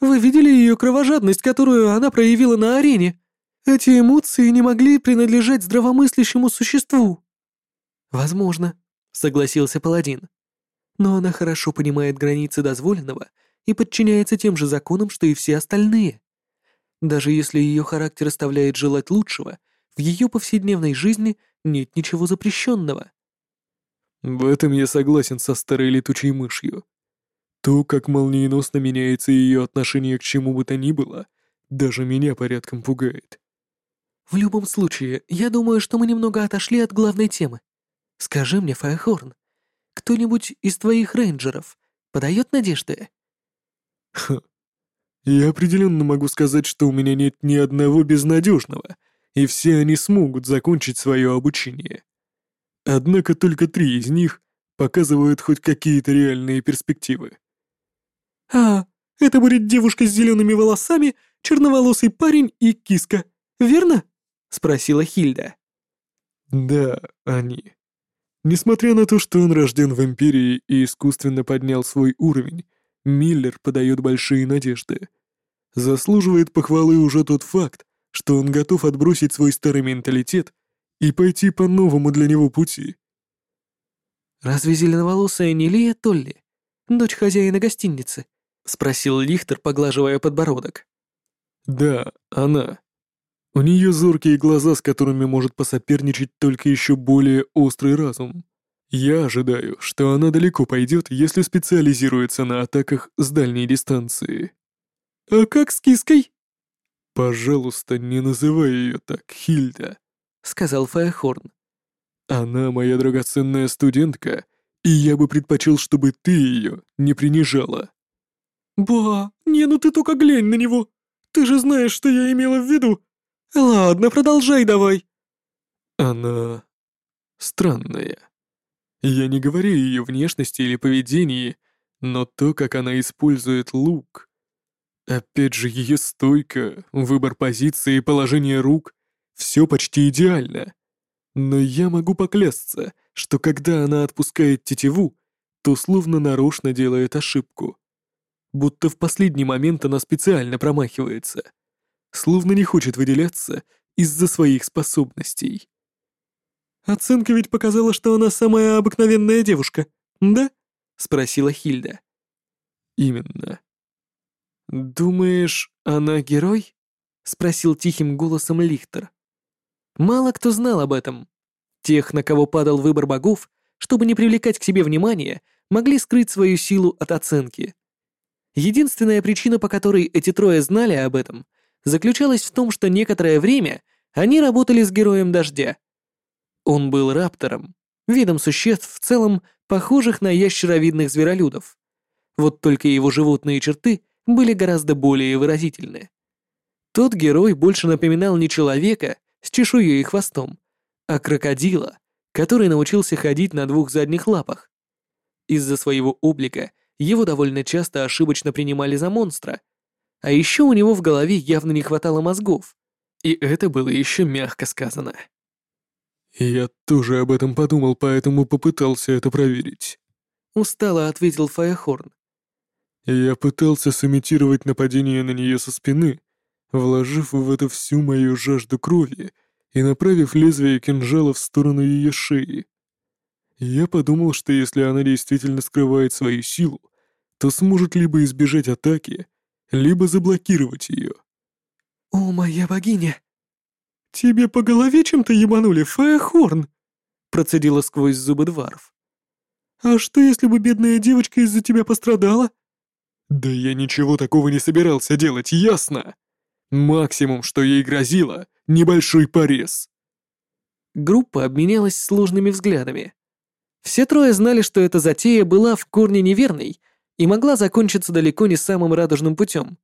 «Вы видели ее кровожадность, которую она проявила на арене? Эти эмоции не могли принадлежать здравомыслящему существу. Возможно, согласился паладин. Но она хорошо понимает границы дозволенного и подчиняется тем же законам, что и все остальные. Даже если ее характер оставляет желать лучшего, в ее повседневной жизни нет ничего запрещенного. В этом я согласен со старой летучей мышью. То, как молниеносно меняется ее отношение к чему бы то ни было, даже меня порядком пугает. В любом случае, я думаю, что мы немного отошли от главной темы. Скажи мне, Файхорн, кто-нибудь из твоих рейнджеров подает надежды?» Ха. Я определенно могу сказать, что у меня нет ни одного безнадежного, и все они смогут закончить свое обучение. Однако только три из них показывают хоть какие-то реальные перспективы. «А, это будет девушка с зелеными волосами, черноволосый парень и киска, верно?» — спросила Хильда. Да, они. Несмотря на то, что он рожден в Империи и искусственно поднял свой уровень, Миллер подает большие надежды. Заслуживает похвалы уже тот факт, что он готов отбросить свой старый менталитет и пойти по новому для него пути. «Разве зеленоволосая не Лия Толли, дочь хозяина гостиницы?» — спросил Лихтер, поглаживая подбородок. Да, она. У нее зоркие глаза, с которыми может посоперничать только еще более острый разум. Я ожидаю, что она далеко пойдет, если специализируется на атаках с дальней дистанции. «А как с киской?» «Пожалуйста, не называй ее так, Хильда», — сказал Фаехорн. «Она моя драгоценная студентка, и я бы предпочел, чтобы ты ее не принижала». «Ба, не, ну ты только глянь на него. Ты же знаешь, что я имела в виду. Ладно, продолжай давай». Она странная. Я не говорю ее внешности или поведении, но то, как она использует лук. Опять же, ее стойка, выбор позиции и положение рук — все почти идеально. Но я могу поклясться, что когда она отпускает тетиву, то словно нарочно делает ошибку. Будто в последний момент она специально промахивается — словно не хочет выделяться из-за своих способностей. «Оценка ведь показала, что она самая обыкновенная девушка, да?» — спросила Хильда. «Именно». «Думаешь, она герой?» — спросил тихим голосом Лихтер. Мало кто знал об этом. Тех, на кого падал выбор богов, чтобы не привлекать к себе внимания, могли скрыть свою силу от оценки. Единственная причина, по которой эти трое знали об этом, заключалась в том, что некоторое время они работали с героем дождя. Он был раптором, видом существ в целом похожих на ящеровидных зверолюдов. Вот только его животные черты были гораздо более выразительны. Тот герой больше напоминал не человека с чешуей и хвостом, а крокодила, который научился ходить на двух задних лапах. Из-за своего облика его довольно часто ошибочно принимали за монстра — а еще у него в голове явно не хватало мозгов. И это было еще мягко сказано. «Я тоже об этом подумал, поэтому попытался это проверить», — устало ответил Фаехорн. «Я пытался сымитировать нападение на нее со спины, вложив в это всю мою жажду крови и направив лезвие кинжала в сторону ее шеи. Я подумал, что если она действительно скрывает свою силу, то сможет либо избежать атаки, либо заблокировать ее. «О, моя богиня!» «Тебе по голове чем-то ебанули, Фаехорн!» процедила сквозь зубы Дварф. «А что, если бы бедная девочка из-за тебя пострадала?» «Да я ничего такого не собирался делать, ясно? Максимум, что ей грозило, небольшой порез». Группа обменялась сложными взглядами. Все трое знали, что эта затея была в корне неверной и могла закончиться далеко не самым радужным путем.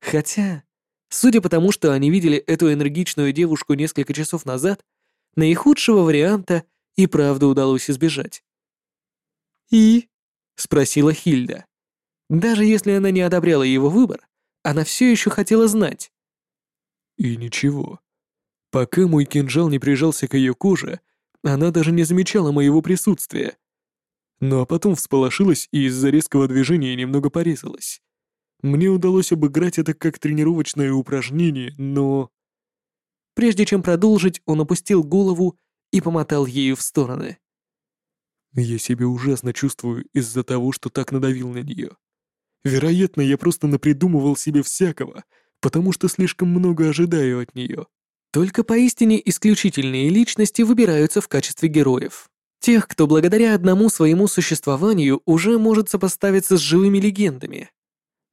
Хотя, судя по тому, что они видели эту энергичную девушку несколько часов назад, наихудшего варианта и правда удалось избежать. «И?» — спросила Хильда. Даже если она не одобряла его выбор, она все еще хотела знать. И ничего. Пока мой кинжал не прижался к ее коже, она даже не замечала моего присутствия, ну а потом всполошилась и из-за резкого движения немного порезалась. Мне удалось обыграть это как тренировочное упражнение, но... Прежде чем продолжить, он опустил голову и помотал ею в стороны. Я себя ужасно чувствую из-за того, что так надавил на нее. Вероятно, я просто напридумывал себе всякого, потому что слишком много ожидаю от нее. Только поистине исключительные личности выбираются в качестве героев. Тех, кто благодаря одному своему существованию уже может сопоставиться с живыми легендами.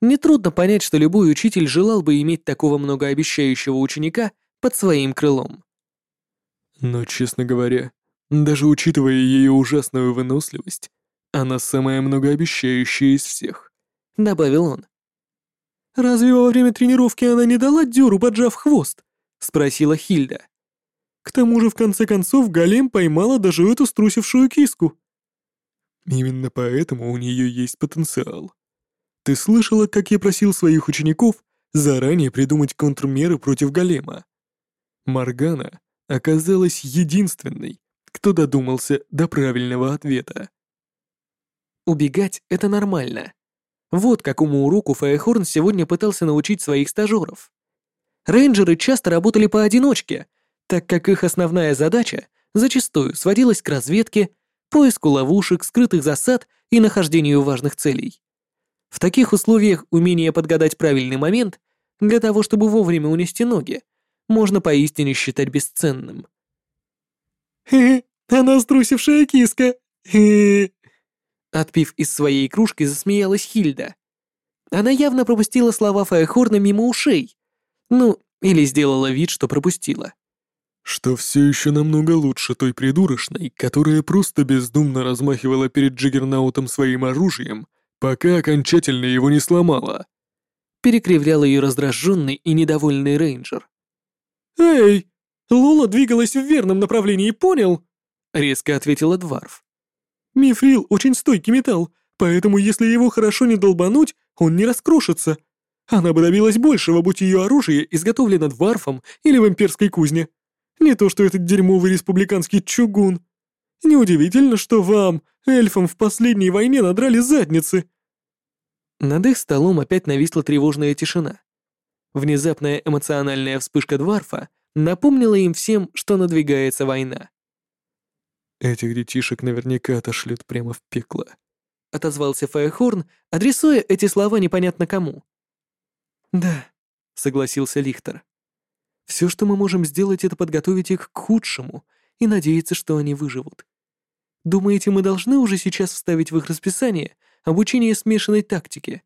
Нетрудно понять, что любой учитель желал бы иметь такого многообещающего ученика под своим крылом. Но, честно говоря, Даже учитывая ее ужасную выносливость, она самая многообещающая из всех», — добавил он. «Разве во время тренировки она не дала дёру, поджав хвост?» — спросила Хильда. «К тому же, в конце концов, Голем поймала даже эту струсившую киску». «Именно поэтому у нее есть потенциал. Ты слышала, как я просил своих учеников заранее придумать контрмеры против Голема? Маргана оказалась единственной, кто додумался до правильного ответа. Убегать — это нормально. Вот какому уроку Фаехорн сегодня пытался научить своих стажеров. Рейнджеры часто работали поодиночке, так как их основная задача зачастую сводилась к разведке, поиску ловушек, скрытых засад и нахождению важных целей. В таких условиях умение подгадать правильный момент для того, чтобы вовремя унести ноги, можно поистине считать бесценным. «Хе-хе, она струсившая киска! Хе-хе!» Отпив из своей кружки, засмеялась Хильда. Она явно пропустила слова Фаехорна мимо ушей. Ну, или сделала вид, что пропустила. Что все еще намного лучше той придурочной, которая просто бездумно размахивала перед Джиггернаутом своим оружием, пока окончательно его не сломала. Перекривлял ее раздраженный и недовольный рейнджер. «Эй, Лола двигалась в верном направлении, понял?» — резко ответила Дварф. Мифрил очень стойкий металл, поэтому если его хорошо не долбануть, он не раскрошится. Она бы добилась большего, будь ее оружие изготовлено дварфом или в имперской кузне. Не то что этот дерьмовый республиканский чугун. Неудивительно, что вам, эльфам, в последней войне надрали задницы. Над их столом опять нависла тревожная тишина. Внезапная эмоциональная вспышка Дварфа напомнила им всем, что надвигается война. Этих детишек наверняка отошлют прямо в пекло. Отозвался Фаехорн, адресуя эти слова непонятно кому. Да, согласился Лихтер. Все, что мы можем сделать, это подготовить их к худшему и надеяться, что они выживут. Думаете, мы должны уже сейчас вставить в их расписание обучение смешанной тактике?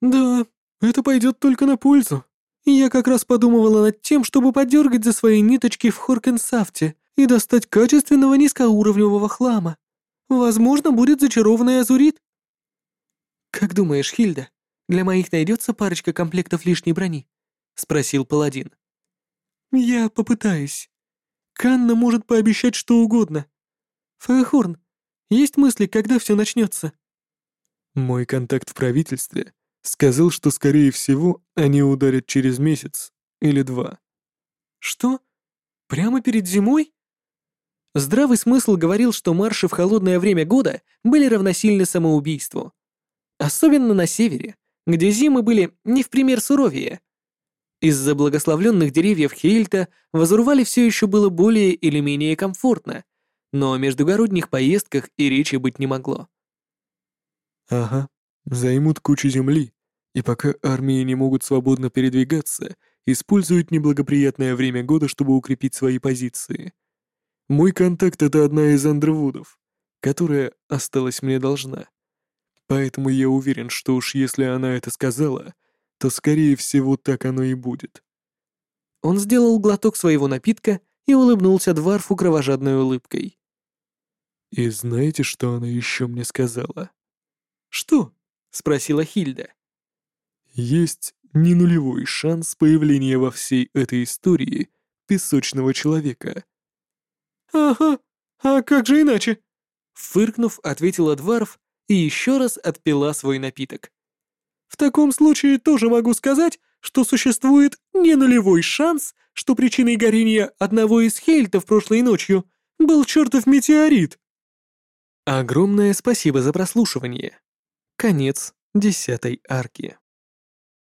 Да, это пойдет только на пользу. Я как раз подумывала над тем, чтобы подергать за свои ниточки в Хоркенсафте и достать качественного низкоуровневого хлама. Возможно, будет зачарованный азурит. «Как думаешь, Хильда, для моих найдется парочка комплектов лишней брони?» — спросил паладин. «Я попытаюсь. Канна может пообещать что угодно. Фаехорн, есть мысли, когда все начнется?» «Мой контакт в правительстве сказал, что, скорее всего, они ударят через месяц или два». «Что? Прямо перед зимой?» Здравый смысл говорил, что марши в холодное время года были равносильны самоубийству. Особенно на севере, где зимы были не в пример суровее. Из-за благословленных деревьев Хейльта в Азурвале все еще было более или менее комфортно, но о междугородних поездках и речи быть не могло. «Ага, займут кучу земли, и пока армии не могут свободно передвигаться, используют неблагоприятное время года, чтобы укрепить свои позиции», мой контакт — это одна из Андервудов, которая осталась мне должна. Поэтому я уверен, что уж если она это сказала, то, скорее всего, так оно и будет. Он сделал глоток своего напитка и улыбнулся Дварфу кровожадной улыбкой. «И знаете, что она еще мне сказала?» «Что?» — спросила Хильда. «Есть не нулевой шанс появления во всей этой истории песочного человека», «Ага, а как же иначе?» Фыркнув, ответила Дварф и еще раз отпила свой напиток. «В таком случае тоже могу сказать, что существует не нулевой шанс, что причиной горения одного из хельтов прошлой ночью был чертов метеорит». Огромное спасибо за прослушивание. Конец десятой арки.